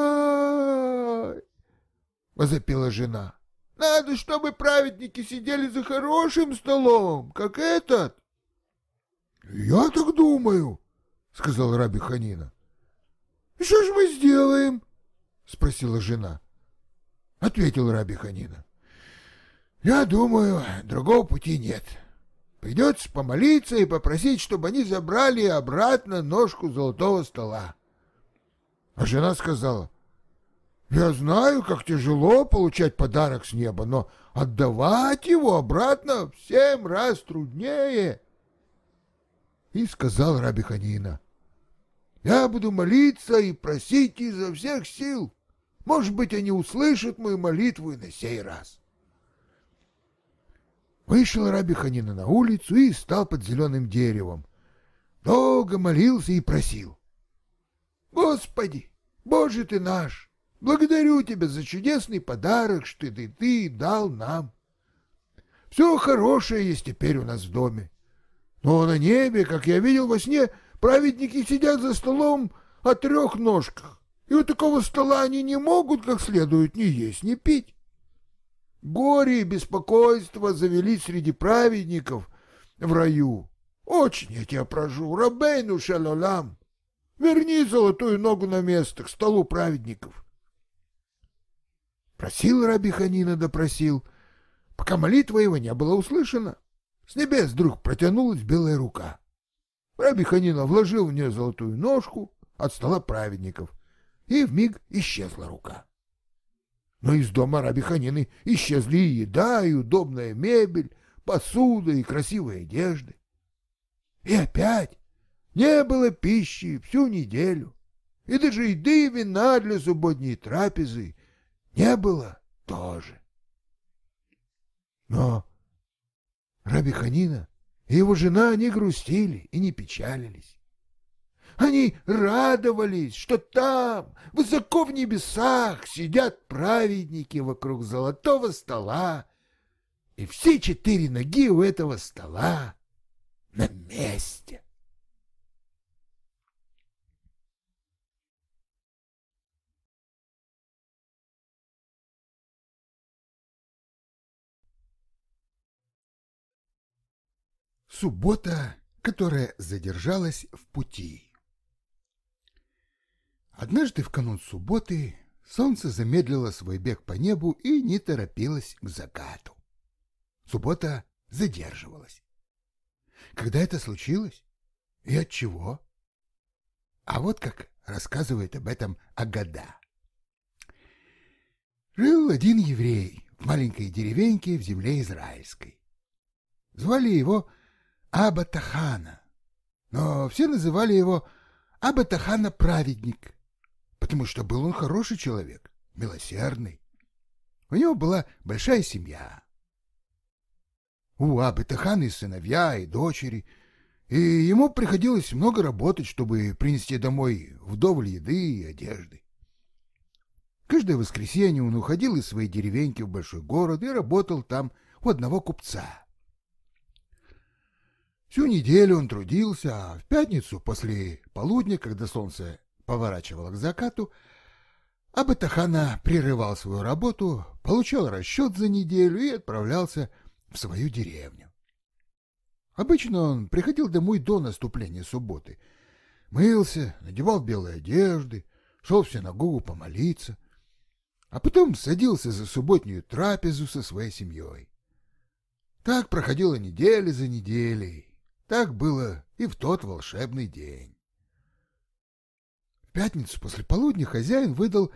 — возопила жена. Надо, чтобы праведники сидели за хорошим столом, как этот. — Я так думаю, — сказал Раби Ханина. — Что ж мы сделаем? — спросила жена. Ответил Раби Ханина. — Я думаю, другого пути нет. Придется помолиться и попросить, чтобы они забрали обратно ножку золотого стола. А жена сказала — я знаю, как тяжело получать подарок с неба, но отдавать его обратно в семь раз труднее. И сказал Раби Ханина, я буду молиться и просить изо всех сил. Может быть, они услышат мою молитву и на сей раз. Вышел Раби Ханина на улицу и стал под зеленым деревом. Долго молился и просил. Господи, Боже ты наш! Благодарю тебя за чудесный подарок, что ты, ты дал нам. Все хорошее есть теперь у нас в доме. Но на небе, как я видел во сне, праведники сидят за столом, о трех ножках, и у такого стола они не могут как следует ни есть, ни пить. Горе и беспокойство завели среди праведников в раю. Очень я тебя прошу, Рабейну Шалолам, верни золотую ногу на место, к столу праведников. Просил Раби Ханина, допросил, пока молитва его не была услышана. С небес вдруг протянулась белая рука. Раби Ханина вложил в нее золотую ножку от стола праведников, и вмиг исчезла рука. Но из дома Раби Ханины исчезли и еда, и удобная мебель, посуда и красивые одежды. И опять не было пищи всю неделю, и даже еды и вина для субботней трапезы не было тоже. Но Раби Ханина и его жена не грустили и не печалились. Они радовались, что там, высоко в небесах, сидят праведники вокруг золотого стола, и все четыре ноги у этого стола на месте. Суббота, которая задержалась в пути. Однажды в канун субботы солнце замедлило свой бег по небу и не торопилось к закату. Суббота задерживалась. Когда это случилось? И от чего? А вот как рассказывает об этом Агада. Жил один еврей в маленькой деревеньке в земле израильской. Звали его Абатахана, но все называли его Абатахана праведник, потому что был он хороший человек, милосердный. У него была большая семья, у Абы Таханы сыновья и дочери, и ему приходилось много работать, чтобы принести домой вдоволь еды и одежды. Каждое воскресенье он уходил из своей деревеньки в большой город и работал там у одного купца. Всю неделю он трудился, а в пятницу после полудня, когда солнце поворачивало к закату, Абатахана прерывал свою работу, получал расчет за неделю и отправлялся в свою деревню. Обычно он приходил домой до наступления субботы, мылся, надевал белые одежды, шел в синагогу помолиться, а потом садился за субботнюю трапезу со своей семьей. Так проходила неделя за неделей, так было и в тот волшебный день. В пятницу после полудня хозяин выдал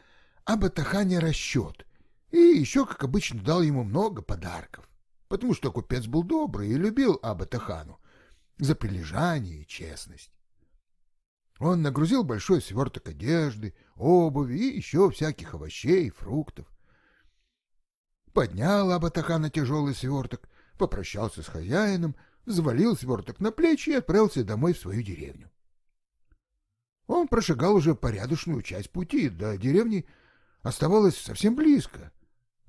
Абатахане расчет и еще, как обычно, дал ему много подарков потому что купец был добрый и любил Абатахану за прилежание и честность. Он нагрузил большой сверток одежды, обуви и еще всяких овощей и фруктов. Поднял Абатахана тяжелый сверток, попрощался с хозяином, завалил сверток на плечи и отправился домой в свою деревню. Он прошагал уже порядочную часть пути, до деревни оставалось совсем близко,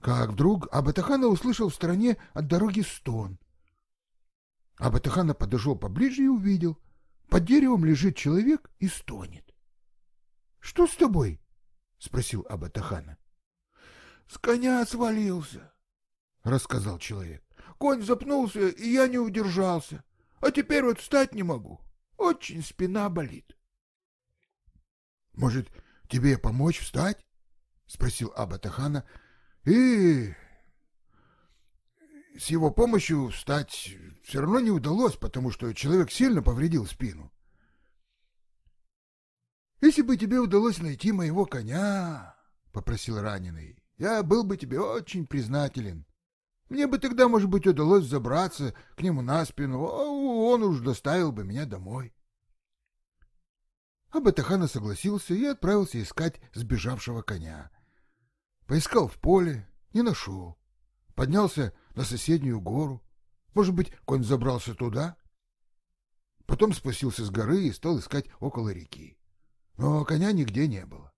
как вдруг Абатахана услышал в стороне от дороги стон. Абатахана подошел поближе и увидел. Под деревом лежит человек и стонет. — Что с тобой? — спросил Абатахана. — С коня свалился, — рассказал человек. Конь запнулся, и я не удержался. А теперь вот встать не могу. Очень спина болит. — Может, тебе помочь встать? — спросил Абатахана, и с его помощью встать все равно не удалось, потому что человек сильно повредил спину. «Если бы тебе удалось найти моего коня, — попросил раненый, — я был бы тебе очень признателен. Мне бы тогда, может быть, удалось забраться к нему на спину, а он уж доставил бы меня домой». Абатахана согласился и отправился искать сбежавшего коня. Поискал в поле, не нашел. Поднялся на соседнюю гору. Может быть, конь забрался туда? Потом спустился с горы и стал искать около реки. Но коня нигде не было.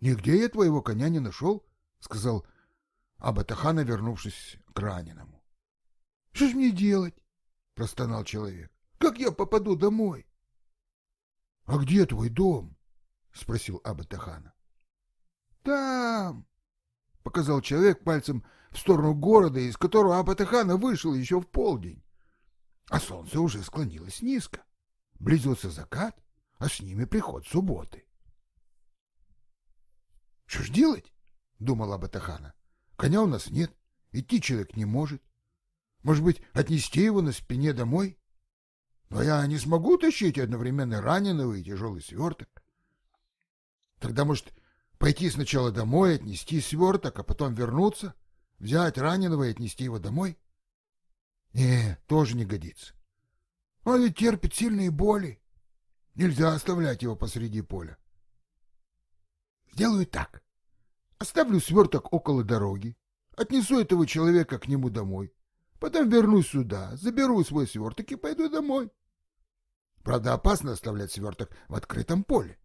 «Нигде я твоего коня не нашел», — сказал Абатахана, вернувшись к раненому. «Что ж мне делать?» — простонал человек. «Как я попаду домой?» — А где твой дом? — спросил Абатахана. — Там, — показал человек пальцем в сторону города, из которого Абатахана вышел еще в полдень. А солнце уже склонилось низко. Близился закат, а с ними приход субботы. — Что ж делать? — думал Абатахана. — Коня у нас нет, идти человек не может. Может быть, отнести его на спине домой? Но я не смогу тащить одновременно раненого и тяжелый сверток. Тогда, может, пойти сначала домой, отнести сверток, а потом вернуться, взять раненого и отнести его домой? Не, тоже не годится. Он ведь терпит сильные боли. Нельзя оставлять его посреди поля. Сделаю так. Оставлю сверток около дороги, отнесу этого человека к нему домой, потом вернусь сюда, заберу свой сверток и пойду домой. Правда, опасно оставлять сверток в открытом поле.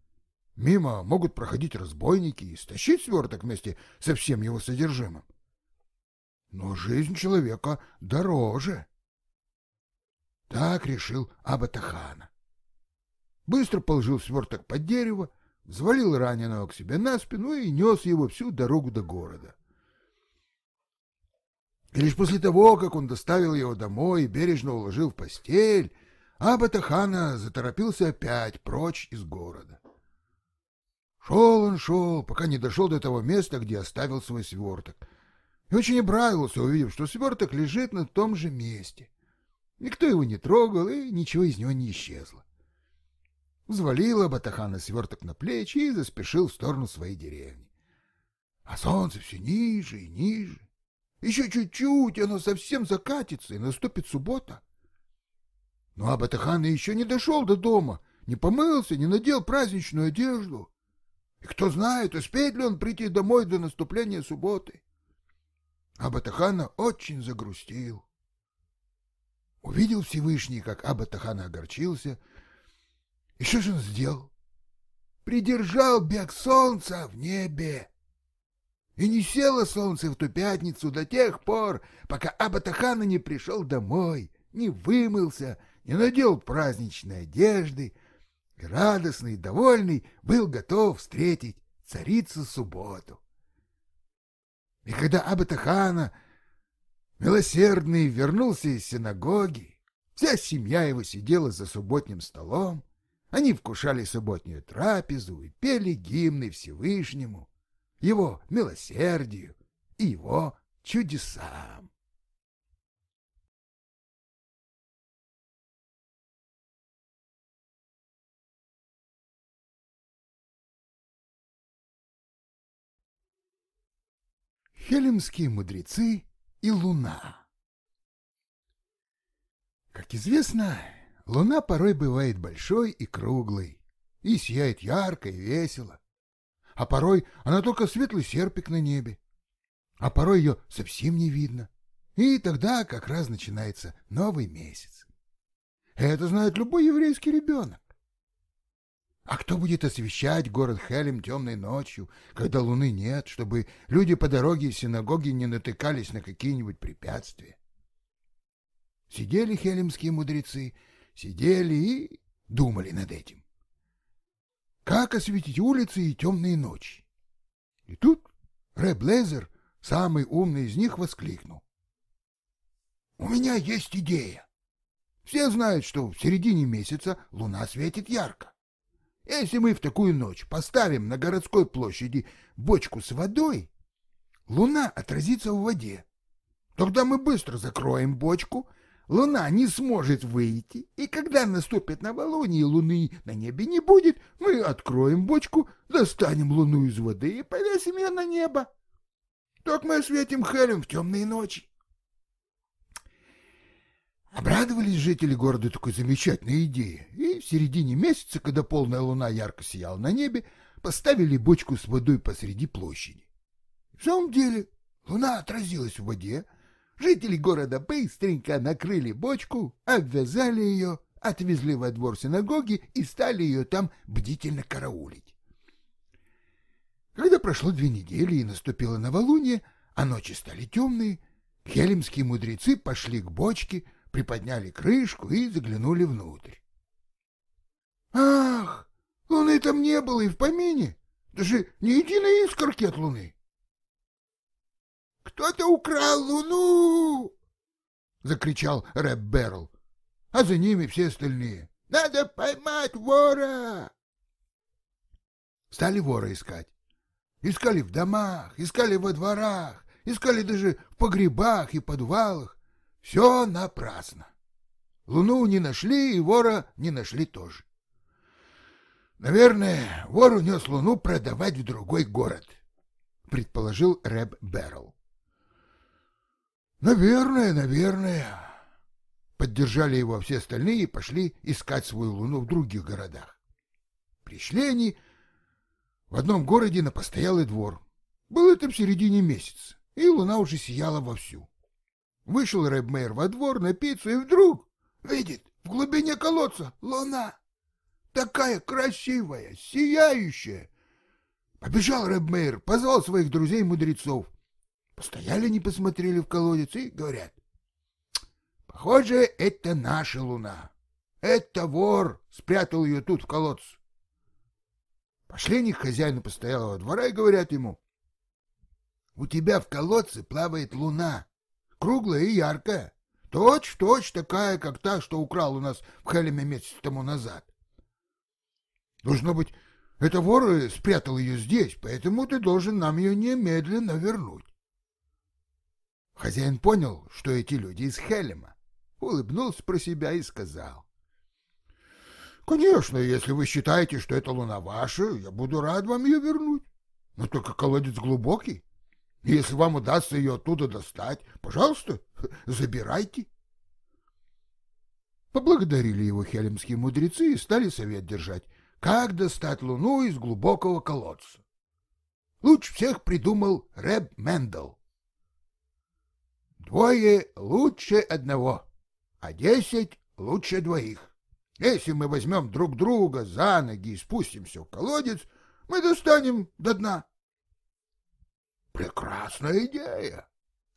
Мимо могут проходить разбойники и стащить сверток вместе со всем его содержимым. Но жизнь человека дороже. Так решил Абатахана. Быстро положил сверток под дерево, взвалил раненого к себе на спину и нес его всю дорогу до города. И лишь после того, как он доставил его домой и бережно уложил в постель, Абатахана заторопился опять прочь из города. Шел он, шел, пока не дошел до того места, где оставил свой сверток. И очень обрадовался, увидев, что сверток лежит на том же месте. Никто его не трогал, и ничего из него не исчезло. Взвалила Батахана сверток на плечи и заспешил в сторону своей деревни. А солнце все ниже и ниже. Еще чуть-чуть, оно совсем закатится, и наступит суббота. Но Абатахан еще не дошел до дома, не помылся, не надел праздничную одежду. И кто знает, успеет ли он прийти домой до наступления субботы. Абатахана очень загрустил. Увидел Всевышний, как Абатахана огорчился. И что же он сделал? Придержал бег солнца в небе. И не село солнце в ту пятницу до тех пор, пока Абатахана не пришел домой, не вымылся, не надел праздничной одежды, и радостный, довольный был готов встретить царицу субботу. И когда Абатахана, милосердный, вернулся из синагоги, вся семья его сидела за субботним столом, они вкушали субботнюю трапезу и пели гимны Всевышнему, его милосердию и его чудесам. Хелемские мудрецы и Луна Как известно, Луна порой бывает большой и круглой, и сияет ярко и весело. А порой она только светлый серпик на небе, а порой ее совсем не видно. И тогда как раз начинается новый месяц. Это знает любой еврейский ребенок. А кто будет освещать город Хелем темной ночью, когда луны нет, чтобы люди по дороге из синагоги не натыкались на какие-нибудь препятствия? Сидели хелемские мудрецы, сидели и думали над этим. Как осветить улицы и темные ночи? И тут Рэб Лезер, самый умный из них, воскликнул. «У меня есть идея. Все знают, что в середине месяца луна светит ярко. Если мы в такую ночь поставим на городской площади бочку с водой, луна отразится в воде. Тогда мы быстро закроем бочку, луна не сможет выйти, и когда наступит новолуние, луны на небе не будет, мы откроем бочку, достанем луну из воды и повесим ее на небо. Так мы осветим Хелем в темные ночи. Обрадовались жители города такой замечательной идее, и в середине месяца, когда полная луна ярко сияла на небе, поставили бочку с водой посреди площади. В самом деле луна отразилась в воде, жители города быстренько накрыли бочку, обвязали ее, отвезли во двор синагоги и стали ее там бдительно караулить. Когда прошло две недели и наступило новолуние, а ночи стали темные, хелемские мудрецы пошли к бочке, приподняли крышку и заглянули внутрь. «Ах!» Луны там не было и в помине, даже ни единой искорки от Луны. «Кто-то украл Луну!» — закричал Рэп Берл, а за ними все остальные. «Надо поймать вора!» Стали вора искать. Искали в домах, искали во дворах, искали даже в погребах и подвалах. Все напрасно. Луну не нашли, и вора не нашли тоже. Наверное, вор унес луну продавать в другой город, предположил Рэб Берл. Наверное, наверное. Поддержали его все остальные и пошли искать свою луну в других городах. Пришли они в одном городе на постоялый двор. Было это в середине месяца, и луна уже сияла вовсю. Вышел Рэбмейр во двор напиться, и вдруг видит в глубине колодца луна. Такая красивая, сияющая. Побежал Рэбмейр, позвал своих друзей-мудрецов. Постояли, не посмотрели в колодец и говорят. Похоже, это наша луна. Это вор спрятал ее тут в колодце. Пошли они к хозяину постоялого двора и говорят ему. У тебя в колодце плавает луна, круглая и яркая. Точь-в-точь такая, как та, что украл у нас в Хелеме месяц тому назад. Должно быть, это вор спрятал ее здесь, поэтому ты должен нам ее немедленно вернуть. Хозяин понял, что эти люди из Хелема, улыбнулся про себя и сказал. «Конечно, если вы считаете, что эта луна ваша, я буду рад вам ее вернуть. Но только колодец глубокий, если вам удастся ее оттуда достать, пожалуйста, *laughs* забирайте. Поблагодарили его хелемские мудрецы и стали совет держать, как достать луну из глубокого колодца. Лучше всех придумал Рэб Мендел. Двое лучше одного, а десять лучше двоих. Если мы возьмем друг друга за ноги и спустимся в колодец, мы достанем до дна. Прекрасная идея,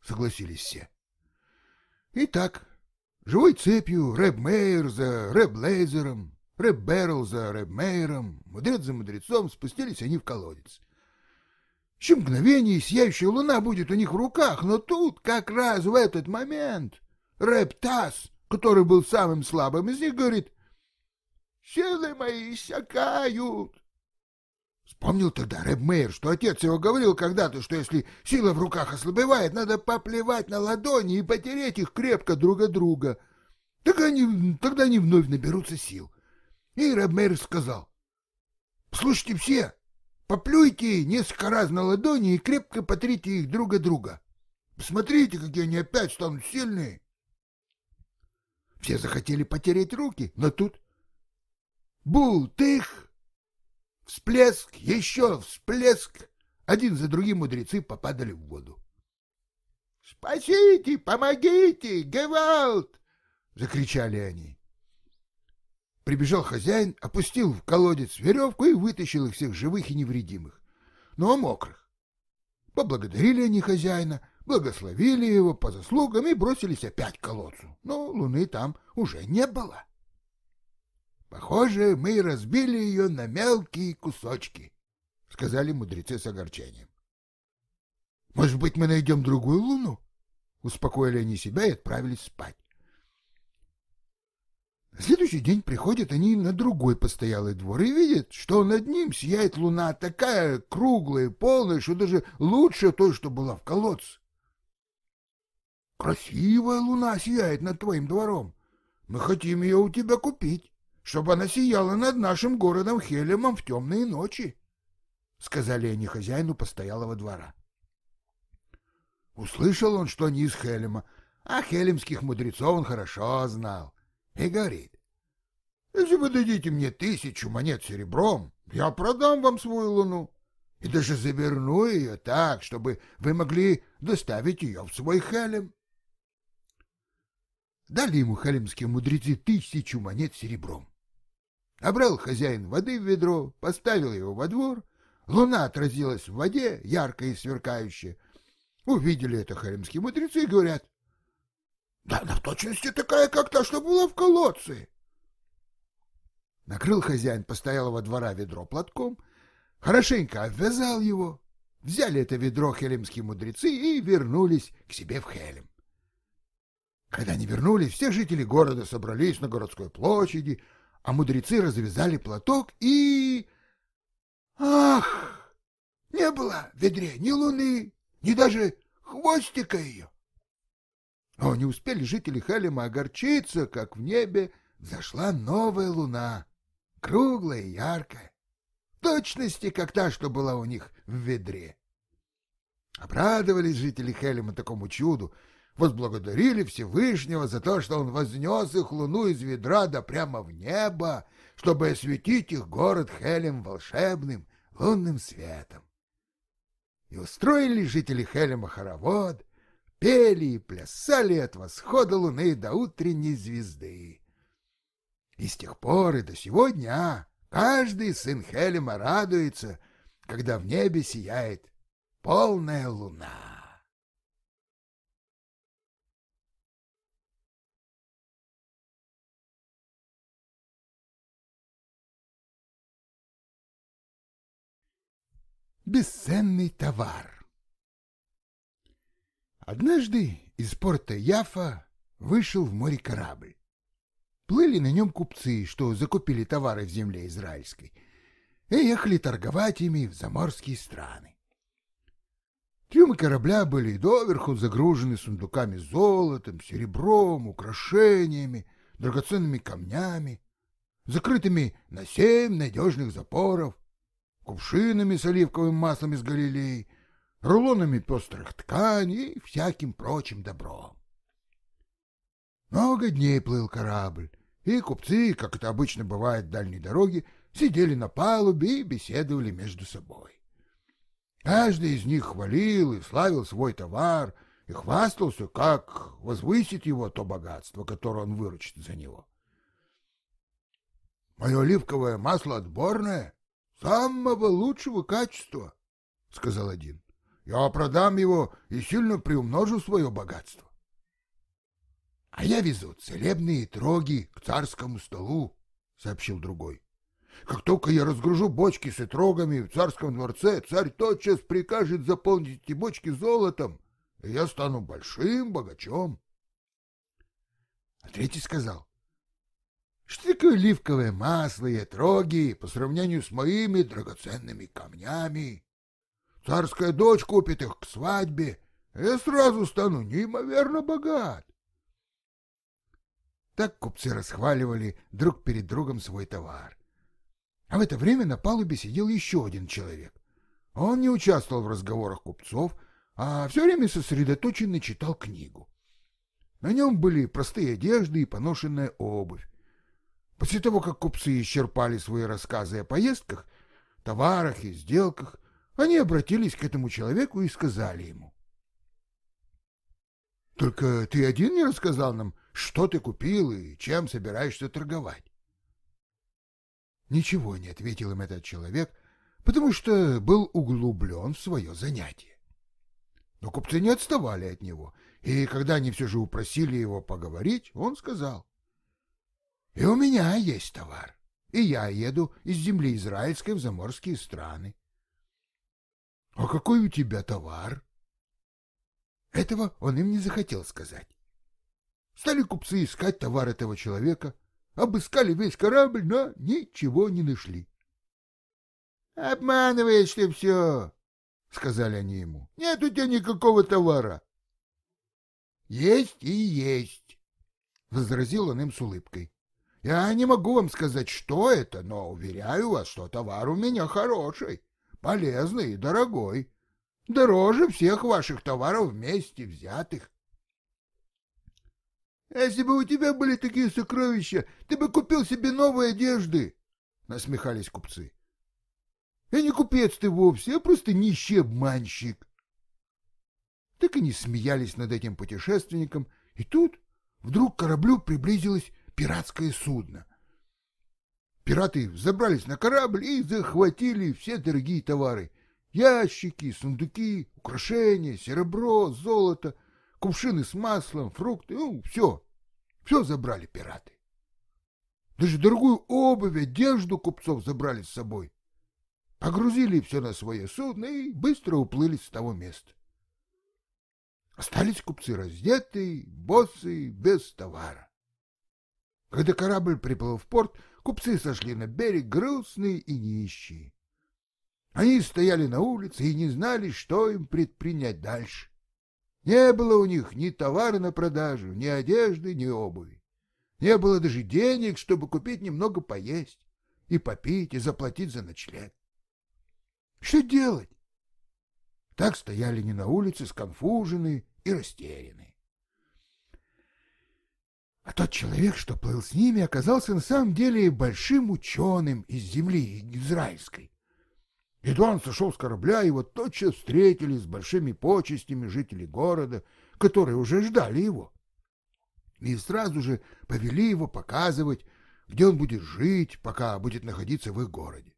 согласились все. Итак, живой цепью Рэб Мейер за Рэб Лейзером, Рэб Берл за Рэб Мейером, мудрец за мудрецом спустились они в колодец. Еще мгновение сияющая луна будет у них в руках, но тут, как раз в этот момент, Рэб Тасс, который был самым слабым из них, говорит, «Силы мои иссякают, Вспомнил тогда Рэб Мейер, что отец его говорил когда-то, что если сила в руках ослабевает, надо поплевать на ладони и потереть их крепко друг от друга. Так они, тогда они вновь наберутся сил. И Рэб Мейер сказал, «Слушайте все, поплюйте несколько раз на ладони и крепко потрите их друг от друга. Посмотрите, какие они опять станут сильные». Все захотели потереть руки, но тут... Бул-тых! Всплеск, еще всплеск. Один за другим мудрецы попадали в воду. «Спасите! Помогите! Гевалт!» — закричали они. Прибежал хозяин, опустил в колодец веревку и вытащил их всех живых и невредимых, но мокрых. Поблагодарили они хозяина, благословили его по заслугам и бросились опять к колодцу, но луны там уже не было. Похоже, мы разбили ее на мелкие кусочки, — сказали мудрецы с огорчением. — Может быть, мы найдем другую луну? Успокоили они себя и отправились спать. На следующий день приходят они на другой постоялый двор и видят, что над ним сияет луна такая круглая и полная, что даже лучше той, что была в колодце. Красивая луна сияет над твоим двором. Мы хотим ее у тебя купить чтобы она сияла над нашим городом Хелемом в темные ночи, — сказали они хозяину постоялого двора. Услышал он, что они из Хелема, а хелемских мудрецов он хорошо знал, и говорит, «Если вы дадите мне тысячу монет серебром, я продам вам свою луну и даже заверну ее так, чтобы вы могли доставить ее в свой Хелем». Дали ему хелемские мудрецы тысячу монет серебром. Набрал хозяин воды в ведро, поставил его во двор. Луна отразилась в воде, яркая и сверкающая. Увидели это харимские мудрецы и говорят, «Да она в точности такая, как та, что была в колодце». Накрыл хозяин постоялого двора ведро платком, хорошенько обвязал его, взяли это ведро хелемские мудрецы и вернулись к себе в Хелем. Когда они вернулись, все жители города собрались на городской площади, а мудрецы развязали платок и... Ах! Не было в ведре ни луны, ни даже хвостика ее. Но не успели жители Хелема огорчиться, как в небе зашла новая луна, круглая и яркая, в точности, как та, что была у них в ведре. Обрадовались жители Хелема такому чуду, возблагодарили Всевышнего за то, что он вознес их луну из ведра да прямо в небо, чтобы осветить их город Хелем волшебным лунным светом. И устроили жители Хелема хоровод, пели и плясали от восхода луны до утренней звезды. И с тех пор и до сегодня каждый сын Хелема радуется, когда в небе сияет полная луна. Бесценный товар Однажды из порта Яфа вышел в море корабль. Плыли на нем купцы, что закупили товары в земле израильской, и ехали торговать ими в заморские страны. Трюмы корабля были доверху загружены сундуками золотом, серебром, украшениями, драгоценными камнями, закрытыми на семь надежных запоров, кувшинами с оливковым маслом из Галилеи, рулонами пестрых тканей и всяким прочим добром. Много дней плыл корабль, и купцы, как это обычно бывает в дальней дороге, сидели на палубе и беседовали между собой. Каждый из них хвалил и славил свой товар и хвастался, как возвысит его то богатство, которое он выручит за него. «Мое оливковое масло отборное, самого лучшего качества», — сказал один. «Я продам его и сильно приумножу свое богатство». «А я везу целебные троги к царскому столу», — сообщил другой. Как только я разгружу бочки с отрогами в царском дворце, царь тотчас прикажет заполнить эти бочки золотом, и я стану большим богачом. А третий сказал, что такое оливковое масло и отроги по сравнению с моими драгоценными камнями? Царская дочь купит их к свадьбе, и сразу стану неимоверно богат. Так купцы расхваливали друг перед другом свой товар. А в это время на палубе сидел еще один человек. Он не участвовал в разговорах купцов, а все время сосредоточенно читал книгу. На нем были простые одежды и поношенная обувь. После того, как купцы исчерпали свои рассказы о поездках, товарах и сделках, они обратились к этому человеку и сказали ему. «Только ты один не рассказал нам, что ты купил и чем собираешься торговать?» Ничего не ответил им этот человек, потому что был углублен в свое занятие. Но купцы не отставали от него, и когда они все же упросили его поговорить, он сказал, «И у меня есть товар, и я еду из земли израильской в заморские страны». «А какой у тебя товар?» Этого он им не захотел сказать. Стали купцы искать товар этого человека, Обыскали весь корабль, но ничего не нашли. — Обманываешь ты все, — сказали они ему. — Нет у тебя никакого товара. — Есть и есть, — возразил он им с улыбкой. — Я не могу вам сказать, что это, но уверяю вас, что товар у меня хороший, полезный и дорогой. Дороже всех ваших товаров вместе взятых. Если бы у тебя были такие сокровища, ты бы купил себе новые одежды, — насмехались купцы. Я не купец ты вовсе, а просто нищий обманщик. Так и не смеялись над этим путешественником, и тут вдруг к кораблю приблизилось пиратское судно. Пираты забрались на корабль и захватили все дорогие товары — ящики, сундуки, украшения, серебро, золото, кувшины с маслом, фрукты, ну, все. Все забрали пираты. Даже дорогую обувь, одежду купцов забрали с собой. Погрузили все на свое судно и быстро уплыли с того места. Остались купцы раздетые, боссы, без товара. Когда корабль приплыл в порт, купцы сошли на берег грустные и нищие. Они стояли на улице и не знали, что им предпринять дальше. Не было у них ни товара на продажу, ни одежды, ни обуви. Не было даже денег, чтобы купить немного поесть и попить, и заплатить за ночлег. Что делать? Так стояли они на улице, сконфуженные и растерянные. А тот человек, что плыл с ними, оказался на самом деле большим ученым из земли израильской. Едва он сошел с корабля, его тотчас встретили с большими почестями жители города, которые уже ждали его. И сразу же повели его показывать, где он будет жить, пока будет находиться в их городе.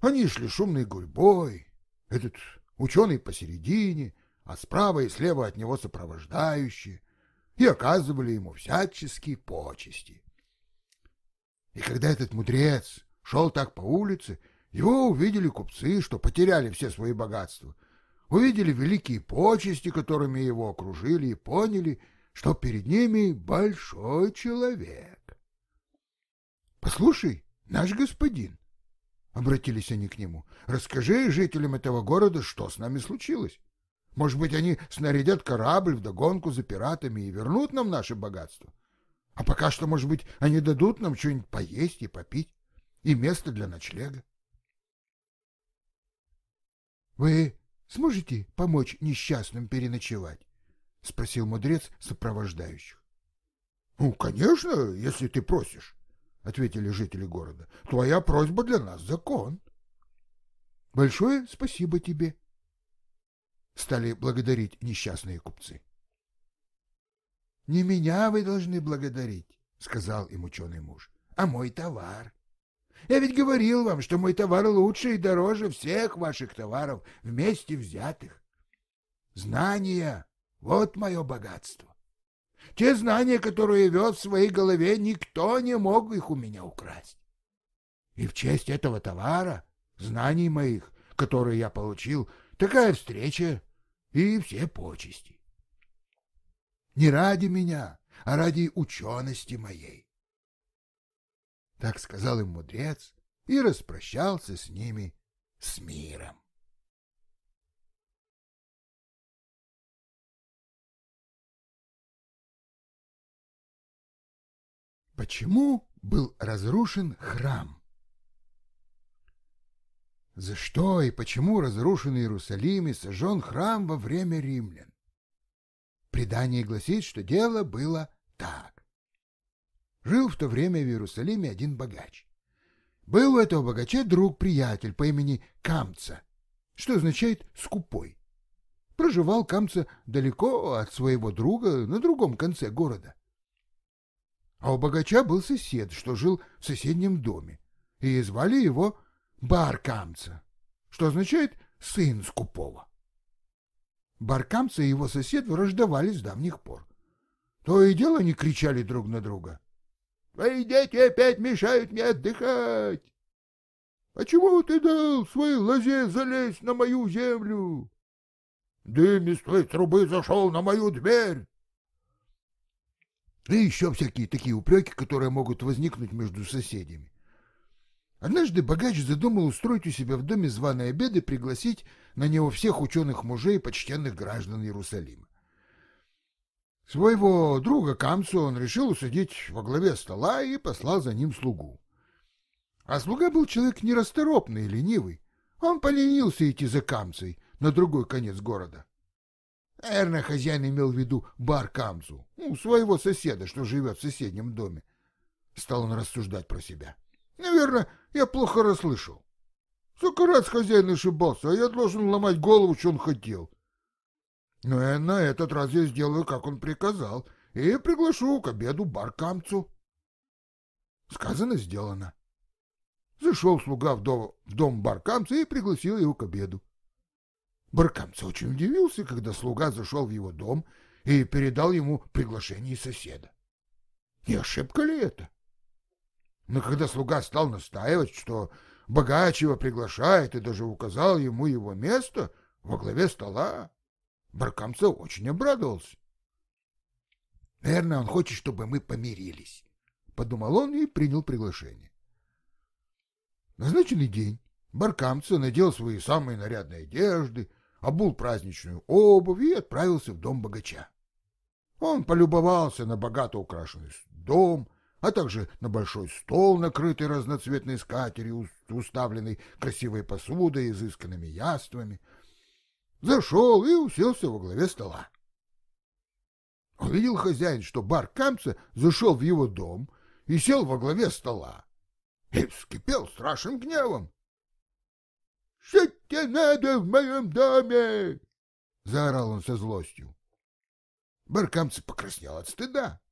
Они шли шумной гурьбой, этот ученый посередине, а справа и слева от него сопровождающие, и оказывали ему всяческие почести. И когда этот мудрец шел так по улице, его увидели купцы, что потеряли все свои богатства, увидели великие почести, которыми его окружили, и поняли, что перед ними большой человек. «Послушай, наш господин», — обратились они к нему, — «расскажи жителям этого города, что с нами случилось. Может быть, они снарядят корабль вдогонку за пиратами и вернут нам наше богатство. А пока что, может быть, они дадут нам что-нибудь поесть и попить, и место для ночлега. Вы сможете помочь несчастным переночевать? — спросил мудрец сопровождающих. — Ну, конечно, если ты просишь, — ответили жители города. — Твоя просьба для нас закон. — Большое спасибо тебе, — стали благодарить несчастные купцы. — Не меня вы должны благодарить, — сказал им ученый муж, — а мой товар. Я ведь говорил вам, что мой товар лучше и дороже всех ваших товаров вместе взятых. Знания — вот мое богатство. Те знания, которые вез в своей голове, никто не мог их у меня украсть. И в честь этого товара, знаний моих, которые я получил, такая встреча и все почести. Не ради меня, а ради учености моей. Так сказал им мудрец и распрощался с ними с миром. Почему был разрушен храм? За что и почему разрушен Иерусалим и сожжен храм во время римлян? Предание гласит, что дело было так. Жил в то время в Иерусалиме один богач. Был у этого богача друг-приятель по имени Камца, что означает «скупой». Проживал Камца далеко от своего друга на другом конце города. А у богача был сосед, что жил в соседнем доме, и звали его Бар Камца, что означает «сын скупого». Баркамца и его сосед враждовали с давних пор. То и дело они кричали друг на друга. Твои дети опять мешают мне отдыхать. Почему ты дал своей лозе залезть на мою землю? Дым из твоей трубы зашел на мою дверь. И еще всякие такие упреки, которые могут возникнуть между соседями. Однажды богач задумал устроить у себя в доме званый обед и пригласить на него всех ученых мужей и почтенных граждан Иерусалима. Своего друга Камцу он решил усадить во главе стола и послал за ним слугу. А слуга был человек нерасторопный и ленивый. Он поленился идти за Камцей на другой конец города. Наверное, хозяин имел в виду бар Камцу, ну, своего соседа, что живет в соседнем доме. Стал он рассуждать про себя. Наверное, я плохо расслышал. Сколько раз хозяин ошибался, а я должен ломать голову, что он хотел. Но я на этот раз я сделаю, как он приказал, и приглашу к обеду баркамцу. Сказано, сделано. Зашел слуга в дом, в дом баркамца и пригласил его к обеду. Баркамца очень удивился, когда слуга зашел в его дом и передал ему приглашение соседа. Не ошибка ли это? Но когда слуга стал настаивать, что богач его приглашает и даже указал ему его место во главе стола, Баркамцев очень обрадовался. Наверное, он хочет, чтобы мы помирились, — подумал он и принял приглашение. Назначенный день Баркамцев надел свои самые нарядные одежды, обул праздничную обувь и отправился в дом богача. Он полюбовался на богато украшенный дом, а также на большой стол, накрытый разноцветной скатерью, уставленный красивой посудой и изысканными яствами. Зашел и уселся во главе стола. Увидел хозяин, что бар Камца зашел в его дом и сел во главе стола. И вскипел страшным гневом. — Что тебе надо в моем доме? — заорал он со злостью. Баркамцы покраснел от стыда. —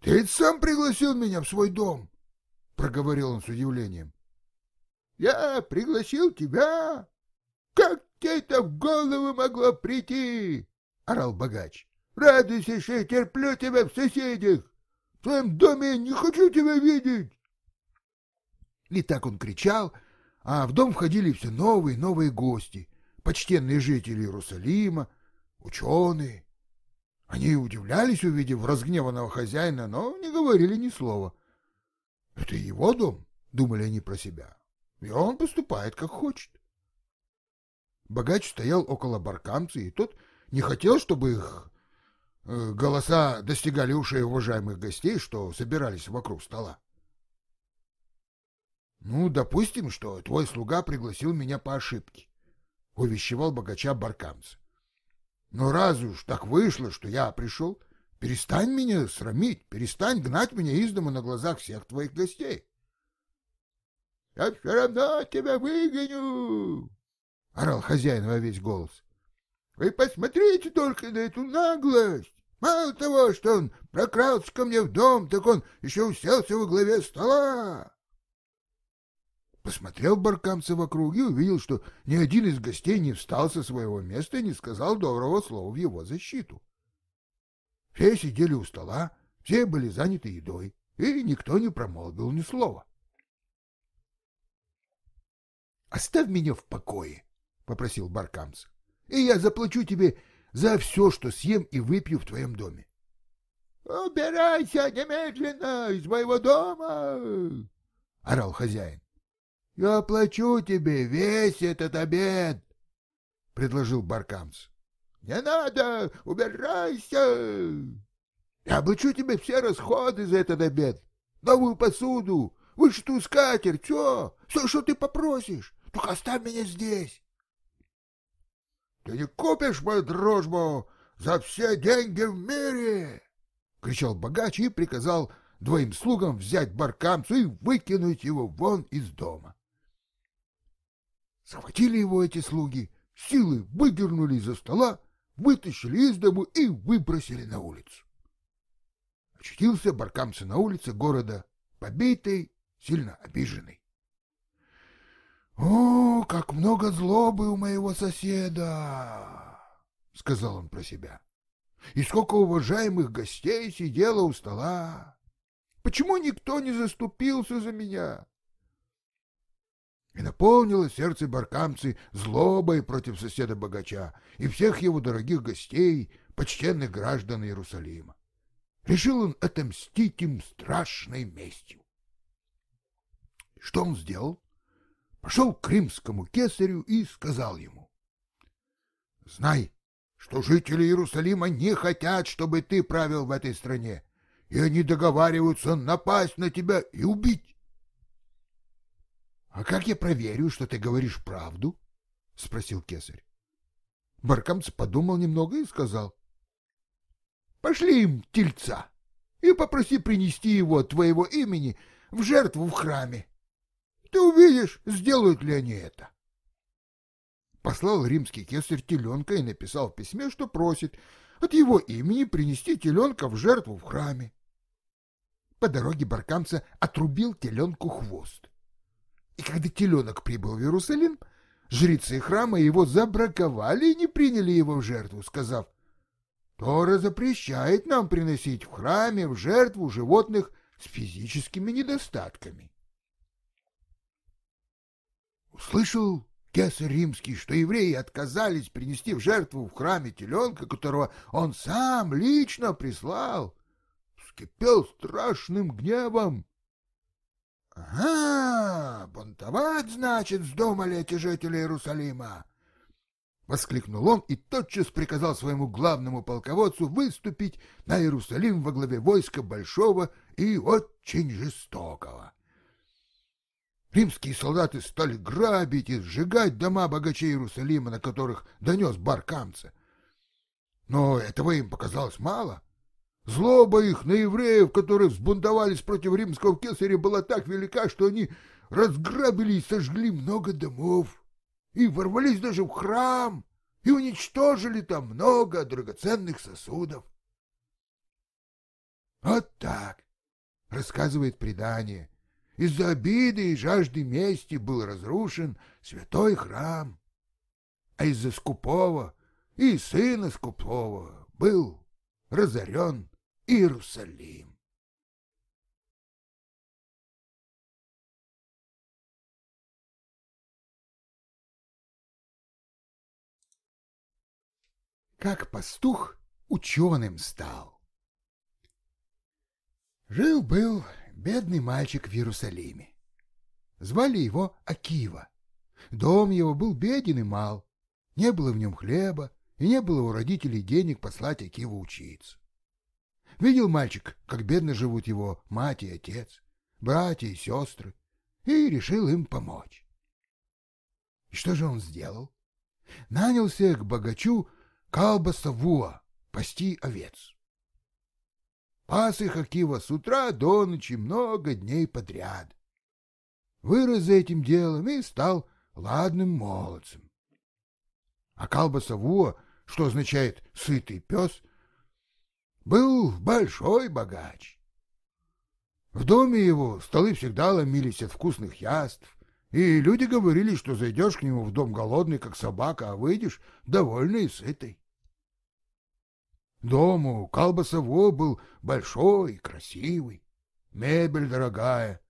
Ты сам пригласил меня в свой дом, — проговорил он с удивлением. — Я пригласил тебя? Как тебе это в голову могло прийти? — орал богач. — Радуйся, что я терплю тебя в соседях. В твоем доме я не хочу тебя видеть. И так он кричал, а в дом входили все новые и новые гости, почтенные жители Иерусалима, ученые, они удивлялись, увидев разгневанного хозяина, но не говорили ни слова. «Это его дом», — думали они про себя, — «и он поступает, как хочет». Богач стоял около баркамца, и тот не хотел, чтобы их э, голоса достигали ушей уважаемых гостей, что собирались вокруг стола. «Ну, допустим, что твой слуга пригласил меня по ошибке», — увещевал богача баркамца. Но раз уж так вышло, что я пришел, перестань меня срамить, перестань гнать меня из дома на глазах всех твоих гостей. — Я все равно тебя выгоню! — орал хозяин во весь голос. — Вы посмотрите только на эту наглость! Мало того, что он прокрался ко мне в дом, так он еще уселся во главе стола. Посмотрел Баркамцев вокруг и увидел, что ни один из гостей не встал со своего места и не сказал доброго слова в его защиту. Все сидели у стола, все были заняты едой, и никто не промолвил ни слова. «Оставь меня в покое», — попросил Баркамцев, — «и я заплачу тебе за все, что съем и выпью в твоем доме». «Убирайся немедленно из моего дома!» — орал хозяин. Я оплачу тебе весь этот обед, — предложил Баркамс. — Не надо, убирайся. Я оплачу тебе все расходы за этот обед, новую посуду, вышитую скатерть, все, все, что ты попросишь. Только оставь меня здесь. — Ты не купишь мою дружбу за все деньги в мире! — кричал богач и приказал двоим слугам взять Баркамцу и выкинуть его вон из дома. Схватили его эти слуги, силы выдернули из-за стола, вытащили из дому и выбросили на улицу. Очутился Баркамцы на улице города, побитый, сильно обиженный. «О, как много злобы у моего соседа!» — сказал он про себя. «И сколько уважаемых гостей сидело у стола! Почему никто не заступился за меня? И наполнило сердце баркамцы злобой против соседа-богача и всех его дорогих гостей, почтенных граждан Иерусалима. Решил он отомстить им страшной местью. Что он сделал? Пошел к римскому кесарю и сказал ему. «Знай, что жители Иерусалима не хотят, чтобы ты правил в этой стране, и они договариваются напасть на тебя и убить. — А как я проверю, что ты говоришь правду? — спросил кесарь. Баркамц подумал немного и сказал. — Пошли им тельца и попроси принести его от твоего имени в жертву в храме. Ты увидишь, сделают ли они это. Послал римский кесарь теленка и написал в письме, что просит от его имени принести теленка в жертву в храме. По дороге Баркамца отрубил теленку хвост. И когда теленок прибыл в Иерусалим, жрецы храма его забраковали и не приняли его в жертву, сказав, «Тора запрещает нам приносить в храме в жертву животных с физическими недостатками. Услышал кесарь римский, что евреи отказались принести в жертву в храме теленка, которого он сам лично прислал. Вскипел страшным гневом. — Ага, бунтовать, значит, вздумали эти жители Иерусалима. Воскликнул он и тотчас приказал своему главному полководцу выступить на Иерусалим во главе войска большого и очень жестокого. Римские солдаты стали грабить и сжигать дома богачей Иерусалима, на которых донес Баркамца. Но этого им показалось мало. Злоба их на евреев, которые взбунтовались против римского кесаря, была так велика, что они разграбили и сожгли много домов и ворвались даже в храм и уничтожили там много драгоценных сосудов. Вот так, рассказывает предание, из-за обиды и жажды мести был разрушен святой храм, а из-за скупого и сына скупого был разорен Иерусалим. Как пастух ученым стал. Жил-был бедный мальчик в Иерусалиме. Звали его Акива. Дом его был беден и мал. Не было в нем хлеба, и не было у родителей денег послать Акиву учиться. Видел мальчик, как бедно живут его мать и отец, братья и сестры, и решил им помочь. И что же он сделал? Нанялся к богачу Калбаса Вуа пасти овец. Пас их Акива с утра до ночи много дней подряд. Вырос за этим делом и стал ладным молодцем. А Калбасавуа, что означает «сытый пес», был большой богач. В доме его столы всегда ломились от вкусных яств, и люди говорили, что зайдешь к нему в дом голодный, как собака, а выйдешь довольный и сытый. Дом у был большой, красивый, мебель дорогая,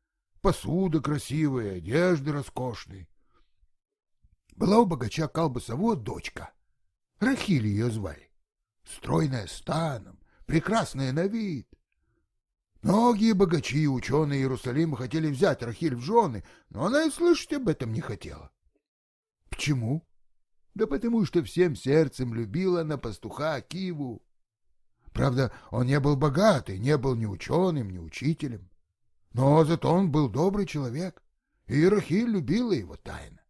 посуда красивая, одежды роскошные. Была у богача Калбасово дочка, Рахиль ее звали, стройная станом, прекрасная на вид. Многие богачи и ученые Иерусалима хотели взять Рахиль в жены, но она и слышать об этом не хотела. Почему? Да потому что всем сердцем любила она пастуха Акиву. Правда, он не был богатый, не был ни ученым, ни учителем. Но зато он был добрый человек, и Рахиль любила его тайно.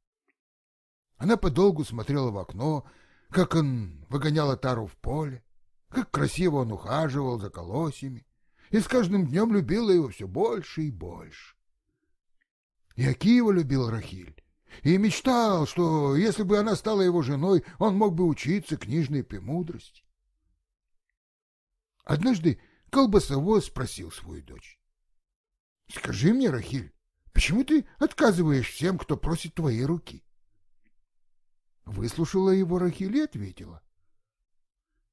Она подолгу смотрела в окно, как он выгонял Тару в поле, как красиво он ухаживал за колосьями, и с каждым днем любила его все больше и больше. И Акива любил Рахиль, и мечтал, что если бы она стала его женой, он мог бы учиться книжной премудрости. Однажды Колбасовоз спросил свою дочь. — Скажи мне, Рахиль, почему ты отказываешь всем, кто просит твоей руки? Выслушала его Рахиль и ответила. —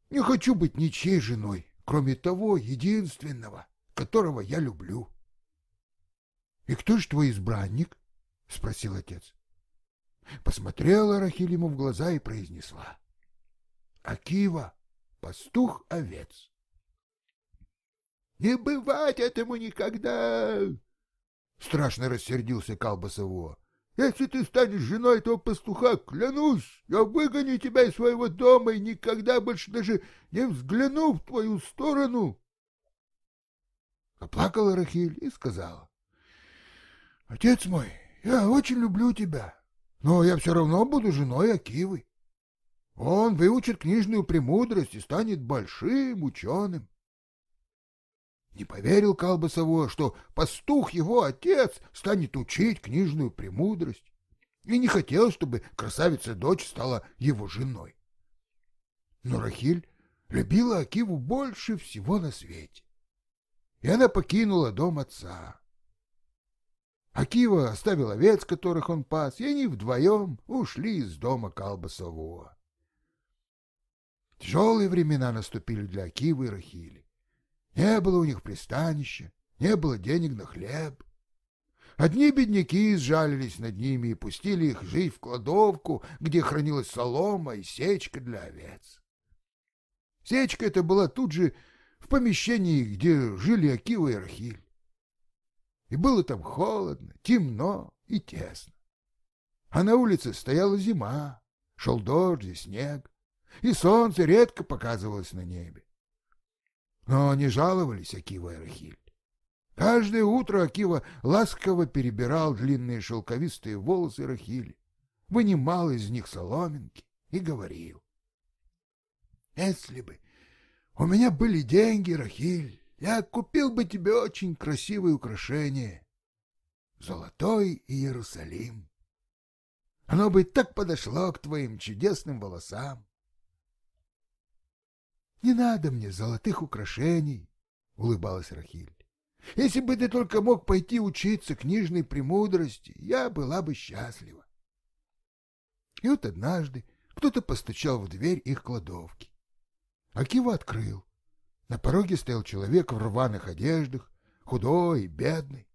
Не хочу быть ничьей женой, кроме того единственного, которого я люблю. — И кто же твой избранник? — спросил отец. Посмотрела Рахиль ему в глаза и произнесла. — Акива, пастух овец. Не бывать этому никогда! Страшно рассердился Калбасово. Если ты станешь женой этого пастуха, клянусь, я выгоню тебя из своего дома и никогда больше даже не взгляну в твою сторону. Оплакала Рахиль и сказала. — Отец мой, я очень люблю тебя, но я все равно буду женой Акивы. Он выучит книжную премудрость и станет большим ученым. Не поверил Калбасово, что пастух его отец станет учить книжную премудрость, и не хотел, чтобы красавица-дочь стала его женой. Но Рахиль любила Акиву больше всего на свете, и она покинула дом отца. Акива оставил овец, которых он пас, и они вдвоем ушли из дома Калбасового. Тяжелые времена наступили для Акивы и Рахили. Не было у них пристанища, не было денег на хлеб. Одни бедняки сжалились над ними и пустили их жить в кладовку, где хранилась солома и сечка для овец. Сечка эта была тут же в помещении, где жили Акива и Рахиль. И было там холодно, темно и тесно. А на улице стояла зима, шел дождь и снег, и солнце редко показывалось на небе. Но не жаловались Акива и Рахиль. Каждое утро Акива ласково перебирал длинные шелковистые волосы Рахили, вынимал из них соломинки и говорил. «Если бы у меня были деньги, Рахиль, я купил бы тебе очень красивое украшение. Золотой Иерусалим. Оно бы так подошло к твоим чудесным волосам. Не надо мне золотых украшений, улыбалась Рахиль. Если бы ты только мог пойти учиться книжной премудрости, я была бы счастлива. И вот однажды кто-то постучал в дверь их кладовки. Акива открыл. На пороге стоял человек в рваных одеждах, худой и бедный.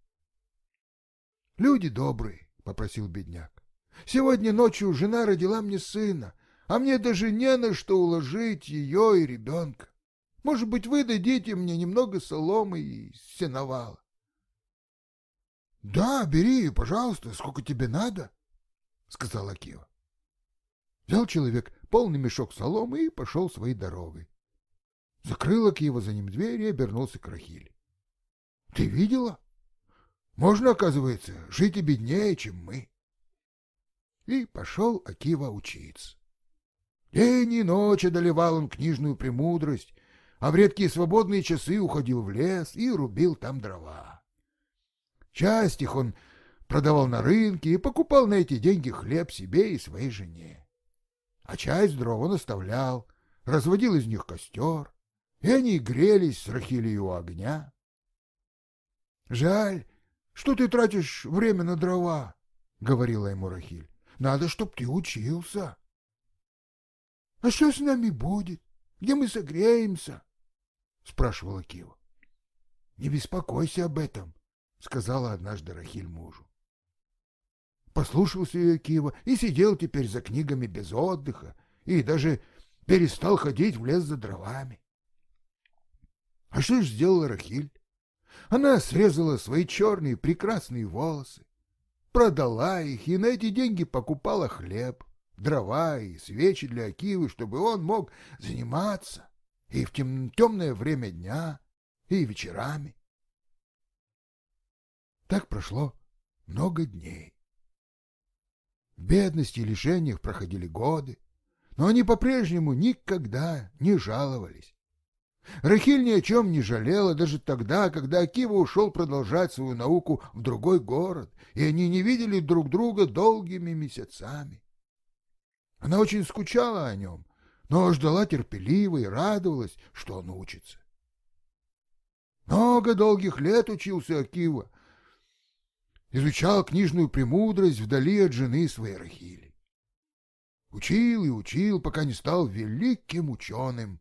«Люди добрые», — попросил бедняк, — «сегодня ночью жена родила мне сына, а мне даже не на что уложить ее и ребенка. Может быть, вы дадите мне немного соломы и сеновала?» «Да, бери, пожалуйста, сколько тебе надо», — сказал Акива. Взял человек полный мешок соломы и пошел своей дорогой. Закрыл Акива за ним дверь и обернулся к Рахиле. — Ты видела? Можно, оказывается, жить и беднее, чем мы. И пошел Акива учиться. День и ночь одолевал он книжную премудрость, а в редкие свободные часы уходил в лес и рубил там дрова. Часть их он продавал на рынке и покупал на эти деньги хлеб себе и своей жене. А часть дров он оставлял, разводил из них костер, и они грелись с Рахилей у огня. — Жаль, что ты тратишь время на дрова, — говорила ему Рахиль. — Надо, чтоб ты учился. — А что с нами будет? Где мы согреемся? — спрашивала Кива. — Не беспокойся об этом, — сказала однажды Рахиль мужу. Послушался ее Кива и сидел теперь за книгами без отдыха и даже перестал ходить в лес за дровами. А что ж сделала Рахиль? Она срезала свои черные прекрасные волосы, продала их и на эти деньги покупала хлеб, дрова и свечи для Акивы, чтобы он мог заниматься и в тем темное время дня, и вечерами. Так прошло много дней. В бедности и лишениях проходили годы, но они по-прежнему никогда не жаловались. Рахиль ни о чем не жалела даже тогда, когда Акива ушел продолжать свою науку в другой город, и они не видели друг друга долгими месяцами. Она очень скучала о нем, но ждала терпеливо и радовалась, что он учится. Много долгих лет учился Акива, изучал книжную премудрость вдали от жены своей Рахили. Учил и учил, пока не стал великим ученым,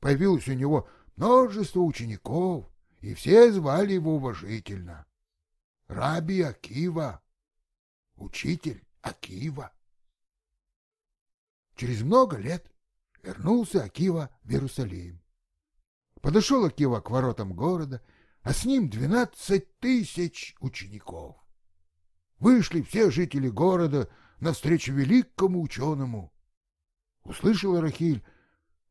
Появилось у него множество учеников, и все звали его уважительно. Раби Акива, учитель Акива. Через много лет вернулся Акива в Иерусалим. Подошел Акива к воротам города, а с ним двенадцать тысяч учеников. Вышли все жители города навстречу великому ученому. Услышала Рахиль,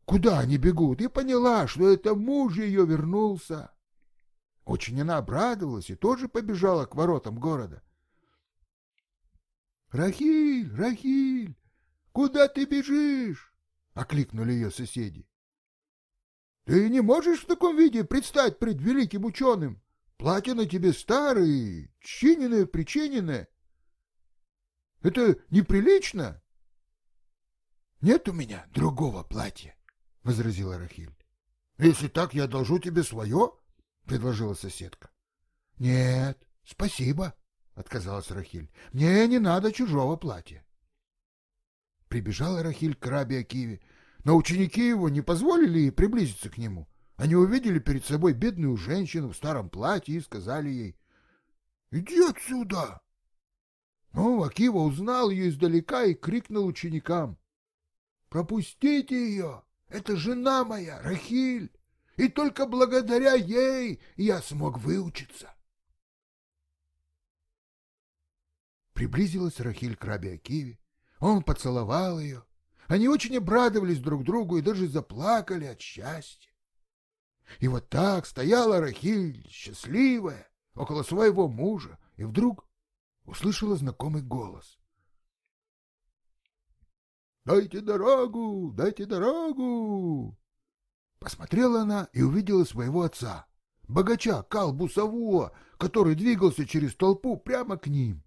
куда они бегут, и поняла, что это муж ее вернулся. Очень она обрадовалась и тоже побежала к воротам города. «Рахиль, Рахиль, куда ты бежишь?» — окликнули ее соседи. «Ты не можешь в таком виде предстать пред великим ученым. Платье на тебе старое, чиненное, причиненное. Это неприлично?» «Нет у меня другого платья», — возразила Рахиль. — Если так, я одолжу тебе свое, — предложила соседка. — Нет, спасибо, — отказалась Рахиль. — Мне не надо чужого платья. Прибежала Рахиль к Раби Акиве, но ученики его не позволили ей приблизиться к нему. они увидели перед собой бедную женщину в старом платье и сказали ей «Иди отсюда!» Но Акива узнал ее издалека и крикнул ученикам «Пропустите ее! Это жена моя, Рахиль, и только благодаря ей я смог выучиться!» Приблизилась Рахиль к Раби Акиве. Он поцеловал ее. Они очень обрадовались друг другу и даже заплакали от счастья. И вот так стояла Рахиль, счастливая, около своего мужа, и вдруг услышала знакомый голос. «Дайте дорогу! Дайте дорогу!» Посмотрела она и увидела своего отца, богача Калбусового, который двигался через толпу прямо к ним.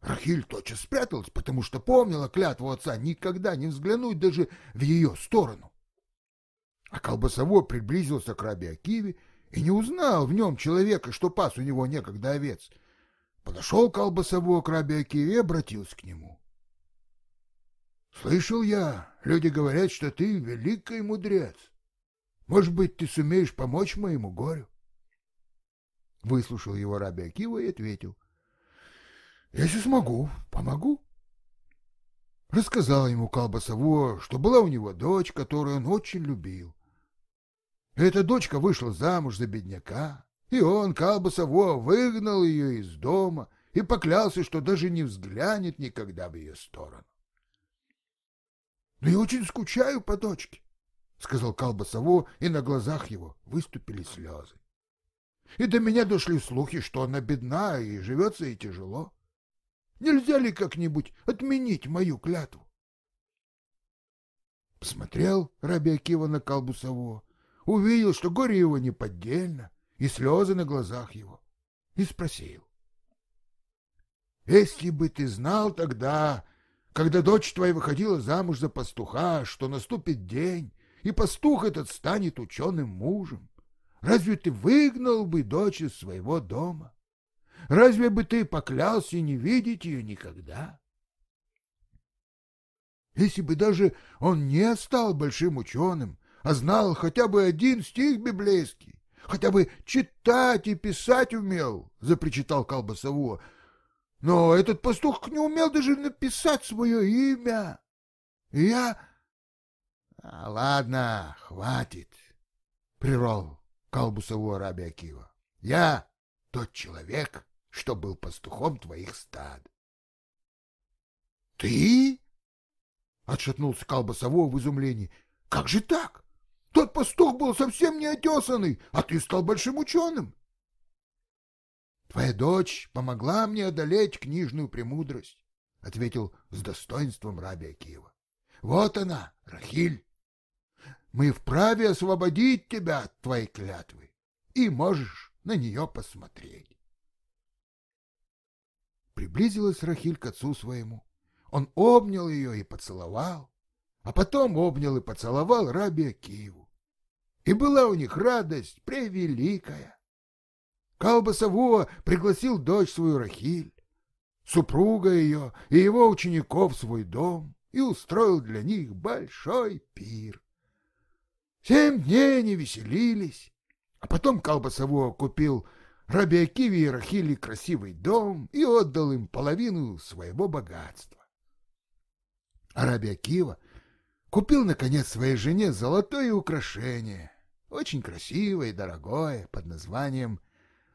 Рахиль тотчас спряталась, потому что помнила клятву отца никогда не взглянуть даже в ее сторону. А Колбасово приблизился к Раби Акиве и не узнал в нем человека, что пас у него некогда овец. Подошел Колбасово к Раби Акиве и обратился к нему. «Слышал я, люди говорят, что ты великий мудрец. Может быть, ты сумеешь помочь моему горю?» Выслушал его Раби Акива и ответил. Если смогу, помогу. Рассказал ему Колбасово, что была у него дочь, которую он очень любил. Эта дочка вышла замуж за бедняка, и он, Колбасово, выгнал ее из дома и поклялся, что даже не взглянет никогда в ее сторону. — Но я очень скучаю по дочке, — сказал Колбасово, и на глазах его выступили слезы. И до меня дошли слухи, что она бедна и живется ей тяжело. Нельзя ли как-нибудь отменить мою клятву? Посмотрел Раби Акива на Колбусово, увидел, что горе его неподдельно, и слезы на глазах его, и спросил. «Если бы ты знал тогда, когда дочь твоя выходила замуж за пастуха, что наступит день, и пастух этот станет ученым мужем, разве ты выгнал бы дочь из своего дома?» Разве бы ты поклялся не видеть ее никогда? Если бы даже он не стал большим ученым, а знал хотя бы один стих библейский, хотя бы читать и писать умел, — запричитал Колбасово. Но этот пастух не умел даже написать свое имя. И я... А, — Ладно, хватит, — прервал Колбусово Раби Акива. — Я тот человек, что был пастухом твоих стад. — Ты? — отшатнулся Колбасово в изумлении. — Как же так? Тот пастух был совсем неотесанный, а ты стал большим ученым. — Твоя дочь помогла мне одолеть книжную премудрость, — ответил с достоинством раби Акива. — Вот она, Рахиль. Мы вправе освободить тебя от твоей клятвы, и можешь на нее посмотреть. Приблизилась Рахиль к отцу своему. Он обнял ее и поцеловал, а потом обнял и поцеловал Раби Акиву. И была у них радость превеликая. Калбасово пригласил дочь свою Рахиль, супруга ее и его учеников в свой дом и устроил для них большой пир. Семь дней они веселились, а потом Калбасово купил Раби Акиве и Рахили красивый дом и отдал им половину своего богатства. А Раби Акива купил, наконец, своей жене золотое украшение, очень красивое и дорогое, под названием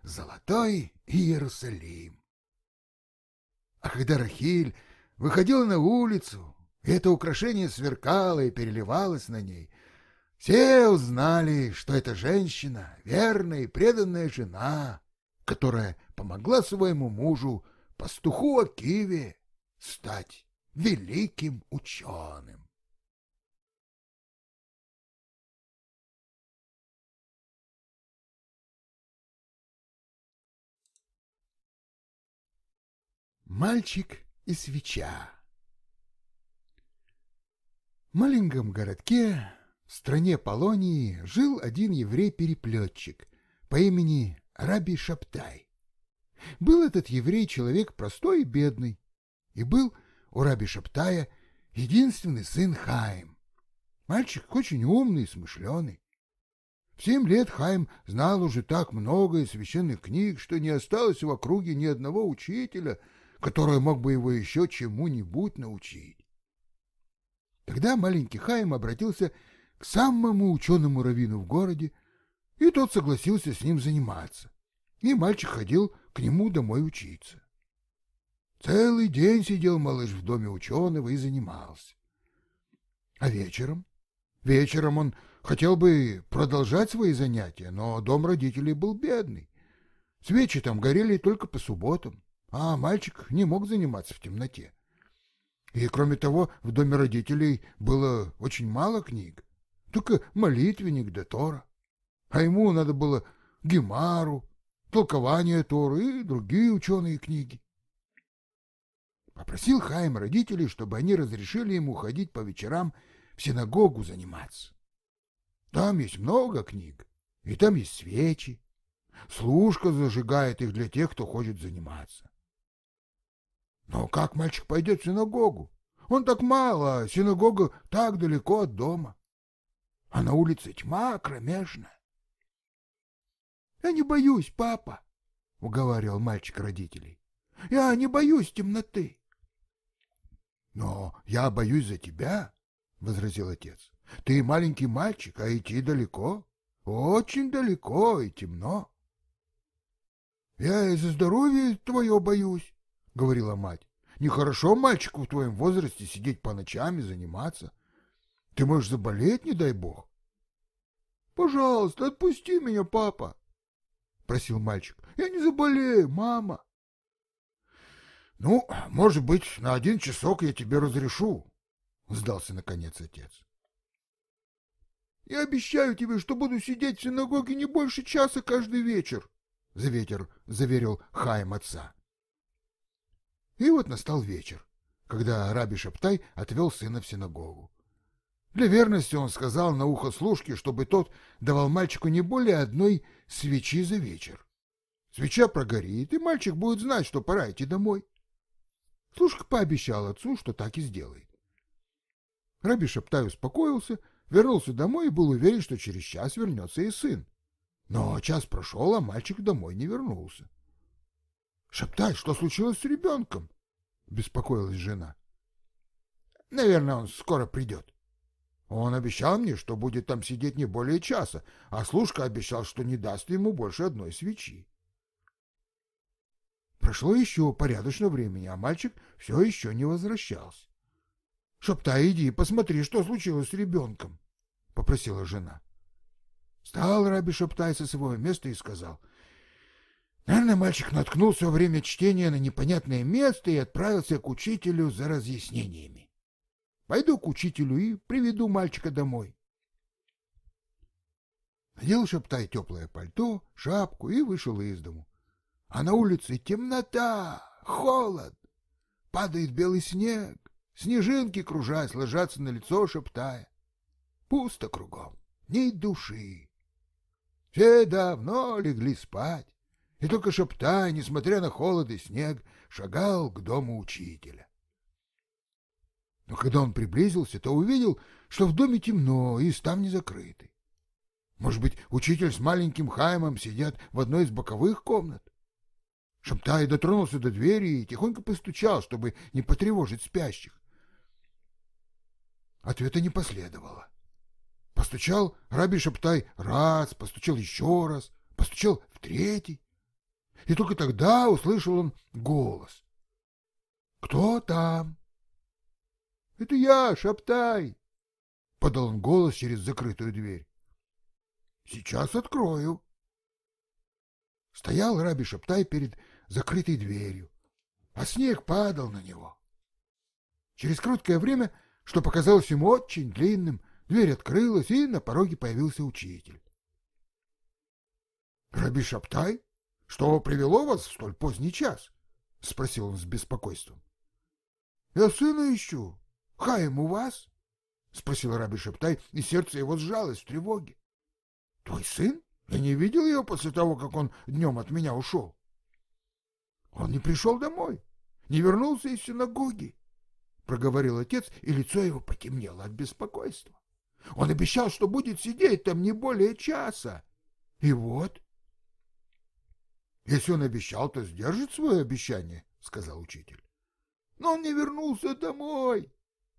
«Золотой Иерусалим». А когда Рахиль выходила на улицу, это украшение сверкало и переливалось на ней, все узнали, что эта женщина — верная и преданная жена, которая помогла своему мужу, пастуху Акиве, стать великим ученым. Мальчик и свеча В маленьком городке в стране Полонии жил один еврей-переплетчик по имени Раби Шаптай. Был этот еврей человек простой и бедный, и был у Раби Шаптая единственный сын Хаим. Мальчик очень умный и смышленый. В семь лет Хайм знал уже так много из священных книг, что не осталось в округе ни одного учителя, который мог бы его еще чему-нибудь научить. Тогда маленький Хайм обратился к самому ученому раввину в городе, и тот согласился с ним заниматься, и мальчик ходил к нему домой учиться. Целый день сидел малыш в доме ученого и занимался. А вечером? Вечером он хотел бы продолжать свои занятия, но дом родителей был бедный. Свечи там горели только по субботам, а мальчик не мог заниматься в темноте. И, кроме того, в доме родителей было очень мало книг, только молитвенник да Тора. А ему надо было Гемару, толкование Торы и другие ученые книги. Попросил Хайм родителей, чтобы они разрешили ему ходить по вечерам в синагогу заниматься. Там есть много книг, и там есть свечи. Служка зажигает их для тех, кто хочет заниматься. Но как мальчик пойдет в синагогу? Он так мало, а синагога так далеко от дома. А на улице тьма кромешная. — Я не боюсь, папа, — уговаривал мальчик родителей. — Я не боюсь темноты. — Но я боюсь за тебя, — возразил отец. — Ты маленький мальчик, а идти далеко, очень далеко и темно. — Я и за здоровье твое боюсь, — говорила мать. — Нехорошо мальчику в твоем возрасте сидеть по ночам и заниматься. Ты можешь заболеть, не дай бог. — Пожалуйста, отпусти меня, папа, — просил мальчик. — Я не заболею, мама. — Ну, может быть, на один часок я тебе разрешу, — сдался наконец отец. — Я обещаю тебе, что буду сидеть в синагоге не больше часа каждый вечер, — заветер заверил Хаим отца. И вот настал вечер, когда Раби Шаптай отвел сына в синагогу. Для верности он сказал на ухо служке, чтобы тот давал мальчику не более одной свечи за вечер. Свеча прогорит, и мальчик будет знать, что пора идти домой. Служка пообещал отцу, что так и сделает. Раби Шаптай успокоился, вернулся домой и был уверен, что через час вернется и сын. Но час прошел, а мальчик домой не вернулся. — Шаптай, что случилось с ребенком? — беспокоилась жена. — Наверное, он скоро придет. Он обещал мне, что будет там сидеть не более часа, а служка обещал, что не даст ему больше одной свечи. Прошло еще порядочно времени, а мальчик все еще не возвращался. Шептай, иди, посмотри, что случилось с ребенком, — попросила жена. Встал Раби Шептай со своего места и сказал. Наверное, мальчик наткнулся во время чтения на непонятное место и отправился к учителю за разъяснениями. Пойду к учителю и приведу мальчика домой. Надел Шептай теплое пальто, шапку и вышел из дому. А на улице темнота, холод, падает белый снег. Снежинки, кружась, ложатся на лицо, шептая. Пусто кругом, ни души. Все давно легли спать, и только шептая, несмотря на холод и снег, шагал к дому учителя. Но когда он приблизился, то увидел, что в доме темно и ставни закрыты. Может быть, учитель с маленьким Хаймом сидят в одной из боковых комнат? Шамтай дотронулся до двери и тихонько постучал, чтобы не потревожить спящих. Ответа не последовало. Постучал Раби Шаптай раз, постучал еще раз, постучал в третий. И только тогда услышал он голос. «Кто там?» «Это я, Шаптай!» — подал он голос через закрытую дверь. «Сейчас открою». Стоял Раби Шаптай перед закрытой дверью, а снег падал на него. Через короткое время что показалось ему очень длинным. Дверь открылась, и на пороге появился учитель. — Раби Шаптай, что привело вас в столь поздний час? — спросил он с беспокойством. — Я сына ищу. Хаим у вас? — спросил Раби Шаптай, и сердце его сжалось в тревоге. — Твой сын? Я не видел его после того, как он днем от меня ушел. Он не пришел домой, не вернулся из синагоги. — проговорил отец, и лицо его потемнело от беспокойства. Он обещал, что будет сидеть там не более часа. И вот. Если он обещал, то сдержит свое обещание, — сказал учитель. Но он не вернулся домой, —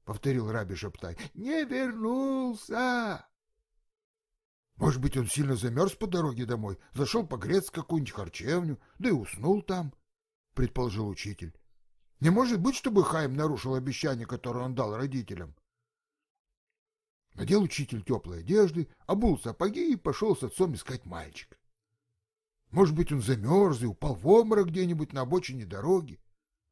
повторил Раби Шаптай. Не вернулся. Может быть, он сильно замерз по дороге домой, зашел погреться какую-нибудь харчевню, да и уснул там, — предположил учитель. Не может быть, чтобы Хайм нарушил обещание, которое он дал родителям. Надел учитель теплой одежды, обул сапоги и пошел с отцом искать мальчика. Может быть, он замерз и упал в обморок где-нибудь на обочине дороги.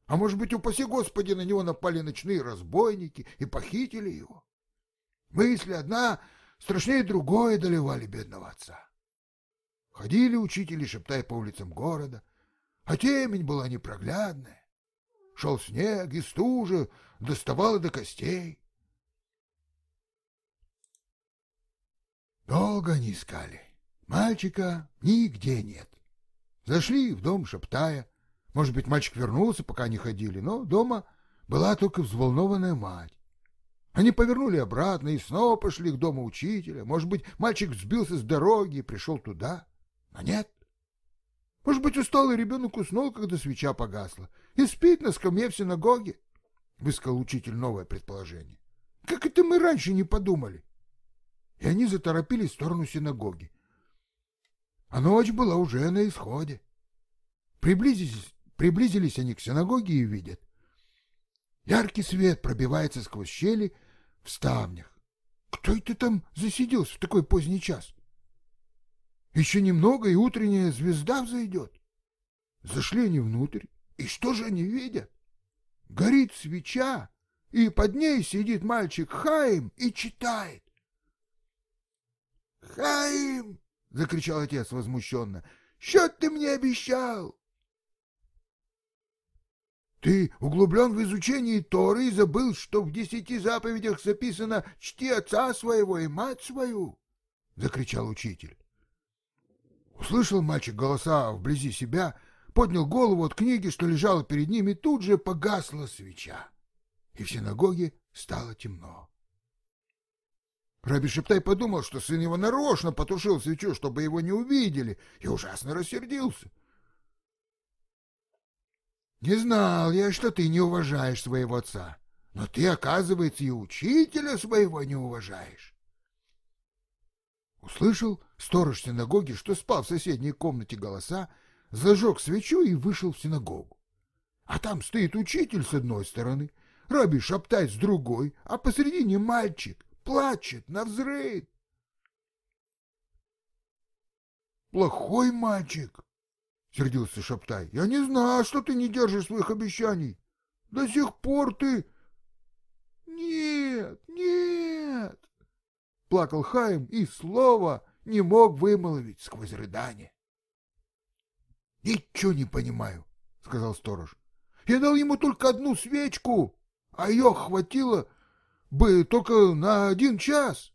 А может быть, упаси Господи, на него напали ночные разбойники и похитили его. Мысли одна страшнее другой доливали бедного отца. Ходили учители, шептая по улицам города, а темень была непроглядная. Шел снег и стужа, доставала до костей. Долго они искали. Мальчика нигде нет. Зашли в дом, шептая. Может быть, мальчик вернулся, пока они ходили, но дома была только взволнованная мать. Они повернули обратно и снова пошли к дому учителя. Может быть, мальчик сбился с дороги и пришел туда. Но нет. Может быть, усталый ребенок уснул, когда свеча погасла, и спит на скамье в синагоге, — высказал учитель новое предположение. Как это мы раньше не подумали? И они заторопились в сторону синагоги. А ночь была уже на исходе. Приблизились, приблизились они к синагоге и видят. Яркий свет пробивается сквозь щели в ставнях. Кто это там засиделся в такой поздний час? Еще немного, и утренняя звезда взойдет. Зашли они внутрь, и что же они видят? Горит свеча, и под ней сидит мальчик Хаим и читает. «Хаим!» — закричал отец возмущенно. «Что ты мне обещал?» Ты углублен в изучении Торы и забыл, что в десяти заповедях записано «Чти отца своего и мать свою!» — закричал учитель. Услышал мальчик голоса вблизи себя, поднял голову от книги, что лежала перед ним, и тут же погасла свеча, и в синагоге стало темно. Раби Шептай подумал, что сын его нарочно потушил свечу, чтобы его не увидели, и ужасно рассердился. «Не знал я, что ты не уважаешь своего отца, но ты, оказывается, и учителя своего не уважаешь». Услышал сторож синагоги, что спал в соседней комнате голоса, зажег свечу и вышел в синагогу. А там стоит учитель с одной стороны, Раби Шаптай с другой, а посредине мальчик, плачет на взрыв. Плохой мальчик, сердился Шаптай. Я не знал, что ты не держишь своих обещаний. До сих пор ты... Нет, нет, плакал Хаим и слова не мог вымолвить сквозь рыдание. Ничего не понимаю, сказал сторож. Я дал ему только одну свечку, а ее хватило бы только на один час.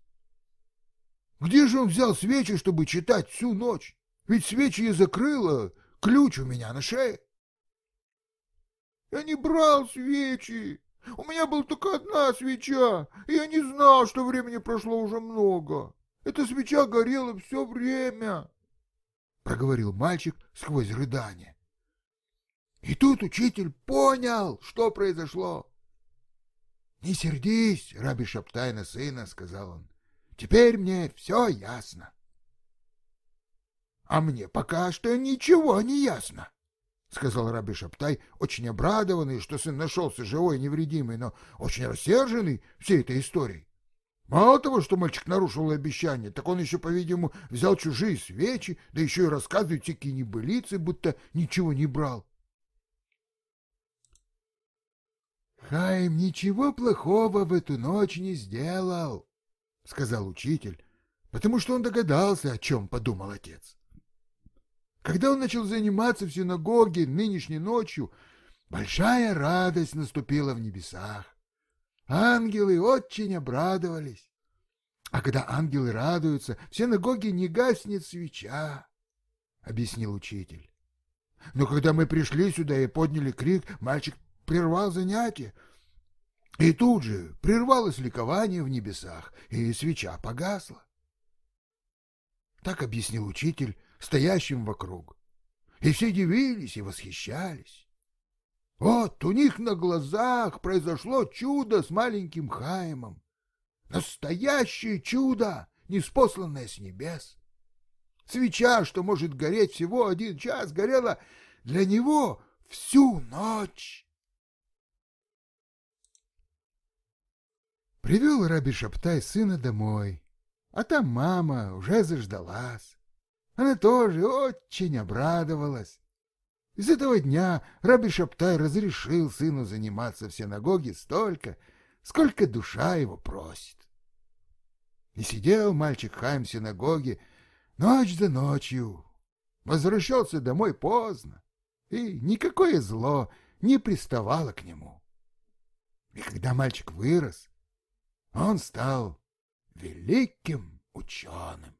Где же он взял свечи, чтобы читать всю ночь? Ведь свечи я закрыла, ключ у меня на шее. Я не брал свечи. У меня была только одна свеча, и я не знал, что времени прошло уже много. Эта свеча горела все время, — проговорил мальчик сквозь рыдание. И тут учитель понял, что произошло. «Не сердись, раби Шаптайна сына», — сказал он. «Теперь мне все ясно». «А мне пока что ничего не ясно», — сказал раби Шаптай, очень обрадованный, что сын нашелся живой и невредимый, но очень рассерженный всей этой историей. Мало того, что мальчик нарушил обещание, так он еще, по-видимому, взял чужие свечи, да еще и рассказывает всякие небылицы, будто ничего не брал. Хайм ничего плохого в эту ночь не сделал, — сказал учитель, потому что он догадался, о чем подумал отец. Когда он начал заниматься в синагоге нынешней ночью, большая радость наступила в небесах. Ангелы очень обрадовались. А когда ангелы радуются, в синагоге не гаснет свеча, — объяснил учитель. Но когда мы пришли сюда и подняли крик, мальчик прервал занятие. И тут же прервалось ликование в небесах, и свеча погасла. Так объяснил учитель стоящим вокруг. И все дивились и восхищались. Вот у них на глазах произошло чудо с маленьким Хаймом. Настоящее чудо, неспосланное с небес. Свеча, что может гореть всего один час, горела для него всю ночь. Привел Раби Шаптай сына домой, а там мама уже заждалась. Она тоже очень обрадовалась. Из этого дня Раби Шаптай разрешил сыну заниматься в синагоге столько, сколько душа его просит. И сидел мальчик Хайм в синагоге ночь за ночью, возвращался домой поздно, и никакое зло не приставало к нему. И когда мальчик вырос, он стал великим ученым.